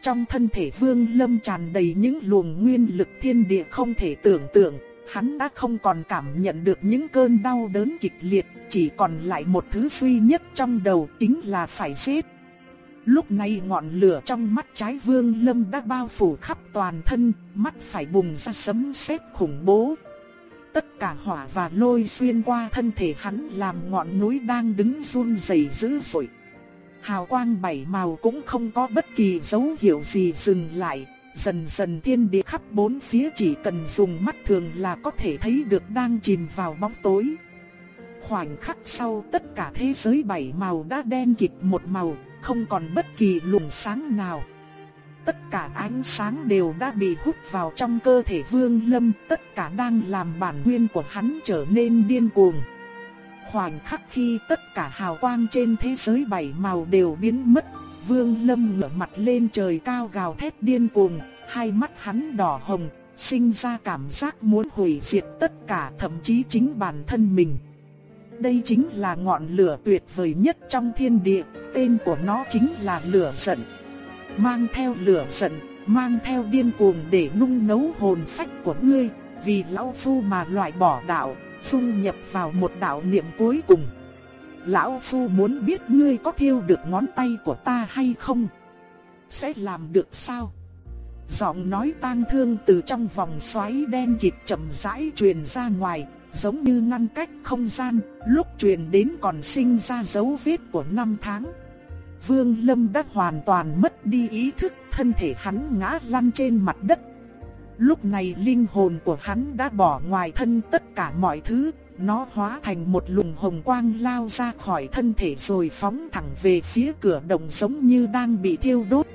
Trong thân thể Vương Lâm tràn đầy những luồng nguyên lực thiên địa không thể tưởng tượng, hắn đã không còn cảm nhận được những cơn đau đớn kịch liệt, chỉ còn lại một thứ duy nhất trong đầu chính là phải giết. Lúc này ngọn lửa trong mắt trái Vương Lâm đã bao phủ khắp toàn thân, mắt phải bùng ra sấm sét khủng bố, tất cả hỏa và lôi xuyên qua thân thể hắn làm ngọn núi đang đứng run rẩy dữ dội. Hào quang bảy màu cũng không có bất kỳ dấu hiệu gì dừng lại, dần dần thiên địa khắp bốn phía chỉ cần dùng mắt thường là có thể thấy được đang chìm vào bóng tối. Khoảnh khắc sau tất cả thế giới bảy màu đã đen kịt một màu, không còn bất kỳ luồng sáng nào tất cả ánh sáng đều đã bị hút vào trong cơ thể Vương Lâm, tất cả đang làm bản nguyên của hắn trở nên điên cuồng. Khoảnh khắc khi tất cả hào quang trên thế giới bảy màu đều biến mất, Vương Lâm ngửa mặt lên trời cao gào thét điên cuồng, hai mắt hắn đỏ hồng, sinh ra cảm giác muốn hủy diệt tất cả thậm chí chính bản thân mình. Đây chính là ngọn lửa tuyệt vời nhất trong thiên địa, tên của nó chính là lửa giận mang theo lửa giận, mang theo điên cuồng để nung nấu hồn phách của ngươi, vì lão phu mà loại bỏ đạo, dung nhập vào một đạo niệm cuối cùng. Lão phu muốn biết ngươi có thiêu được ngón tay của ta hay không? Sẽ làm được sao? Giọng nói tang thương từ trong vòng xoáy đen kịt chậm rãi truyền ra ngoài, giống như ngăn cách không gian, lúc truyền đến còn sinh ra dấu vết của năm tháng. Vương Lâm đã hoàn toàn mất đi ý thức, thân thể hắn ngã lăn trên mặt đất. Lúc này linh hồn của hắn đã bỏ ngoài thân tất cả mọi thứ, nó hóa thành một luồng hồng quang lao ra khỏi thân thể rồi phóng thẳng về phía cửa động giống như đang bị thiêu đốt.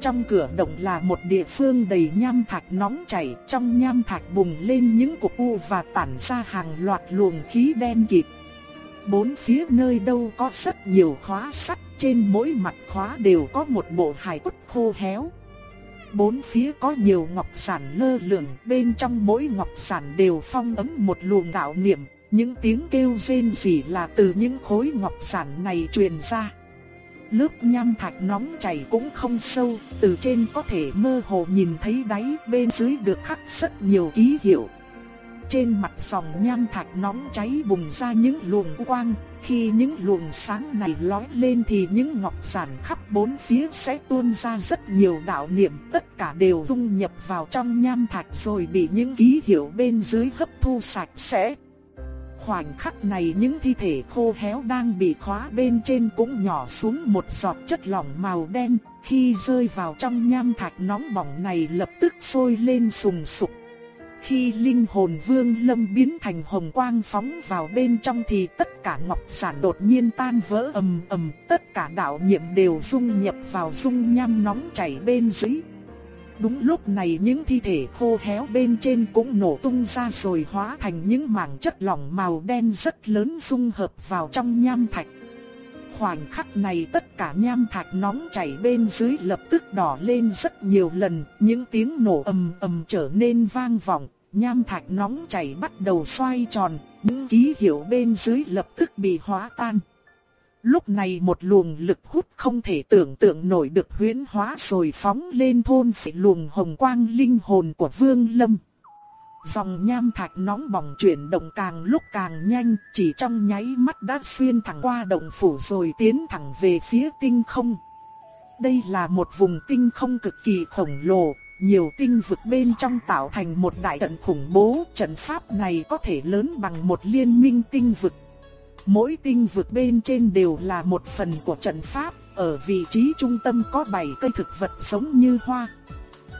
Trong cửa động là một địa phương đầy nham thạch nóng chảy, trong nham thạch bùng lên những cục u và tản ra hàng loạt luồng khí đen kịt. Bốn phía nơi đâu có rất nhiều khóa sắt, trên mỗi mặt khóa đều có một bộ hài cốt khô héo. bốn phía có nhiều ngọc sản lơ lửng, bên trong mỗi ngọc sản đều phong ấn một luồng đạo niệm, những tiếng kêu rên rỉ là từ những khối ngọc sản này truyền ra. Lớp nham thạch nóng chảy cũng không sâu, từ trên có thể mơ hồ nhìn thấy đáy, bên dưới được khắc rất nhiều ký hiệu. Trên mặt sòng nham thạch nóng cháy bùng ra những luồng quang, khi những luồng sáng này lói lên thì những ngọc giản khắp bốn phía sẽ tuôn ra rất nhiều đạo niệm, tất cả đều dung nhập vào trong nham thạch rồi bị những ký hiệu bên dưới hấp thu sạch sẽ. Khoảnh khắc này những thi thể khô héo đang bị khóa bên trên cũng nhỏ xuống một giọt chất lỏng màu đen, khi rơi vào trong nham thạch nóng bỏng này lập tức sôi lên sùng sục. Khi linh hồn vương lâm biến thành hồng quang phóng vào bên trong thì tất cả ngọc sản đột nhiên tan vỡ ầm ầm, tất cả đạo nhiệm đều dung nhập vào dung nham nóng chảy bên dưới. Đúng lúc này những thi thể khô héo bên trên cũng nổ tung ra rồi hóa thành những mảng chất lỏng màu đen rất lớn dung hợp vào trong nham thạch. Khoảnh khắc này tất cả nham thạch nóng chảy bên dưới lập tức đỏ lên rất nhiều lần, những tiếng nổ ầm ầm trở nên vang vọng, nham thạch nóng chảy bắt đầu xoay tròn, những ký hiệu bên dưới lập tức bị hóa tan. Lúc này một luồng lực hút không thể tưởng tượng nổi được huyễn hóa rồi phóng lên thôn phệ luồng hồng quang linh hồn của Vương Lâm. Dòng nham thạch nóng bỏng chuyển động càng lúc càng nhanh, chỉ trong nháy mắt đã xuyên thẳng qua động phủ rồi tiến thẳng về phía tinh không. Đây là một vùng tinh không cực kỳ khổng lồ, nhiều tinh vực bên trong tạo thành một đại trận khủng bố, trận pháp này có thể lớn bằng một liên minh tinh vực. Mỗi tinh vực bên trên đều là một phần của trận pháp, ở vị trí trung tâm có 7 cây thực vật giống như hoa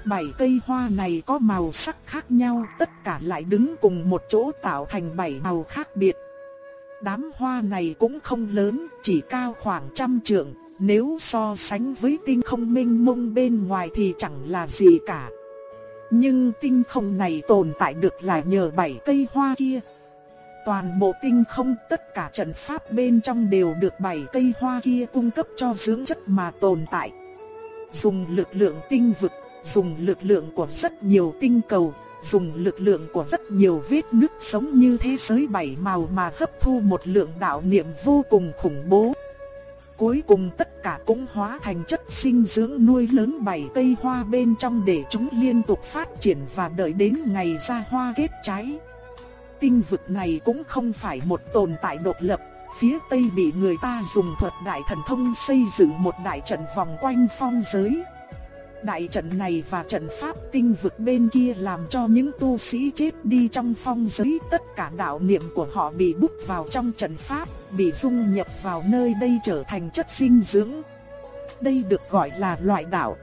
bảy cây hoa này có màu sắc khác nhau, tất cả lại đứng cùng một chỗ tạo thành bảy màu khác biệt. Đám hoa này cũng không lớn, chỉ cao khoảng trăm trượng, nếu so sánh với tinh không minh mông bên ngoài thì chẳng là gì cả. Nhưng tinh không này tồn tại được là nhờ bảy cây hoa kia. Toàn bộ tinh không tất cả trận pháp bên trong đều được bảy cây hoa kia cung cấp cho dưỡng chất mà tồn tại. Dùng lực lượng tinh vực, dùng lực lượng của rất nhiều tinh cầu, dùng lực lượng của rất nhiều vết nứt sống như thế giới bảy màu mà hấp thu một lượng đạo niệm vô cùng khủng bố. Cuối cùng tất cả cũng hóa thành chất sinh dưỡng nuôi lớn bảy cây hoa bên trong để chúng liên tục phát triển và đợi đến ngày ra hoa kết trái. Tinh vực này cũng không phải một tồn tại độc lập, phía Tây bị người ta dùng thuật đại thần thông xây dựng một đại trận vòng quanh phong giới. Đại trận này và trận pháp tinh vực bên kia làm cho những tu sĩ chết đi trong phong giới tất cả đạo niệm của họ bị bút vào trong trận pháp, bị dung nhập vào nơi đây trở thành chất sinh dưỡng. Đây được gọi là loại đạo.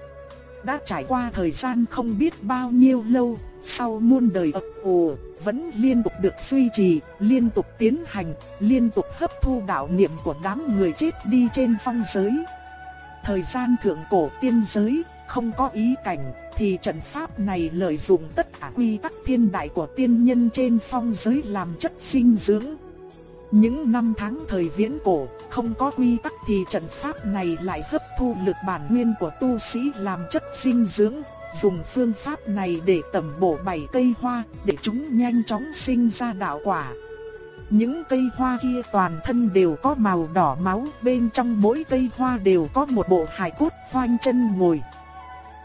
Đã trải qua thời gian không biết bao nhiêu lâu, sau muôn đời ập ồ, vẫn liên tục được duy trì, liên tục tiến hành, liên tục hấp thu đạo niệm của đám người chết đi trên phong giới. Thời gian thượng cổ tiên giới, không có ý cảnh, thì trận pháp này lợi dụng tất cả quy tắc thiên đại của tiên nhân trên phong giới làm chất sinh dưỡng. Những năm tháng thời viễn cổ, không có quy tắc thì trận pháp này lại hấp thu lực bản nguyên của tu sĩ làm chất sinh dưỡng, dùng phương pháp này để tẩm bổ bảy cây hoa, để chúng nhanh chóng sinh ra đạo quả. Những cây hoa kia toàn thân đều có màu đỏ máu, bên trong mỗi cây hoa đều có một bộ hài cốt khoanh chân ngồi.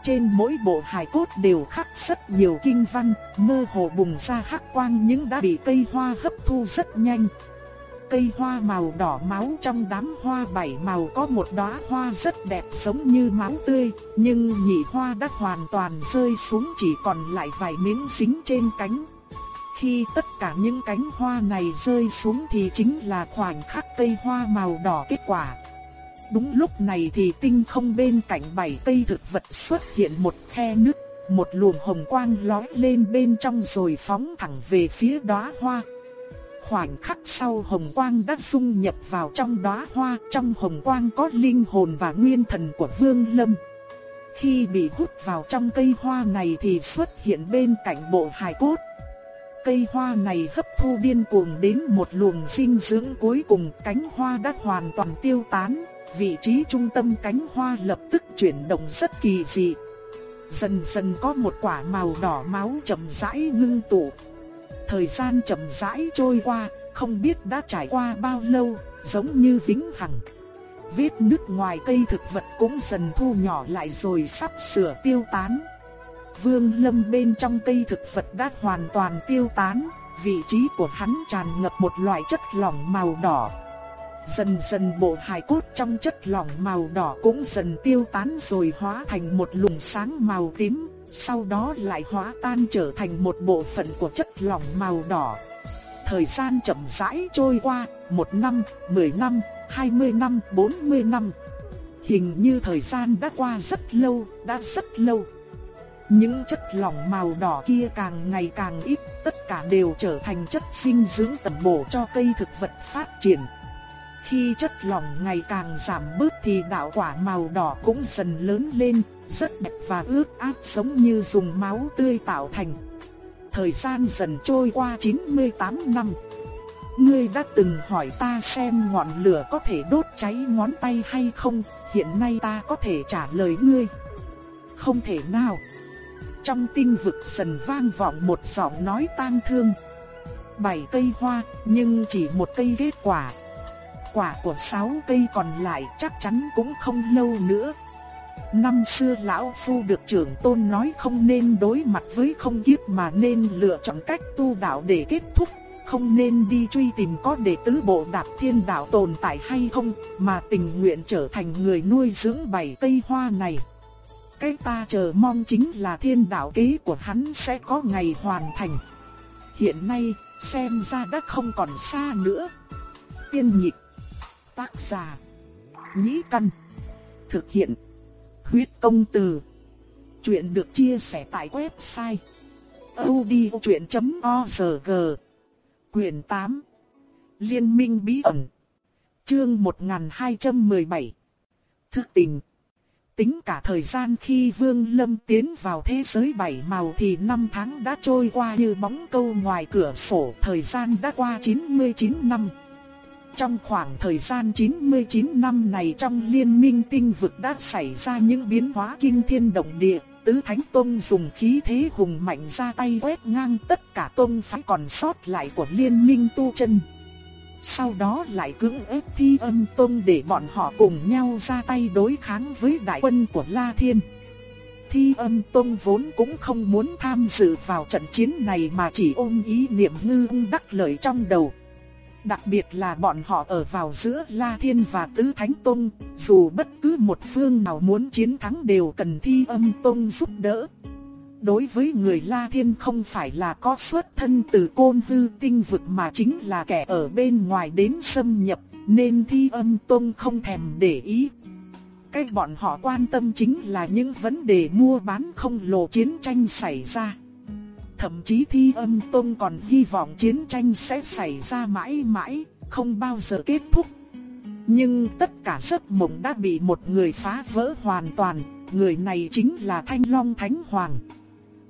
Trên mỗi bộ hài cốt đều khắc rất nhiều kinh văn, mơ hồ bùng ra hắc quang những đã bị cây hoa hấp thu rất nhanh. Cây hoa màu đỏ máu trong đám hoa bảy màu có một đóa hoa rất đẹp giống như máu tươi, nhưng nhị hoa đã hoàn toàn rơi xuống chỉ còn lại vài miếng dính trên cánh. Khi tất cả những cánh hoa này rơi xuống thì chính là khoảnh khắc cây hoa màu đỏ kết quả. Đúng lúc này thì tinh không bên cạnh bảy cây thực vật xuất hiện một khe nước, một luồng hồng quang lóe lên bên trong rồi phóng thẳng về phía đóa hoa. Khoảnh khắc sau hồng quang đã dung nhập vào trong đóa hoa, trong hồng quang có linh hồn và nguyên thần của Vương Lâm. Khi bị hút vào trong cây hoa này thì xuất hiện bên cạnh bộ hài cốt. Cây hoa này hấp thu điên cuồng đến một luồng sinh dưỡng cuối cùng cánh hoa đã hoàn toàn tiêu tán, vị trí trung tâm cánh hoa lập tức chuyển động rất kỳ dị. dần dần có một quả màu đỏ máu chậm rãi ngưng tụ. Thời gian chậm rãi trôi qua, không biết đã trải qua bao lâu, giống như vĩnh hằng. Vết nứt ngoài cây thực vật cũng dần thu nhỏ lại rồi sắp sửa tiêu tán. Vương Lâm bên trong cây thực vật đã hoàn toàn tiêu tán, vị trí của hắn tràn ngập một loại chất lỏng màu đỏ. Dần dần bộ hài cốt trong chất lỏng màu đỏ cũng dần tiêu tán rồi hóa thành một luồng sáng màu tím, sau đó lại hóa tan trở thành một bộ phận của chất lỏng màu đỏ. Thời gian chậm rãi trôi qua, một năm, mười năm, hai mươi năm, bốn mươi năm. Hình như thời gian đã qua rất lâu, đã rất lâu. Những chất lỏng màu đỏ kia càng ngày càng ít, tất cả đều trở thành chất dinh dưỡng tầm bổ cho cây thực vật phát triển. Khi chất lỏng ngày càng giảm bớt thì đạo quả màu đỏ cũng dần lớn lên, rất đẹp và ướt át giống như dùng máu tươi tạo thành. Thời gian dần trôi qua 98 năm. Ngươi đã từng hỏi ta xem ngọn lửa có thể đốt cháy ngón tay hay không, hiện nay ta có thể trả lời ngươi. Không thể nào. Trong tinh vực dần vang vọng một giọng nói tang thương. Bảy cây hoa, nhưng chỉ một cây kết quả. Quả của sáu cây còn lại chắc chắn cũng không lâu nữa. Năm xưa lão phu được trưởng tôn nói không nên đối mặt với không kiếp mà nên lựa chọn cách tu đạo để kết thúc, không nên đi truy tìm có đệ tứ bộ đạp thiên đạo tồn tại hay không, mà tình nguyện trở thành người nuôi dưỡng bảy cây hoa này. Cái ta chờ mong chính là thiên đạo kế của hắn sẽ có ngày hoàn thành. Hiện nay, xem ra đã không còn xa nữa. Tiên nhịp, tác giả, nhĩ căn, thực hiện, huyết công từ. Chuyện được chia sẻ tại website odchuyện.org Quyền 8 Liên minh bí ẩn. Chương 1217 Thức tình Tính cả thời gian khi Vương Lâm tiến vào thế giới bảy màu thì năm tháng đã trôi qua như bóng câu ngoài cửa sổ, thời gian đã qua 99 năm. Trong khoảng thời gian 99 năm này trong liên minh tinh vực đã xảy ra những biến hóa kinh thiên động địa, tứ thánh tông dùng khí thế hùng mạnh ra tay quét ngang tất cả tông phái còn sót lại của liên minh tu chân. Sau đó lại cưỡng ép thi âm tông để bọn họ cùng nhau ra tay đối kháng với đại quân của La Thiên. Thi âm tông vốn cũng không muốn tham dự vào trận chiến này mà chỉ ôm ý niệm ngư đắc lợi trong đầu. Đặc biệt là bọn họ ở vào giữa La Thiên và Tứ Thánh Tông, dù bất cứ một phương nào muốn chiến thắng đều cần thi âm tông giúp đỡ. Đối với người La Thiên không phải là có xuất thân từ côn hư tinh vực mà chính là kẻ ở bên ngoài đến xâm nhập, nên thi âm tông không thèm để ý. Cái bọn họ quan tâm chính là những vấn đề mua bán không lộ chiến tranh xảy ra. Thậm chí thi âm tông còn hy vọng chiến tranh sẽ xảy ra mãi mãi, không bao giờ kết thúc. Nhưng tất cả giấc mộng đã bị một người phá vỡ hoàn toàn, người này chính là Thanh Long Thánh Hoàng.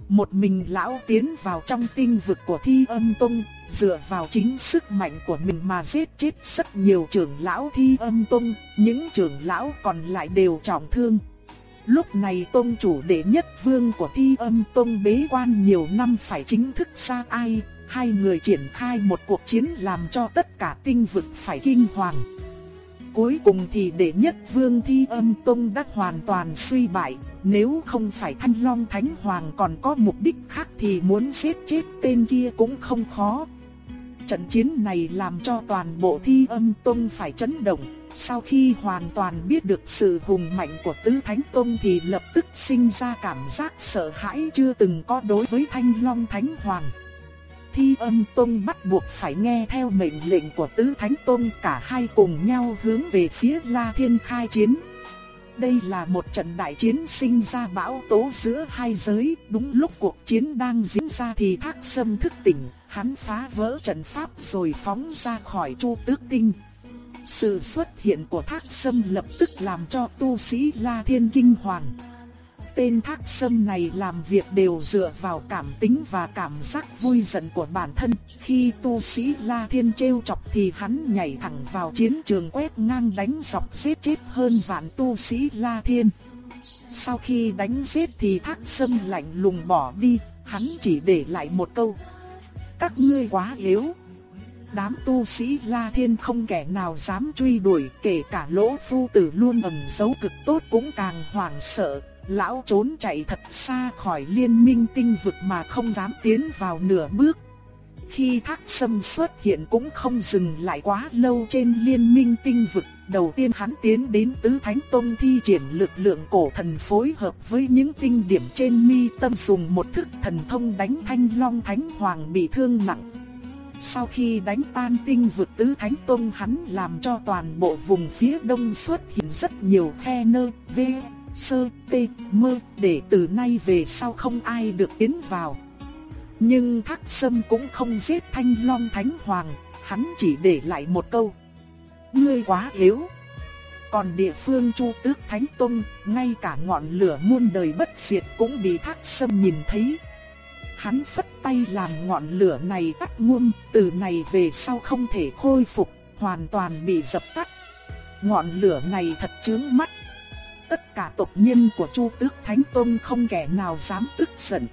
Một mình lão tiến vào trong tinh vực của thi âm tông, dựa vào chính sức mạnh của mình mà giết chết rất nhiều trưởng lão thi âm tông, những trưởng lão còn lại đều trọng thương. Lúc này tôn chủ đệ nhất vương của thi âm tôn bế quan nhiều năm phải chính thức ra ai, hai người triển khai một cuộc chiến làm cho tất cả tinh vực phải kinh hoàng. Cuối cùng thì đệ nhất vương thi âm tôn đã hoàn toàn suy bại, nếu không phải thanh long thánh hoàng còn có mục đích khác thì muốn giết chết tên kia cũng không khó. Trận chiến này làm cho toàn bộ thi âm tôn phải chấn động, sau khi hoàn toàn biết được sự hùng mạnh của Tứ Thánh Tông thì lập tức sinh ra cảm giác sợ hãi chưa từng có đối với Thanh Long Thánh Hoàng. Thi âm Tông bắt buộc phải nghe theo mệnh lệnh của Tứ Thánh Tông cả hai cùng nhau hướng về phía La Thiên khai chiến. Đây là một trận đại chiến sinh ra bão tố giữa hai giới, đúng lúc cuộc chiến đang diễn ra thì Thác Sâm thức tỉnh, hắn phá vỡ trận pháp rồi phóng ra khỏi Chu Tước Tinh. Sự xuất hiện của thác sâm lập tức làm cho tu sĩ La Thiên kinh hoàng. Tên thác sâm này làm việc đều dựa vào cảm tính và cảm giác vui giận của bản thân. Khi tu sĩ La Thiên trêu chọc thì hắn nhảy thẳng vào chiến trường quét ngang đánh dọc giết chết hơn vạn tu sĩ La Thiên. Sau khi đánh giết thì thác sâm lạnh lùng bỏ đi, hắn chỉ để lại một câu. Các ngươi quá yếu. Đám tu sĩ La Thiên không kẻ nào dám truy đuổi, kể cả lỗ phu tử luôn ẩn giấu cực tốt cũng càng hoảng sợ. Lão trốn chạy thật xa khỏi liên minh tinh vực mà không dám tiến vào nửa bước. Khi thác sâm xuất hiện cũng không dừng lại quá lâu trên liên minh tinh vực. Đầu tiên hắn tiến đến tứ thánh tông thi triển lực lượng cổ thần phối hợp với những tinh điểm trên mi tâm dùng một thức thần thông đánh thanh long thánh hoàng bị thương nặng. Sau khi đánh tan tinh vực tứ thánh tông hắn làm cho toàn bộ vùng phía đông xuất hiện rất nhiều khe nơ, v, sơ, tê, mơ, để từ nay về sau không ai được tiến vào. Nhưng Thác Sâm cũng không giết Thanh Long Thánh Hoàng, hắn chỉ để lại một câu. Ngươi quá yếu. Còn địa phương Chu Tước Thánh Tông, ngay cả ngọn lửa muôn đời bất diệt cũng bị Thác Sâm nhìn thấy. Hắn phất tay làm ngọn lửa này tắt ngum, từ này về sau không thể khôi phục, hoàn toàn bị dập tắt. Ngọn lửa này thật chướng mắt. Tất cả tộc nhân của Chu Tước Thánh Tông không kẻ nào dám tức giận.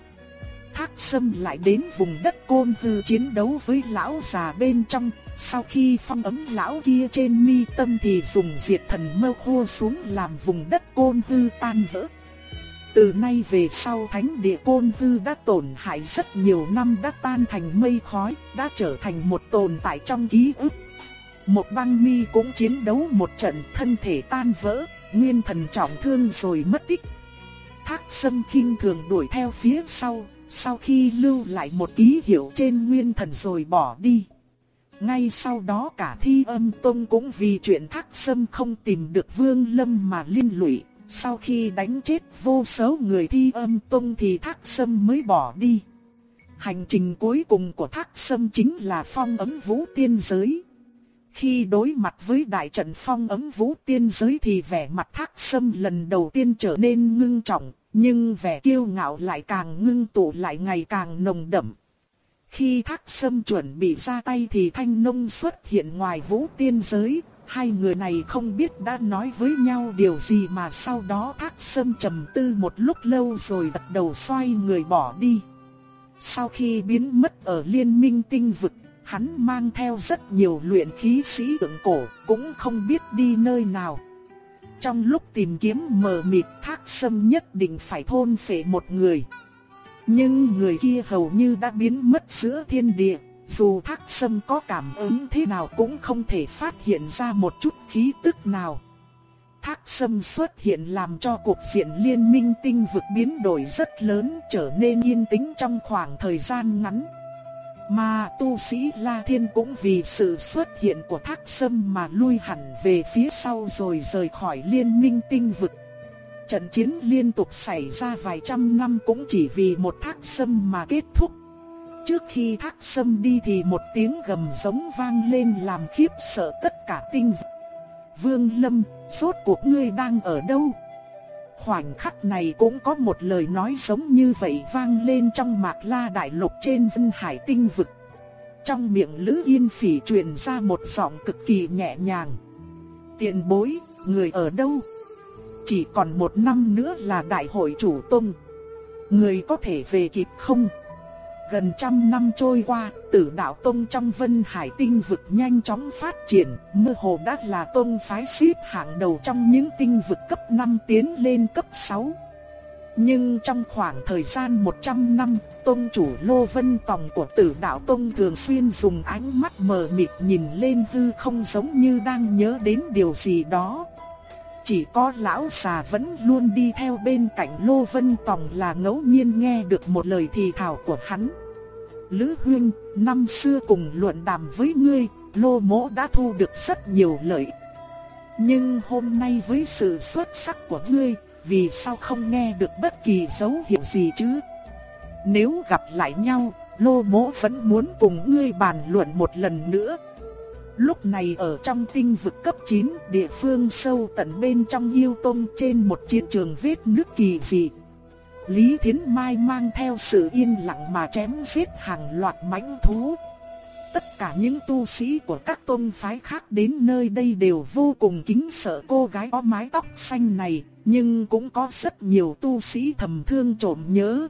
Thác Sâm lại đến vùng đất côn hư chiến đấu với lão già bên trong, sau khi phong ấm lão kia trên mi tâm thì dùng diệt thần mơ khô xuống làm vùng đất côn hư tan vỡ. Từ nay về sau thánh địa côn hư đã tổn hại rất nhiều năm đã tan thành mây khói, đã trở thành một tồn tại trong ký ức. Một băng mi cũng chiến đấu một trận thân thể tan vỡ, nguyên thần trọng thương rồi mất tích. Thác sâm kinh thường đuổi theo phía sau, sau khi lưu lại một ký hiệu trên nguyên thần rồi bỏ đi. Ngay sau đó cả thi âm tông cũng vì chuyện thác sâm không tìm được vương lâm mà liên lụy. Sau khi đánh chết vô số người thi âm tông thì thác sâm mới bỏ đi. Hành trình cuối cùng của thác sâm chính là phong ấm vũ tiên giới. Khi đối mặt với đại trận phong ấm vũ tiên giới thì vẻ mặt thác sâm lần đầu tiên trở nên ngưng trọng, nhưng vẻ kiêu ngạo lại càng ngưng tụ lại ngày càng nồng đậm. Khi thác sâm chuẩn bị ra tay thì thanh nông xuất hiện ngoài vũ tiên giới. Hai người này không biết đã nói với nhau điều gì mà sau đó thác sâm trầm tư một lúc lâu rồi gật đầu xoay người bỏ đi. Sau khi biến mất ở liên minh tinh vực, hắn mang theo rất nhiều luyện khí sĩ tượng cổ, cũng không biết đi nơi nào. Trong lúc tìm kiếm mờ mịt thác sâm nhất định phải thôn phệ một người. Nhưng người kia hầu như đã biến mất giữa thiên địa, dù thác sâm có cảm ứng thế nào cũng không thể phát hiện ra một chút khí tức nào. Thác sâm xuất hiện làm cho cuộc diện liên minh tinh vực biến đổi rất lớn trở nên yên tĩnh trong khoảng thời gian ngắn. Mà tu sĩ La Thiên cũng vì sự xuất hiện của thác sâm mà lui hẳn về phía sau rồi rời khỏi liên minh tinh vực. Trận chiến liên tục xảy ra vài trăm năm cũng chỉ vì một thác sâm mà kết thúc. Trước khi thác sâm đi thì một tiếng gầm giống vang lên làm khiếp sợ tất cả tinh vật. Vương Lâm, suốt cuộc ngươi đang ở đâu? Khoảnh khắc này cũng có một lời nói giống như vậy vang lên trong mạc la đại lục trên vân hải tinh vực. Trong miệng Lữ Yên Phỉ truyền ra một giọng cực kỳ nhẹ nhàng. Tiện bối, người ở đâu? Chỉ còn một năm nữa là đại hội chủ tông. Người có thể về kịp không? Gần trăm năm trôi qua, tử đạo tông trong vân hải tinh vực nhanh chóng phát triển, mơ hồ đã là tông phái xếp hạng đầu trong những tinh vực cấp 5 tiến lên cấp 6. Nhưng trong khoảng thời gian 100 năm, tông chủ Lô Vân Tòng của tử đạo tông thường xuyên dùng ánh mắt mờ mịt nhìn lên hư không giống như đang nhớ đến điều gì đó. Chỉ có lão già vẫn luôn đi theo bên cạnh Lô Vân Tòng là ngẫu nhiên nghe được một lời thì thảo của hắn. Lữ Huyên, năm xưa cùng luận đàm với ngươi, Lô Mỗ đã thu được rất nhiều lợi. Nhưng hôm nay với sự xuất sắc của ngươi, vì sao không nghe được bất kỳ dấu hiệu gì chứ? Nếu gặp lại nhau, Lô Mỗ vẫn muốn cùng ngươi bàn luận một lần nữa. Lúc này ở trong tinh vực cấp 9, địa phương sâu tận bên trong yêu tông trên một chiến trường vết nước kỳ dị. Lý Thiến Mai mang theo sự yên lặng mà chém giết hàng loạt mãnh thú. tất cả những tu sĩ của các tôn phái khác đến nơi đây đều vô cùng kính sợ cô gái có mái tóc xanh này, nhưng cũng có rất nhiều tu sĩ thầm thương trộm nhớ.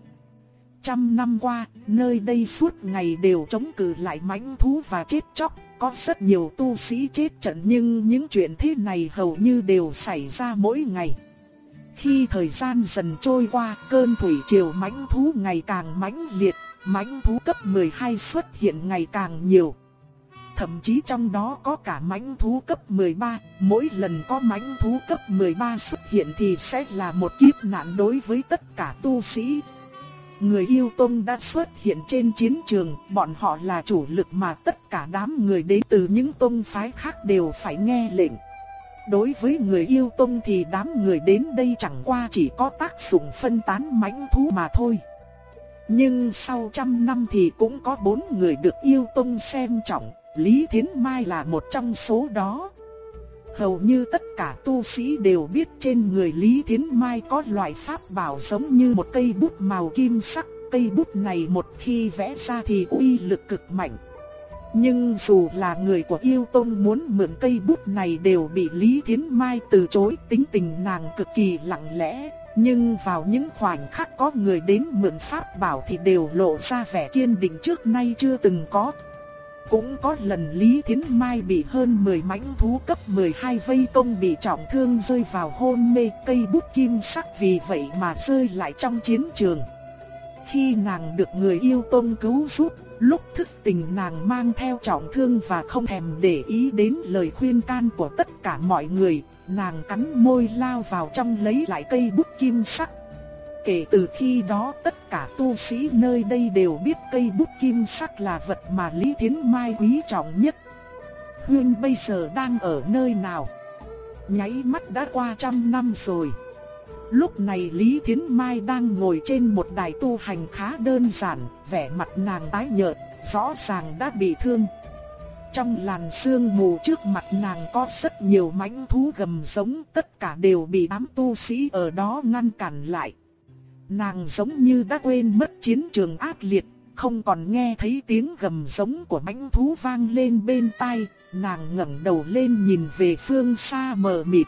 Trăm năm qua, nơi đây suốt ngày đều chống cự lại mãnh thú và chết chóc, có rất nhiều tu sĩ chết trận nhưng những chuyện thế này hầu như đều xảy ra mỗi ngày. Khi thời gian dần trôi qua, cơn thủy triều mãnh thú ngày càng mãnh liệt, mãnh thú cấp 12 xuất hiện ngày càng nhiều. Thậm chí trong đó có cả mãnh thú cấp 13, mỗi lần có mãnh thú cấp 13 xuất hiện thì sẽ là một kiếp nạn đối với tất cả tu sĩ. Người yêu tông đã xuất hiện trên chiến trường, bọn họ là chủ lực mà tất cả đám người đến từ những tông phái khác đều phải nghe lệnh. Đối với người yêu tông thì đám người đến đây chẳng qua chỉ có tác dụng phân tán mãnh thú mà thôi. Nhưng sau trăm năm thì cũng có bốn người được yêu tông xem trọng, Lý Thiến Mai là một trong số đó. Hầu như tất cả tu sĩ đều biết trên người Lý Thiến Mai có loại pháp bảo giống như một cây bút màu kim sắc. Cây bút này một khi vẽ ra thì uy lực cực mạnh. Nhưng dù là người của yêu tông muốn mượn cây bút này đều bị Lý Thiến Mai từ chối, tính tình nàng cực kỳ lặng lẽ. Nhưng vào những khoảnh khắc có người đến mượn pháp bảo thì đều lộ ra vẻ kiên định trước nay chưa từng có. Cũng có lần Lý Thiến Mai bị hơn 10 mãnh thú cấp 12 vây công bị trọng thương rơi vào hôn mê cây bút kim sắc vì vậy mà rơi lại trong chiến trường. Khi nàng được người yêu tôn cứu giúp, lúc thức tình nàng mang theo trọng thương và không thèm để ý đến lời khuyên can của tất cả mọi người, nàng cắn môi lao vào trong lấy lại cây bút kim sắc. Kể từ khi đó tất cả tu sĩ nơi đây đều biết cây bút kim sắc là vật mà Lý Thiến Mai quý trọng nhất. Huyên bây giờ đang ở nơi nào? Nháy mắt đã qua trăm năm rồi. Lúc này Lý Thiến Mai đang ngồi trên một đài tu hành khá đơn giản, vẻ mặt nàng tái nhợt, rõ ràng đã bị thương. Trong làn sương mù trước mặt nàng có rất nhiều mãnh thú gầm giống, tất cả đều bị đám tu sĩ ở đó ngăn cản lại. Nàng giống như đã quên mất chiến trường ác liệt, không còn nghe thấy tiếng gầm giống của mãnh thú vang lên bên tai, nàng ngẩng đầu lên nhìn về phương xa mờ mịt.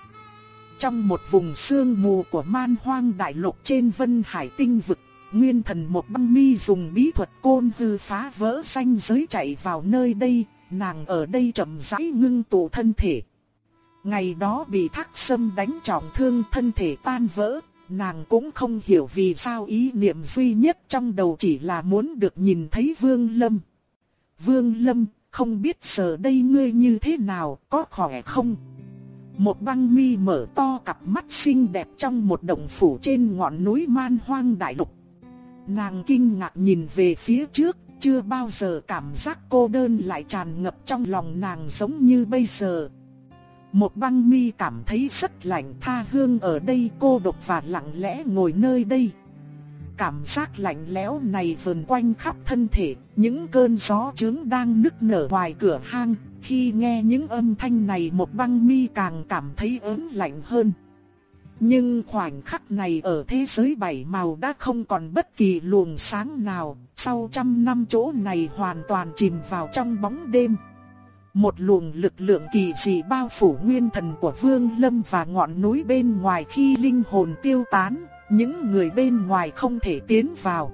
Trong một vùng sương mù của man hoang đại lục trên vân hải tinh vực, nguyên thần một băng mi dùng bí thuật côn hư phá vỡ xanh giới chạy vào nơi đây, nàng ở đây chậm rãi ngưng tụ thân thể. Ngày đó bị thác sâm đánh trọng thương thân thể tan vỡ, nàng cũng không hiểu vì sao ý niệm duy nhất trong đầu chỉ là muốn được nhìn thấy Vương Lâm. Vương Lâm, không biết giờ đây ngươi như thế nào, có khỏe không? Một băng mi mở to cặp mắt xinh đẹp trong một động phủ trên ngọn núi man hoang đại lục. Nàng kinh ngạc nhìn về phía trước, chưa bao giờ cảm giác cô đơn lại tràn ngập trong lòng nàng giống như bây giờ. Một băng mi cảm thấy rất lạnh tha hương ở đây cô độc và lặng lẽ ngồi nơi đây. Cảm giác lạnh lẽo này vần quanh khắp thân thể, những cơn gió trướng đang nức nở ngoài cửa hang. Khi nghe những âm thanh này một băng mi càng cảm thấy ớn lạnh hơn. Nhưng khoảnh khắc này ở thế giới bảy màu đã không còn bất kỳ luồng sáng nào, sau trăm năm chỗ này hoàn toàn chìm vào trong bóng đêm. Một luồng lực lượng kỳ dị bao phủ nguyên thần của Vương Lâm và ngọn núi bên ngoài khi linh hồn tiêu tán, những người bên ngoài không thể tiến vào.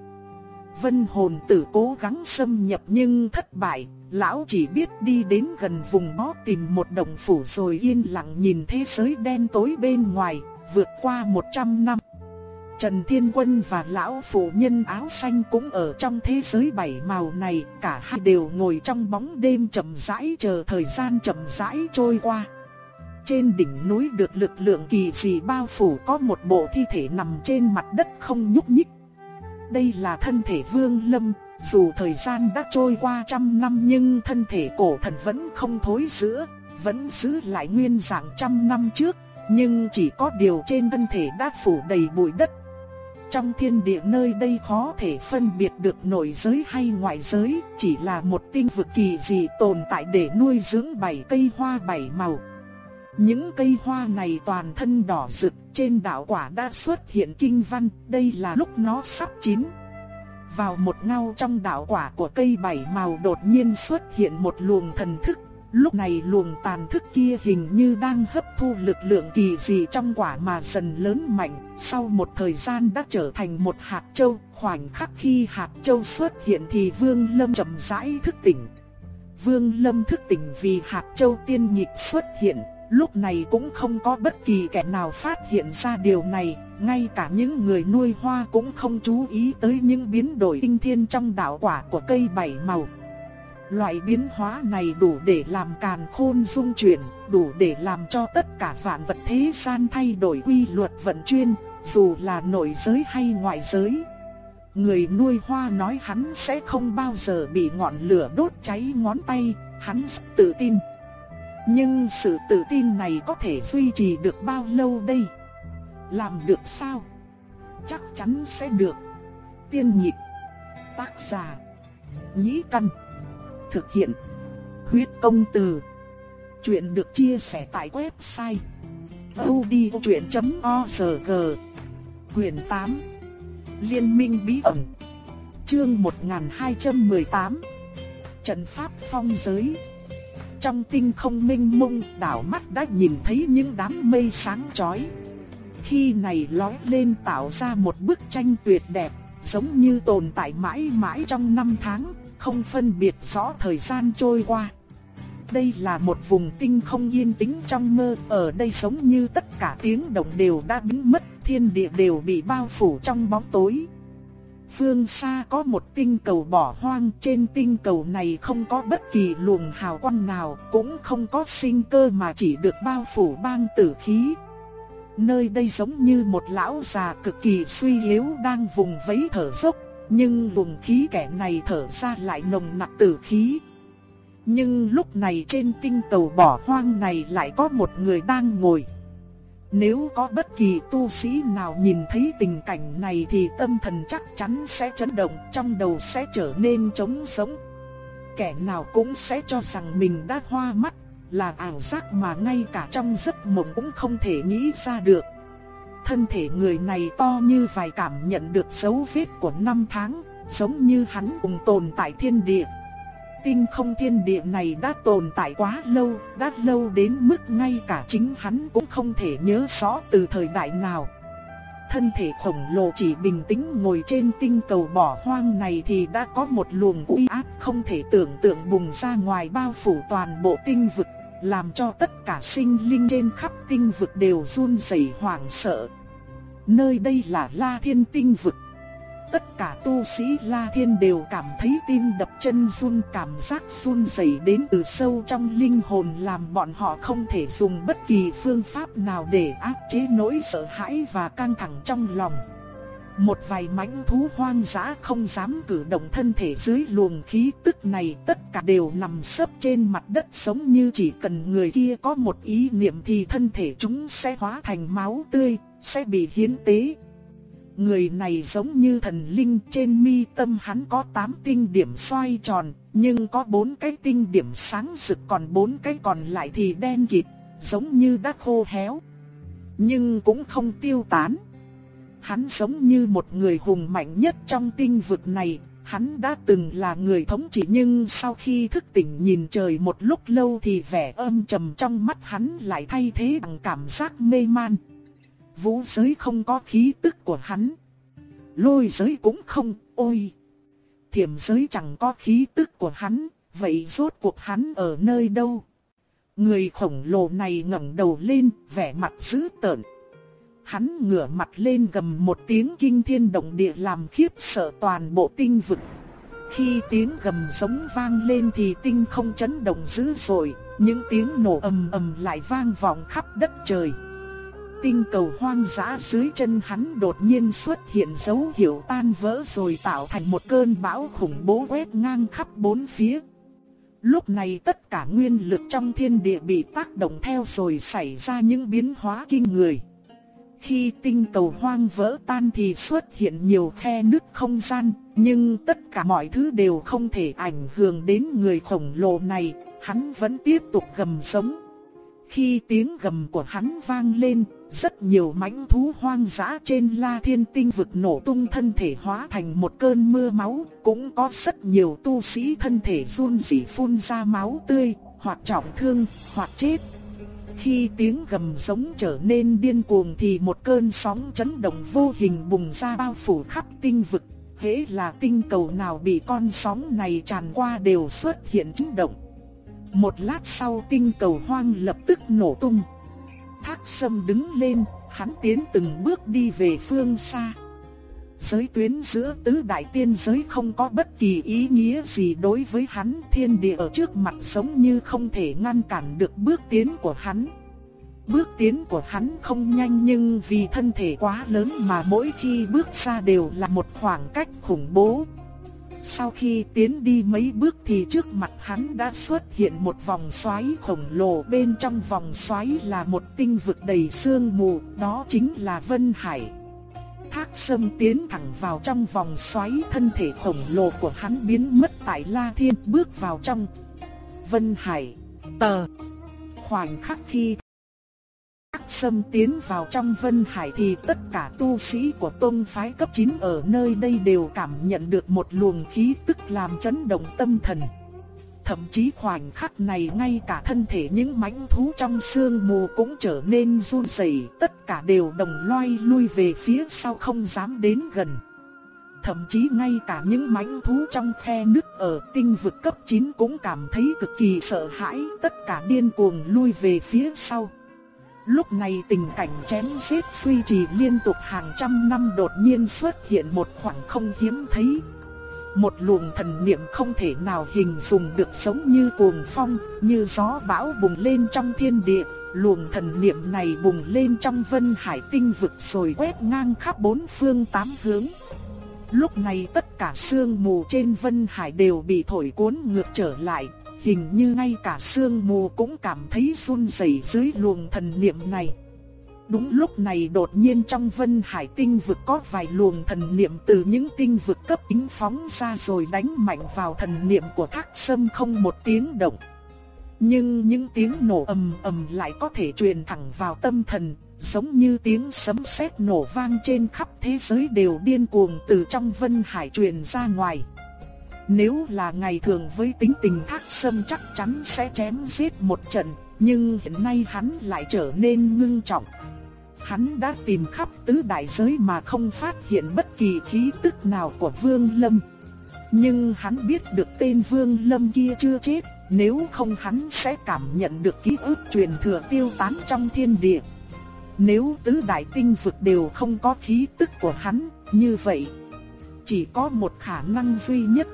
Vân hồn tử cố gắng xâm nhập nhưng thất bại, lão chỉ biết đi đến gần vùng bó tìm một đồng phủ rồi yên lặng nhìn thế giới đen tối bên ngoài, vượt qua 100 năm. Trần Thiên Quân và lão phụ nhân áo xanh cũng ở trong thế giới bảy màu này, cả hai đều ngồi trong bóng đêm chậm rãi chờ thời gian chậm rãi trôi qua. Trên đỉnh núi được lực lượng kỳ dị bao phủ có một bộ thi thể nằm trên mặt đất không nhúc nhích. Đây là thân thể Vương Lâm, dù thời gian đã trôi qua trăm năm nhưng thân thể cổ thần vẫn không thối rữa, vẫn giữ lại nguyên dạng trăm năm trước, nhưng chỉ có điều trên thân thể đã phủ đầy bụi đất trong thiên địa nơi đây khó thể phân biệt được nội giới hay ngoại giới, chỉ là một tinh vực kỳ dị tồn tại để nuôi dưỡng bảy cây hoa bảy màu. Những cây hoa này toàn thân đỏ rực, trên đạo quả đã xuất hiện kinh văn, đây là lúc nó sắp chín. Vào một ngao trong đạo quả của cây bảy màu đột nhiên xuất hiện một luồng thần thức. Lúc này luồng tàn thức kia hình như đang hấp thu lực lượng kỳ dị trong quả mà dần lớn mạnh. Sau một thời gian đã trở thành một hạt châu. Khoảnh khắc khi hạt châu xuất hiện thì Vương Lâm chậm rãi thức tỉnh. Vương Lâm thức tỉnh vì hạt châu tiên nhịp xuất hiện, lúc này cũng không có bất kỳ kẻ nào phát hiện ra điều này, ngay cả những người nuôi hoa cũng không chú ý tới những biến đổi tinh thiên trong đạo quả của cây bảy màu. Loại biến hóa này đủ để làm càn khôn dung chuyển, đủ để làm cho tất cả vạn vật thế gian thay đổi quy luật vận chuyển, dù là nội giới hay ngoại giới. Người nuôi hoa nói hắn sẽ không bao giờ bị ngọn lửa đốt cháy ngón tay, hắn tự tin. Nhưng sự tự tin này có thể duy trì được bao lâu đây? Làm được sao? Chắc chắn sẽ được. Tiên nhịp Tác giả Nhĩ Căn Thực hiện. Huyết công từ. Chuyện được chia sẻ tại website odchuyện.org Quyền 8 Liên minh bí ẩn. Chương 1218 Trận pháp phong giới. Trong tinh không minh mông, đảo mắt đã nhìn thấy những đám mây sáng chói. Khi này lói lên tạo ra một bức tranh tuyệt đẹp, Giống như tồn tại mãi mãi trong năm tháng. Không phân biệt rõ thời gian trôi qua đây là một vùng tinh không yên tĩnh trong mơ, ở đây giống như tất cả tiếng động đều đã biến mất, thiên địa đều bị bao phủ trong bóng tối. Phương xa có một tinh cầu bỏ hoang, trên tinh cầu này không có bất kỳ luồng hào quang nào, cũng không có sinh cơ mà chỉ được bao phủ băng tử khí. Nơi đây giống như một lão già cực kỳ suy yếu đang vùng vẫy thở dốc, nhưng luồng khí kẻ này thở ra lại nồng nặc tử khí. Nhưng lúc này trên tinh cầu bỏ hoang này lại có một người đang ngồi. Nếu có bất kỳ tu sĩ nào nhìn thấy tình cảnh này thì tâm thần chắc chắn sẽ chấn động, trong đầu sẽ trở nên trống sống. Kẻ nào cũng sẽ cho rằng mình đã hoa mắt, là ảo giác mà ngay cả trong giấc mộng cũng không thể nghĩ ra được. Thân thể người này to như vài cảm nhận được dấu vết của năm tháng, giống như hắn cùng tồn tại thiên địa tinh không thiên địa này đã tồn tại quá lâu, đã lâu đến mức ngay cả chính hắn cũng không thể nhớ rõ từ thời đại nào. Thân thể khổng lồ chỉ bình tĩnh ngồi trên tinh cầu bỏ hoang này thì đã có một luồng uy áp không thể tưởng tượng bùng ra ngoài bao phủ toàn bộ tinh vực, làm cho tất cả sinh linh trên khắp tinh vực đều run rẩy hoảng sợ. Nơi đây là La Thiên Tinh vực tất cả tu sĩ La Thiên đều cảm thấy tim đập chân run, cảm giác run rẩy đến từ sâu trong linh hồn làm bọn họ không thể dùng bất kỳ phương pháp nào để áp chế nỗi sợ hãi và căng thẳng trong lòng. Một vài mãnh thú hoang dã không dám cử động thân thể dưới luồng khí tức này tất cả đều nằm sấp trên mặt đất sống như chỉ cần người kia có một ý niệm thì thân thể chúng sẽ hóa thành máu tươi, sẽ bị hiến tế, Người này giống như thần linh trên mi tâm hắn có 8 tinh điểm xoay tròn, nhưng có 4 cái tinh điểm sáng rực còn 4 cái còn lại thì đen kịt, giống như đã khô héo. Nhưng cũng không tiêu tán. Hắn giống như một người hùng mạnh nhất trong tinh vực này, hắn đã từng là người thống trị nhưng sau khi thức tỉnh nhìn trời một lúc lâu thì vẻ âm trầm trong mắt hắn lại thay thế bằng cảm giác mê man vũ giới không có khí tức của hắn. Lôi giới cũng không, ôi! Thiểm giới chẳng có khí tức của hắn, vậy rốt cuộc hắn ở nơi đâu? Người khổng lồ này ngẩng đầu lên, vẻ mặt dữ tợn. Hắn ngửa mặt lên gầm một tiếng kinh thiên động địa làm khiếp sợ toàn bộ tinh vực. Khi tiếng gầm giống vang lên thì tinh không chấn động dữ dội, những tiếng nổ ầm ầm lại vang vọng khắp đất trời tinh cầu hoang dã dưới chân hắn đột nhiên xuất hiện dấu hiệu tan vỡ rồi tạo thành một cơn bão khủng bố quét ngang khắp bốn phía. Lúc này tất cả nguyên lực trong thiên địa bị tác động theo rồi xảy ra những biến hóa kinh người. Khi tinh cầu hoang vỡ tan thì xuất hiện nhiều khe nứt không gian, nhưng tất cả mọi thứ đều không thể ảnh hưởng đến người khổng lồ này, hắn vẫn tiếp tục gầm sống. Khi tiếng gầm của hắn vang lên, rất nhiều mãnh thú hoang dã trên La Thiên Tinh vực nổ tung thân thể hóa thành một cơn mưa máu, cũng có rất nhiều tu sĩ thân thể run rẩy phun ra máu tươi, hoặc trọng thương, hoặc chết. Khi tiếng gầm giống trở nên điên cuồng thì một cơn sóng chấn động vô hình bùng ra bao phủ khắp tinh vực. Hễ là tinh cầu nào bị con sóng này tràn qua đều xuất hiện chấn động. Một lát sau tinh cầu hoang lập tức nổ tung. Thác sâm đứng lên, hắn tiến từng bước đi về phương xa. Giới tuyến giữa tứ đại tiên giới không có bất kỳ ý nghĩa gì đối với hắn, thiên địa ở trước mặt giống như không thể ngăn cản được bước tiến của hắn. Bước tiến của hắn không nhanh nhưng vì thân thể quá lớn mà mỗi khi bước ra đều là một khoảng cách khủng bố. Sau khi tiến đi mấy bước thì trước mặt hắn đã xuất hiện một vòng xoáy khổng lồ bên trong vòng xoáy là một tinh vực đầy sương mù, đó chính là Vân Hải. Thác Sâm tiến thẳng vào trong vòng xoáy thân thể khổng lồ của hắn biến mất tại La Thiên bước vào trong. Vân Hải, tờ, khoảnh khắc khi Sâm tiến vào trong Vân Hải thì tất cả tu sĩ của tôn phái cấp 9 ở nơi đây đều cảm nhận được một luồng khí tức làm chấn động tâm thần. Thậm chí khoảnh khắc này ngay cả thân thể những mãnh thú trong sương mù cũng trở nên run rẩy, tất cả đều đồng loay lui về phía sau không dám đến gần. Thậm chí ngay cả những mãnh thú trong khe nước ở tinh vực cấp 9 cũng cảm thấy cực kỳ sợ hãi, tất cả điên cuồng lui về phía sau. Lúc này tình cảnh chém giết suy trì liên tục hàng trăm năm đột nhiên xuất hiện một khoảng không hiếm thấy. Một luồng thần niệm không thể nào hình dung được giống như cuồng phong, như gió bão bùng lên trong thiên địa. Luồng thần niệm này bùng lên trong vân hải tinh vực rồi quét ngang khắp bốn phương tám hướng. Lúc này tất cả sương mù trên vân hải đều bị thổi cuốn ngược trở lại, hình như ngay cả sương mù cũng cảm thấy run rẩy dưới luồng thần niệm này. Đúng lúc này đột nhiên trong vân hải tinh vực có vài luồng thần niệm từ những tinh vực cấp tính phóng ra rồi đánh mạnh vào thần niệm của thác sâm không một tiếng động. Nhưng những tiếng nổ ầm ầm lại có thể truyền thẳng vào tâm thần, giống như tiếng sấm sét nổ vang trên khắp thế giới đều điên cuồng từ trong vân hải truyền ra ngoài. Nếu là ngày thường với tính tình thác sâm chắc chắn sẽ chém giết một trận, nhưng hiện nay hắn lại trở nên ngưng trọng. Hắn đã tìm khắp tứ đại giới mà không phát hiện bất kỳ khí tức nào của Vương Lâm. Nhưng hắn biết được tên Vương Lâm kia chưa chết, nếu không hắn sẽ cảm nhận được ký ức truyền thừa tiêu tán trong thiên địa. Nếu tứ đại tinh vực đều không có khí tức của hắn, như vậy chỉ có một khả năng duy nhất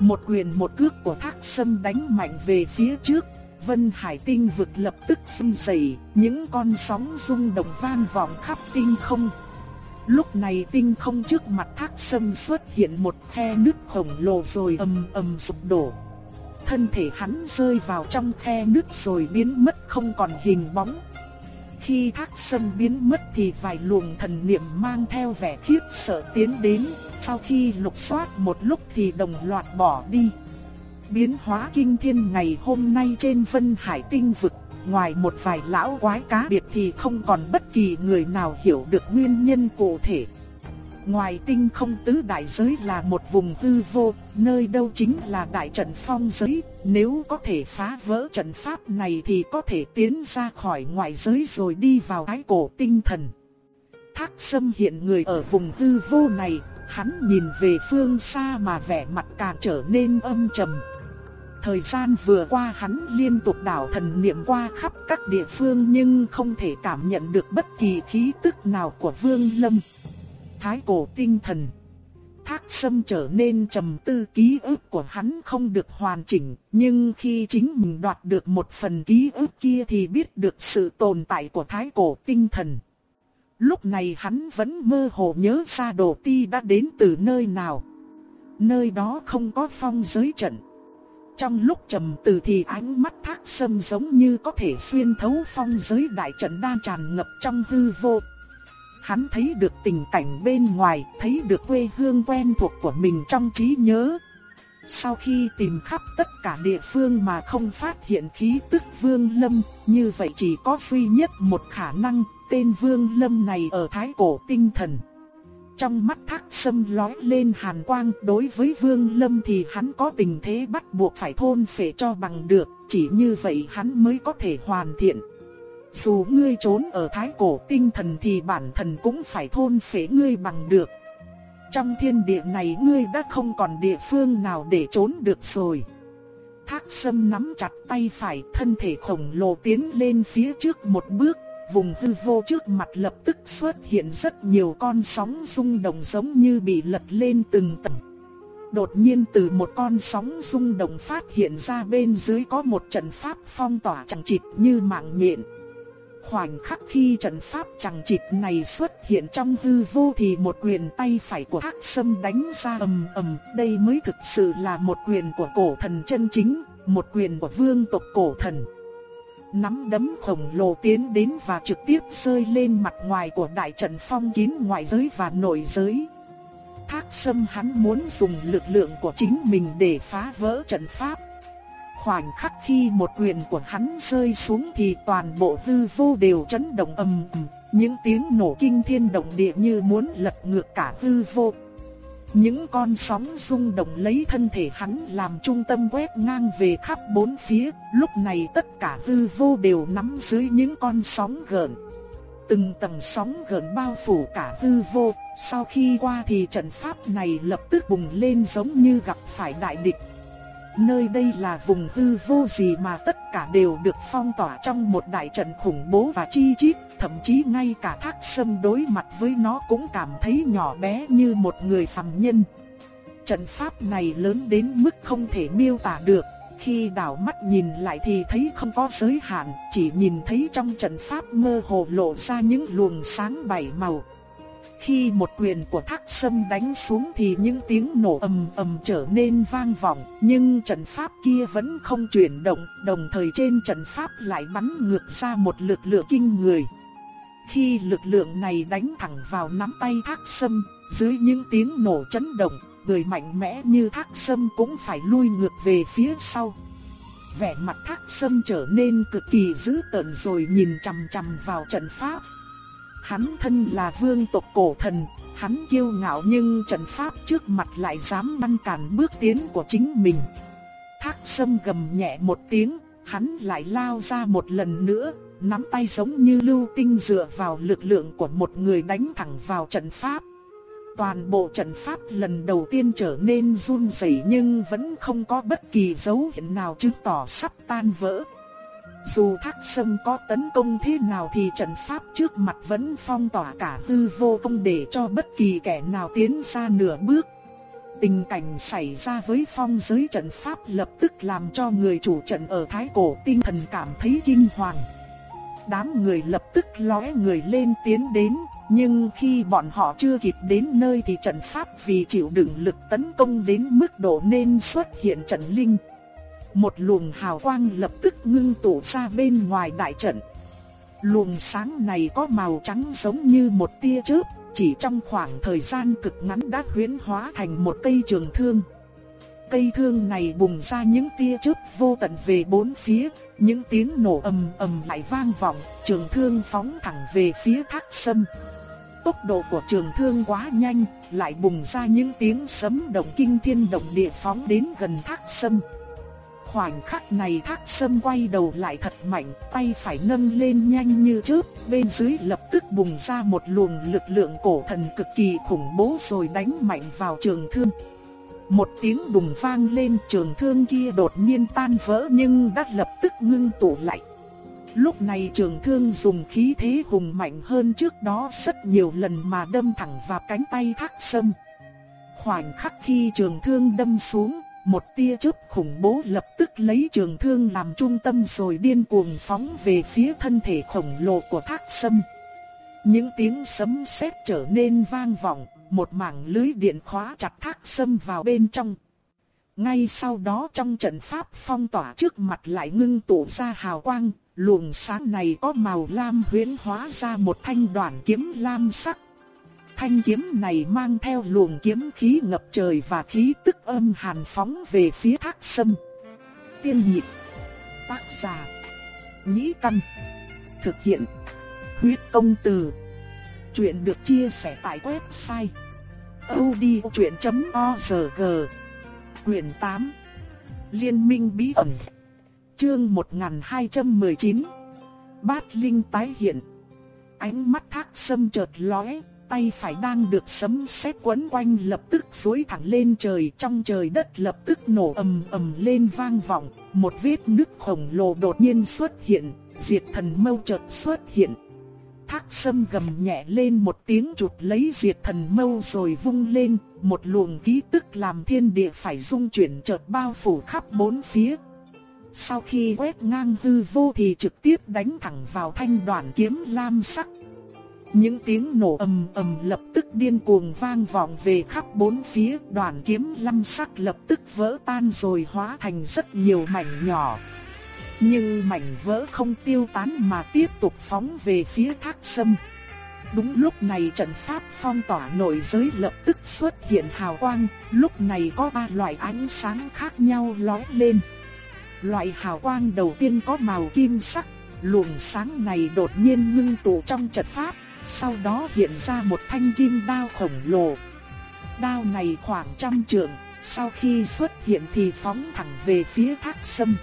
một quyền một cước của thác sâm đánh mạnh về phía trước, Vân Hải tinh vực lập tức rung rẩy, những con sóng rung động vang vọng khắp tinh không. Lúc này tinh không trước mặt thác sâm xuất hiện một khe nước khổng lồ rồi ầm ầm sụp đổ. Thân thể hắn rơi vào trong khe nước rồi biến mất không còn hình bóng. Khi thác sâm biến mất thì vài luồng thần niệm mang theo vẻ khiếp sợ tiến đến, sau khi lục soát một lúc thì đồng loạt bỏ đi. Biến hóa kinh thiên ngày hôm nay trên vân hải tinh vực, ngoài một vài lão quái cá biệt thì không còn bất kỳ người nào hiểu được nguyên nhân cụ thể. Ngoài tinh không tứ đại giới là một vùng hư vô, nơi đâu chính là đại trận phong giới, nếu có thể phá vỡ trận pháp này thì có thể tiến ra khỏi ngoại giới rồi đi vào ái cổ tinh thần. Thác Sâm hiện người ở vùng hư vô này, hắn nhìn về phương xa mà vẻ mặt càng trở nên âm trầm. Thời gian vừa qua hắn liên tục đảo thần niệm qua khắp các địa phương nhưng không thể cảm nhận được bất kỳ khí tức nào của Vương Lâm thái cổ tinh thần. Thác sâm trở nên trầm tư ký ức của hắn không được hoàn chỉnh, nhưng khi chính mình đoạt được một phần ký ức kia thì biết được sự tồn tại của thái cổ tinh thần. Lúc này hắn vẫn mơ hồ nhớ ra đồ ti đã đến từ nơi nào. Nơi đó không có phong giới trận. Trong lúc trầm tư thì ánh mắt thác sâm giống như có thể xuyên thấu phong giới đại trận đang tràn ngập trong hư vô. Hắn thấy được tình cảnh bên ngoài, thấy được quê hương quen thuộc của mình trong trí nhớ. Sau khi tìm khắp tất cả địa phương mà không phát hiện khí tức vương lâm, như vậy chỉ có duy nhất một khả năng, tên Vương Lâm này ở thái cổ tinh thần. Trong mắt thác sâm lói lên hàn quang đối với Vương Lâm thì hắn có tình thế bắt buộc phải thôn phệ cho bằng được, chỉ như vậy hắn mới có thể hoàn thiện. Dù ngươi trốn ở thái cổ tinh thần thì bản thân cũng phải thôn phệ ngươi bằng được. Trong thiên địa này ngươi đã không còn địa phương nào để trốn được rồi. Thác sâm nắm chặt tay phải thân thể khổng lồ tiến lên phía trước một bước vùng hư vô trước mặt lập tức xuất hiện rất nhiều con sóng rung động giống như bị lật lên từng tầng. Đột nhiên từ một con sóng rung động phát hiện ra bên dưới có một trận pháp phong tỏa chẳng chịt như mạng nhện. Khoảnh khắc khi trận pháp chẳng chịt này xuất hiện trong hư vô thì một quyền tay phải của Thác Sâm đánh ra ầm ầm, đây mới thực sự là một quyền của cổ thần chân chính, một quyền của vương tộc cổ thần nắm đấm khổng lồ tiến đến và trực tiếp rơi lên mặt ngoài của đại trận phong kín ngoại giới và nội giới. Thác sâm hắn muốn dùng lực lượng của chính mình để phá vỡ trận pháp. Khoảnh khắc khi một quyền của hắn rơi xuống thì toàn bộ hư vô đều chấn động ầm ầm, những tiếng nổ kinh thiên động địa như muốn lật ngược cả hư vô. Những con sóng rung động lấy thân thể hắn làm trung tâm quét ngang về khắp bốn phía, lúc này tất cả hư vô đều nắm dưới những con sóng gợn. Từng tầng sóng gợn bao phủ cả hư vô, sau khi qua thì trận pháp này lập tức bùng lên giống như gặp phải đại địch. Nơi đây là vùng hư vô gì mà tất cả đều được phong tỏa trong một đại trận khủng bố và chi chít, thậm chí ngay cả thác sâm đối mặt với nó cũng cảm thấy nhỏ bé như một người phàm nhân. Trận pháp này lớn đến mức không thể miêu tả được, khi đảo mắt nhìn lại thì thấy không có giới hạn, chỉ nhìn thấy trong trận pháp mơ hồ lộ ra những luồng sáng bảy màu. Khi một quyền của thác sâm đánh xuống thì những tiếng nổ ầm ầm trở nên vang vọng, nhưng trận pháp kia vẫn không chuyển động, đồng thời trên trận pháp lại bắn ngược ra một lực lượng kinh người. Khi lực lượng này đánh thẳng vào nắm tay thác sâm, dưới những tiếng nổ chấn động, người mạnh mẽ như thác sâm cũng phải lui ngược về phía sau. Vẻ mặt thác sâm trở nên cực kỳ dữ tợn rồi nhìn chằm chằm vào trận pháp. Hắn thân là vương tộc cổ thần, hắn kiêu ngạo nhưng trận pháp trước mặt lại dám ngăn cản bước tiến của chính mình. Thác sâm gầm nhẹ một tiếng, hắn lại lao ra một lần nữa, nắm tay giống như lưu tinh dựa vào lực lượng của một người đánh thẳng vào trận pháp. Toàn bộ trận pháp lần đầu tiên trở nên run rẩy nhưng vẫn không có bất kỳ dấu hiệu nào chứng tỏ sắp tan vỡ. Dù thác sâm có tấn công thế nào thì trận pháp trước mặt vẫn phong tỏa cả tư vô công để cho bất kỳ kẻ nào tiến ra nửa bước. Tình cảnh xảy ra với phong giới trận pháp lập tức làm cho người chủ trận ở Thái Cổ tinh thần cảm thấy kinh hoàng. Đám người lập tức lóe người lên tiến đến, nhưng khi bọn họ chưa kịp đến nơi thì trận pháp vì chịu đựng lực tấn công đến mức độ nên xuất hiện trận linh. Một luồng hào quang lập tức ngưng tụ ra bên ngoài đại trận. Luồng sáng này có màu trắng giống như một tia chớp, chỉ trong khoảng thời gian cực ngắn đã huyễn hóa thành một cây trường thương. Cây thương này bùng ra những tia chớp vô tận về bốn phía, những tiếng nổ ầm ầm lại vang vọng, trường thương phóng thẳng về phía thác sâm. Tốc độ của trường thương quá nhanh, lại bùng ra những tiếng sấm động kinh thiên động địa phóng đến gần thác sâm. Khoảnh khắc này thác sâm quay đầu lại thật mạnh, tay phải nâng lên nhanh như trước. bên dưới lập tức bùng ra một luồng lực lượng cổ thần cực kỳ khủng bố rồi đánh mạnh vào trường thương. Một tiếng đùng vang lên trường thương kia đột nhiên tan vỡ nhưng đã lập tức ngưng tụ lại. Lúc này trường thương dùng khí thế hùng mạnh hơn trước đó rất nhiều lần mà đâm thẳng vào cánh tay thác sâm. Khoảnh khắc khi trường thương đâm xuống, một tia chớp khủng bố lập tức lấy trường thương làm trung tâm rồi điên cuồng phóng về phía thân thể khổng lồ của thác sâm. Những tiếng sấm sét trở nên vang vọng, một mảng lưới điện khóa chặt thác sâm vào bên trong. Ngay sau đó trong trận pháp phong tỏa trước mặt lại ngưng tụ ra hào quang, luồng sáng này có màu lam huyễn hóa ra một thanh đoạn kiếm lam sắc. Thanh kiếm này mang theo luồng kiếm khí ngập trời và khí tức âm hàn phóng về phía thác sâm. Tiên nhịp. Tác giả. Nhĩ căn. Thực hiện. Huyết công từ. Chuyện được chia sẻ tại website odchuyện.org. Quyền 8. Liên minh bí ẩn. Chương 1219. Bát linh tái hiện. Ánh mắt thác sâm chợt lóe, tay phải đang được sấm sét quấn quanh lập tức duỗi thẳng lên trời, trong trời đất lập tức nổ ầm ầm lên vang vọng, một vết nứt khổng lồ đột nhiên xuất hiện, diệt thần mâu chợt xuất hiện. Thác sâm gầm nhẹ lên một tiếng chụp lấy diệt thần mâu rồi vung lên, một luồng khí tức làm thiên địa phải rung chuyển chợt bao phủ khắp bốn phía. Sau khi quét ngang hư vô thì trực tiếp đánh thẳng vào thanh đoàn kiếm lam sắc. Những tiếng nổ ầm ầm lập tức điên cuồng vang vọng về khắp bốn phía, đoàn kiếm lâm sắc lập tức vỡ tan rồi hóa thành rất nhiều mảnh nhỏ. Nhưng mảnh vỡ không tiêu tán mà tiếp tục phóng về phía thác sâm. Đúng lúc này trận pháp phong tỏa nội giới lập tức xuất hiện hào quang, lúc này có ba loại ánh sáng khác nhau lóe lên. Loại hào quang đầu tiên có màu kim sắc, luồng sáng này đột nhiên ngưng tụ trong trận pháp, sau đó hiện ra một thanh kim đao khổng lồ. Đao này khoảng trăm trượng, sau khi xuất hiện thì phóng thẳng về phía thác sâm.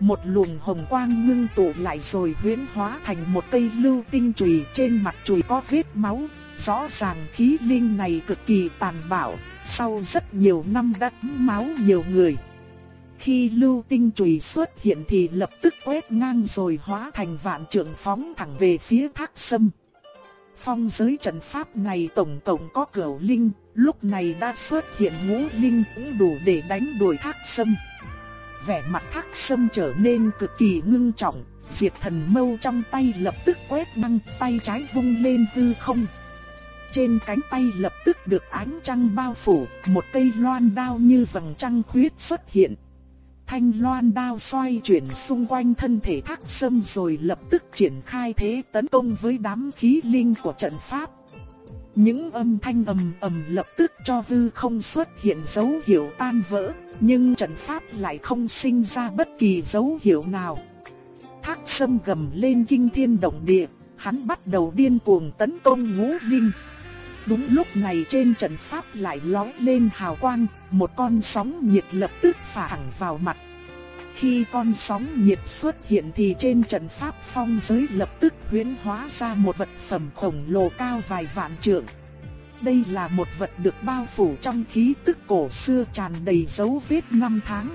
Một luồng hồng quang ngưng tụ lại rồi huyễn hóa thành một cây lưu tinh chùy trên mặt chùy có vết máu, rõ ràng khí linh này cực kỳ tàn bạo, sau rất nhiều năm đã máu nhiều người. Khi lưu tinh chùy xuất hiện thì lập tức quét ngang rồi hóa thành vạn trượng phóng thẳng về phía thác sâm. Phong giới trận pháp này tổng cộng có cửu linh, lúc này đã xuất hiện ngũ linh cũng đủ để đánh đuổi thác sâm vẻ mặt thác sâm trở nên cực kỳ ngưng trọng, diệt thần mâu trong tay lập tức quét năng tay trái vung lên hư không. Trên cánh tay lập tức được ánh trăng bao phủ, một cây loan đao như vầng trăng khuyết xuất hiện. Thanh loan đao xoay chuyển xung quanh thân thể thác sâm rồi lập tức triển khai thế tấn công với đám khí linh của trận pháp. Những âm thanh ầm ầm lập tức cho hư không xuất hiện dấu hiệu tan vỡ, nhưng trận pháp lại không sinh ra bất kỳ dấu hiệu nào. Thác sâm gầm lên kinh thiên động địa, hắn bắt đầu điên cuồng tấn công ngũ linh. Đúng lúc này trên trận pháp lại lóe lên hào quang, một con sóng nhiệt lập tức phả thẳng vào mặt. Khi con sóng nhiệt xuất hiện thì trên trận pháp phong giới lập tức huyễn hóa ra một vật phẩm khổng lồ cao vài vạn trượng. Đây là một vật được bao phủ trong khí tức cổ xưa tràn đầy dấu vết năm tháng.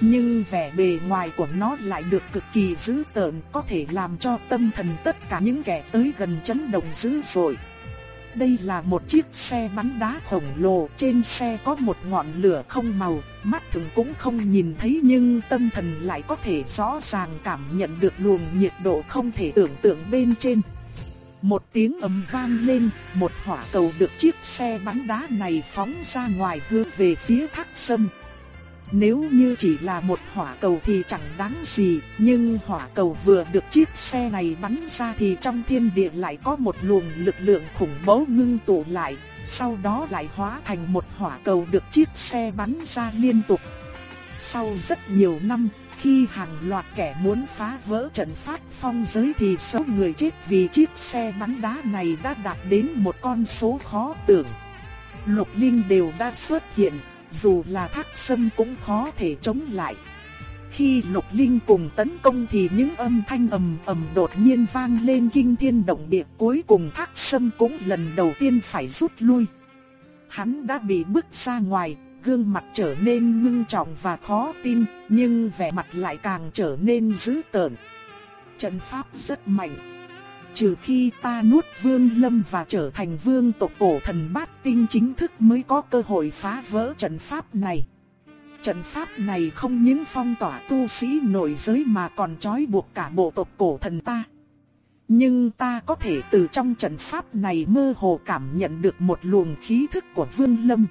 Nhưng vẻ bề ngoài của nó lại được cực kỳ dữ tợn có thể làm cho tâm thần tất cả những kẻ tới gần chấn động dữ dội. Đây là một chiếc xe bắn đá khổng lồ, trên xe có một ngọn lửa không màu, mắt thường cũng không nhìn thấy nhưng tâm thần lại có thể rõ ràng cảm nhận được luồng nhiệt độ không thể tưởng tượng bên trên. Một tiếng ầm vang lên, một hỏa cầu được chiếc xe bắn đá này phóng ra ngoài hướng về phía thác sâm. Nếu như chỉ là một hỏa cầu thì chẳng đáng gì, nhưng hỏa cầu vừa được chiếc xe này bắn ra thì trong thiên địa lại có một luồng lực lượng khủng bố ngưng tụ lại, sau đó lại hóa thành một hỏa cầu được chiếc xe bắn ra liên tục. Sau rất nhiều năm, khi hàng loạt kẻ muốn phá vỡ trận pháp phong giới thì số người chết vì chiếc xe bắn đá này đã đạt đến một con số khó tưởng. Lục Linh đều đã xuất hiện, dù là thác sâm cũng khó thể chống lại. Khi lục linh cùng tấn công thì những âm thanh ầm ầm đột nhiên vang lên kinh thiên động địa cuối cùng thác sâm cũng lần đầu tiên phải rút lui. Hắn đã bị bức ra ngoài, gương mặt trở nên ngưng trọng và khó tin, nhưng vẻ mặt lại càng trở nên dữ tợn. Trận pháp rất mạnh. Trừ khi ta nuốt vương lâm và trở thành vương tộc cổ thần bát tinh chính thức mới có cơ hội phá vỡ trận pháp này. Trận pháp này không những phong tỏa tu sĩ nội giới mà còn trói buộc cả bộ tộc cổ thần ta. Nhưng ta có thể từ trong trận pháp này mơ hồ cảm nhận được một luồng khí thức của vương lâm.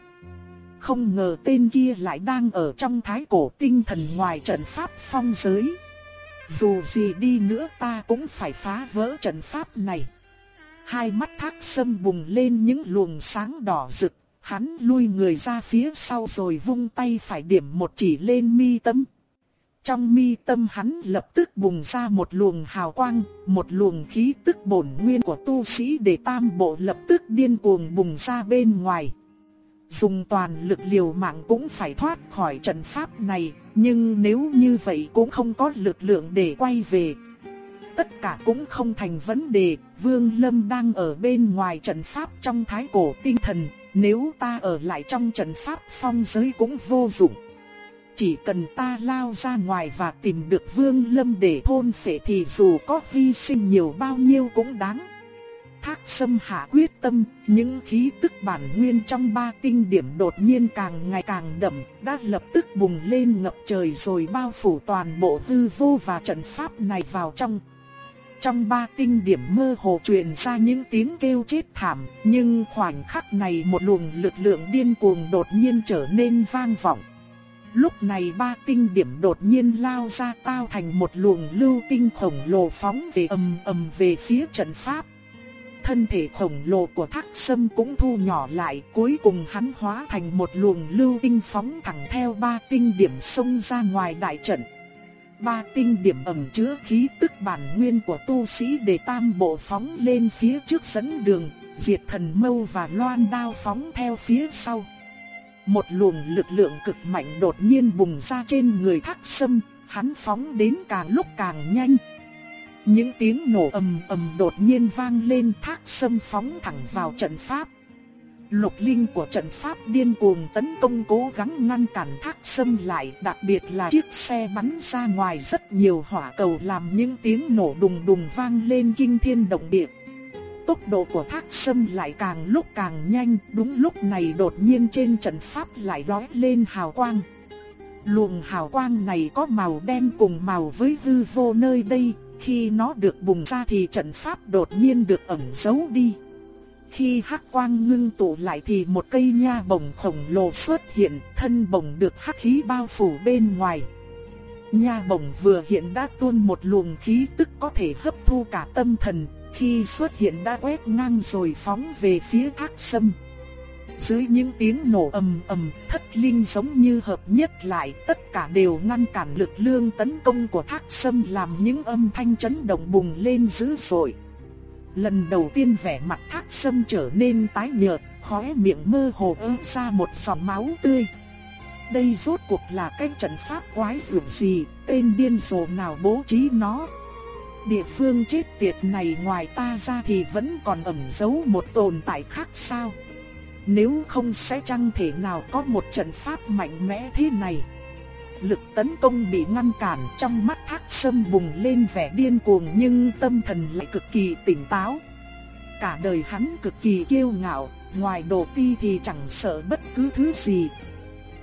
Không ngờ tên kia lại đang ở trong thái cổ tinh thần ngoài trận pháp phong giới. Dù gì đi nữa ta cũng phải phá vỡ trận pháp này. Hai mắt thác sâm bùng lên những luồng sáng đỏ rực, hắn lui người ra phía sau rồi vung tay phải điểm một chỉ lên mi tâm. trong mi tâm hắn lập tức bùng ra một luồng hào quang, một luồng khí tức bổn nguyên của tu sĩ để tam bộ lập tức điên cuồng bùng ra bên ngoài. Dùng toàn lực liều mạng cũng phải thoát khỏi trận pháp này, nhưng nếu như vậy cũng không có lực lượng để quay về. Tất cả cũng không thành vấn đề, Vương Lâm đang ở bên ngoài trận pháp trong thái cổ tinh thần, nếu ta ở lại trong trận pháp phong giới cũng vô dụng. Chỉ cần ta lao ra ngoài và tìm được Vương Lâm để thôn phệ thì dù có hy sinh nhiều bao nhiêu cũng đáng. Thác Sâm hạ quyết tâm, những khí tức bản nguyên trong ba tinh điểm đột nhiên càng ngày càng đậm, đã lập tức bùng lên ngập trời rồi bao phủ toàn bộ hư vô và trận pháp này vào trong. Trong ba tinh điểm mơ hồ truyền ra những tiếng kêu chết thảm, nhưng khoảnh khắc này một luồng lực lượng điên cuồng đột nhiên trở nên vang vọng. Lúc này ba tinh điểm đột nhiên lao ra tao thành một luồng lưu tinh khổng lồ phóng về ầm ầm về phía trận pháp. Thân thể khổng lồ của thác sâm cũng thu nhỏ lại cuối cùng hắn hóa thành một luồng lưu tinh phóng thẳng theo ba tinh điểm xông ra ngoài đại trận. Ba tinh điểm ẩn chứa khí tức bản nguyên của tu sĩ để tam bộ phóng lên phía trước dẫn đường, diệt thần mâu và loan đao phóng theo phía sau. Một luồng lực lượng cực mạnh đột nhiên bùng ra trên người thác sâm, hắn phóng đến càng lúc càng nhanh. Những tiếng nổ ầm ầm đột nhiên vang lên thác sâm phóng thẳng vào trận pháp. Lục linh của trận pháp điên cuồng tấn công cố gắng ngăn cản thác sâm lại, đặc biệt là chiếc xe bắn ra ngoài rất nhiều hỏa cầu làm những tiếng nổ đùng đùng vang lên kinh thiên động địa. Tốc độ của thác sâm lại càng lúc càng nhanh, đúng lúc này đột nhiên trên trận pháp lại lói lên hào quang. Luồng hào quang này có màu đen cùng màu với hư vô nơi đây, khi nó được bùng ra thì trận pháp đột nhiên được ẩn giấu đi. Khi hắc quang ngưng tụ lại thì một cây nha bổng khổng lồ xuất hiện, thân bổng được hắc khí bao phủ bên ngoài. Nha bổng vừa hiện đã tuôn một luồng khí tức có thể hấp thu cả tâm thần, khi xuất hiện đã quét ngang rồi phóng về phía thác sâm. Dưới những tiếng nổ ầm ầm, thất linh giống như hợp nhất lại, tất cả đều ngăn cản lực lượng tấn công của thác sâm làm những âm thanh chấn động bùng lên dữ dội. Lần đầu tiên vẻ mặt thác sâm trở nên tái nhợt, khóe miệng mơ hồ ơ ra một dòng máu tươi. Đây rốt cuộc là cái trận pháp quái dường gì, tên điên rồ nào bố trí nó. Địa phương chết tiệt này ngoài ta ra thì vẫn còn ẩn giấu một tồn tại khác sao? Nếu không sẽ chăng thể nào có một trận pháp mạnh mẽ thế này. Lực tấn công bị ngăn cản trong mắt thác sâm bùng lên vẻ điên cuồng nhưng tâm thần lại cực kỳ tỉnh táo. Cả đời hắn cực kỳ kiêu ngạo, ngoài đồ ti thì chẳng sợ bất cứ thứ gì.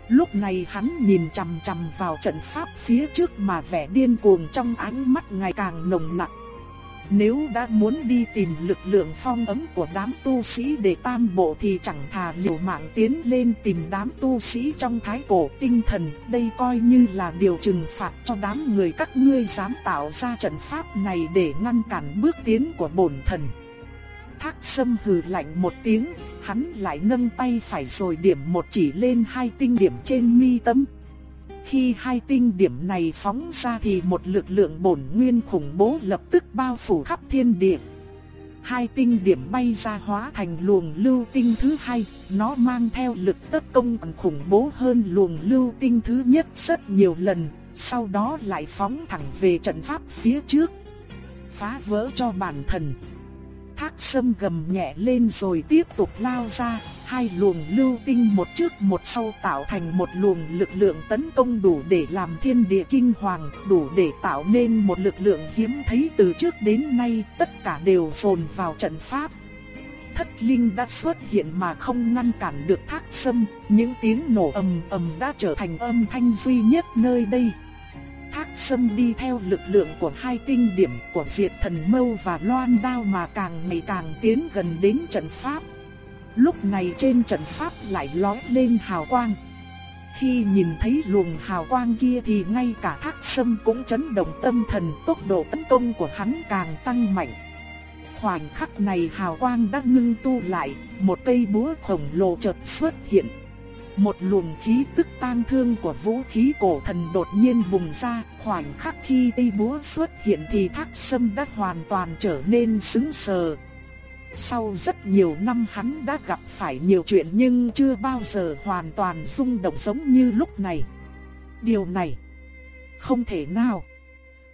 Lúc này hắn nhìn chằm chằm vào trận pháp phía trước mà vẻ điên cuồng trong ánh mắt ngày càng nồng nặc. Nếu đã muốn đi tìm lực lượng phong ấm của đám tu sĩ để tam bộ thì chẳng thà liều mạng tiến lên tìm đám tu sĩ trong thái cổ tinh thần. Đây coi như là điều trừng phạt cho đám người các ngươi dám tạo ra trận pháp này để ngăn cản bước tiến của bổn thần. Thác sâm hừ lạnh một tiếng, hắn lại nâng tay phải rồi điểm một chỉ lên hai tinh điểm trên mi tâm. Khi hai tinh điểm này phóng ra thì một lực lượng bổn nguyên khủng bố lập tức bao phủ khắp thiên địa. Hai tinh điểm bay ra hóa thành luồng lưu tinh thứ hai, nó mang theo lực tất công còn khủng bố hơn luồng lưu tinh thứ nhất rất nhiều lần, sau đó lại phóng thẳng về trận pháp phía trước, phá vỡ cho bản thần. Thác sâm gầm nhẹ lên rồi tiếp tục lao ra, hai luồng lưu tinh một trước một sau tạo thành một luồng lực lượng tấn công đủ để làm thiên địa kinh hoàng, đủ để tạo nên một lực lượng hiếm thấy từ trước đến nay, tất cả đều dồn vào trận pháp. Thất linh đã xuất hiện mà không ngăn cản được thác sâm, những tiếng nổ ầm ầm đã trở thành âm thanh duy nhất nơi đây. Thác Sâm đi theo lực lượng của hai tinh điểm của Diệt Thần Mâu và Loan Đao mà càng ngày càng tiến gần đến trận pháp. Lúc này trên trận pháp lại lóe lên hào quang. Khi nhìn thấy luồng hào quang kia thì ngay cả Thác Sâm cũng chấn động tâm thần, tốc độ tấn công của hắn càng tăng mạnh. Khoảnh khắc này hào quang đã ngưng tu lại, một cây búa khổng lồ chợt xuất hiện. Một luồng khí tức tang thương của vũ khí cổ thần đột nhiên bùng ra, khoảnh khắc khi cây búa xuất hiện thì thác sâm đã hoàn toàn trở nên sững sờ. Sau rất nhiều năm hắn đã gặp phải nhiều chuyện nhưng chưa bao giờ hoàn toàn rung động giống như lúc này. Điều này không thể nào.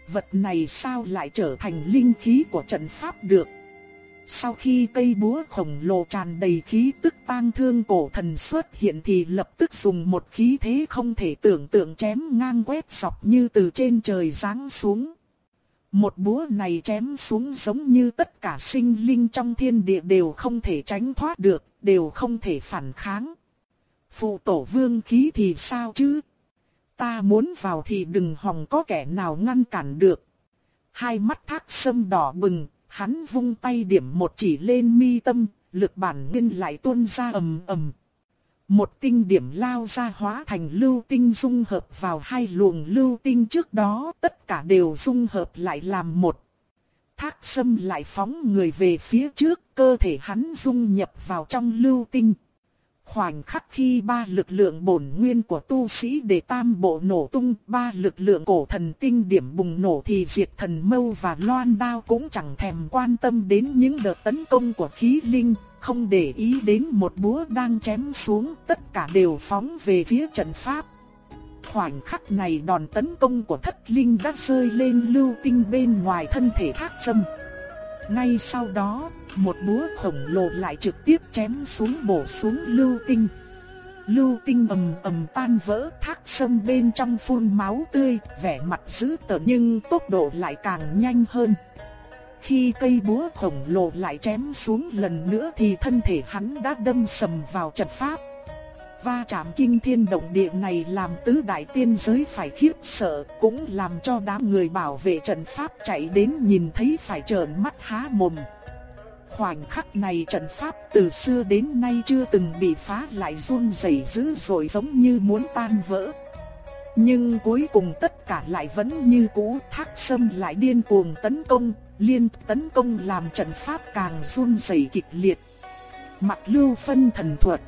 Vật này sao lại trở thành linh khí của trận pháp được? Sau khi cây búa khổng lồ tràn đầy khí tức tang thương cổ thần xuất hiện thì lập tức dùng một khí thế không thể tưởng tượng chém ngang quét dọc như từ trên trời giáng xuống. Một búa này chém xuống giống như tất cả sinh linh trong thiên địa đều không thể tránh thoát được, đều không thể phản kháng. Phụ tổ vương khí thì sao chứ? Ta muốn vào thì đừng hòng có kẻ nào ngăn cản được. Hai mắt thác sâm đỏ bừng, hắn vung tay điểm một chỉ lên mi tâm, lực bản nguyên lại tuôn ra ầm ầm. Một tinh điểm lao ra hóa thành lưu tinh dung hợp vào hai luồng lưu tinh trước đó, tất cả đều dung hợp lại làm một. Thác sâm lại phóng người về phía trước, cơ thể hắn dung nhập vào trong lưu tinh. Khoảnh khắc khi ba lực lượng bổn nguyên của tu sĩ để tam bộ nổ tung, ba lực lượng cổ thần tinh điểm bùng nổ thì diệt thần mâu và loan đao cũng chẳng thèm quan tâm đến những đợt tấn công của khí linh, không để ý đến một búa đang chém xuống, tất cả đều phóng về phía trận pháp. Khoảnh khắc này đòn tấn công của thất linh đã rơi lên lưu tinh bên ngoài thân thể thác châm. Ngay sau đó, một búa khổng lồ lại trực tiếp chém xuống bổ xuống lưu tinh. Lưu tinh ầm ầm tan vỡ thác sâm bên trong phun máu tươi, vẻ mặt dữ tợn nhưng tốc độ lại càng nhanh hơn. Khi cây búa khổng lồ lại chém xuống lần nữa thì thân thể hắn đã đâm sầm vào trận pháp. Va chạm kinh thiên động địa này làm tứ đại tiên giới phải khiếp sợ, cũng làm cho đám người bảo vệ trận pháp chạy đến nhìn thấy phải trợn mắt há mồm. Khoảnh khắc này trận pháp từ xưa đến nay chưa từng bị phá lại run rẩy dữ dội giống như muốn tan vỡ. Nhưng cuối cùng tất cả lại vẫn như cũ, thác sâm lại điên cuồng tấn công, liên tấn công làm trận pháp càng run rẩy kịch liệt. Mặt lưu phân thần thuật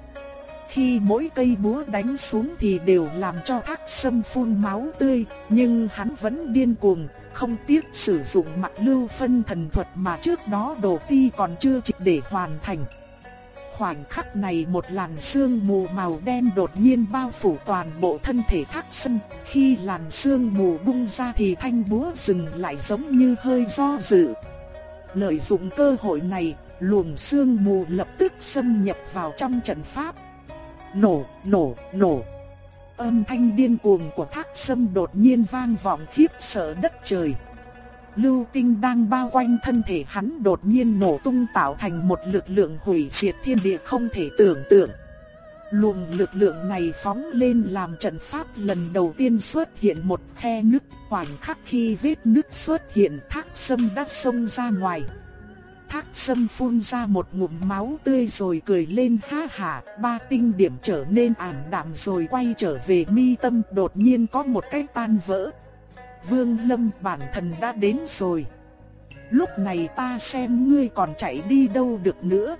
khi mỗi cây búa đánh xuống thì đều làm cho thác sâm phun máu tươi, nhưng hắn vẫn điên cuồng, không tiếc sử dụng mặt lưu phân thần thuật mà trước đó đồ ti còn chưa kịp để hoàn thành. Khoảnh khắc này một làn sương mù màu đen đột nhiên bao phủ toàn bộ thân thể thác sâm, khi làn sương mù bung ra thì thanh búa dừng lại giống như hơi do dự. Lợi dụng cơ hội này, luồng sương mù lập tức xâm nhập vào trong trận pháp nổ, nổ, nổ. Âm thanh điên cuồng của thác sâm đột nhiên vang vọng khiếp sợ đất trời. Lưu tinh đang bao quanh thân thể hắn đột nhiên nổ tung tạo thành một lực lượng hủy diệt thiên địa không thể tưởng tượng. Luồng lực lượng này phóng lên làm trận pháp lần đầu tiên xuất hiện một khe nứt, khoảnh khắc khi vết nứt xuất hiện thác sâm đã xông ra ngoài. Thác sâm phun ra một ngụm máu tươi rồi cười lên ha hả, ba tinh điểm trở nên ảm đạm rồi quay trở về mi tâm đột nhiên có một cái tan vỡ. Vương Lâm bản thân đã đến rồi. Lúc này ta xem ngươi còn chạy đi đâu được nữa.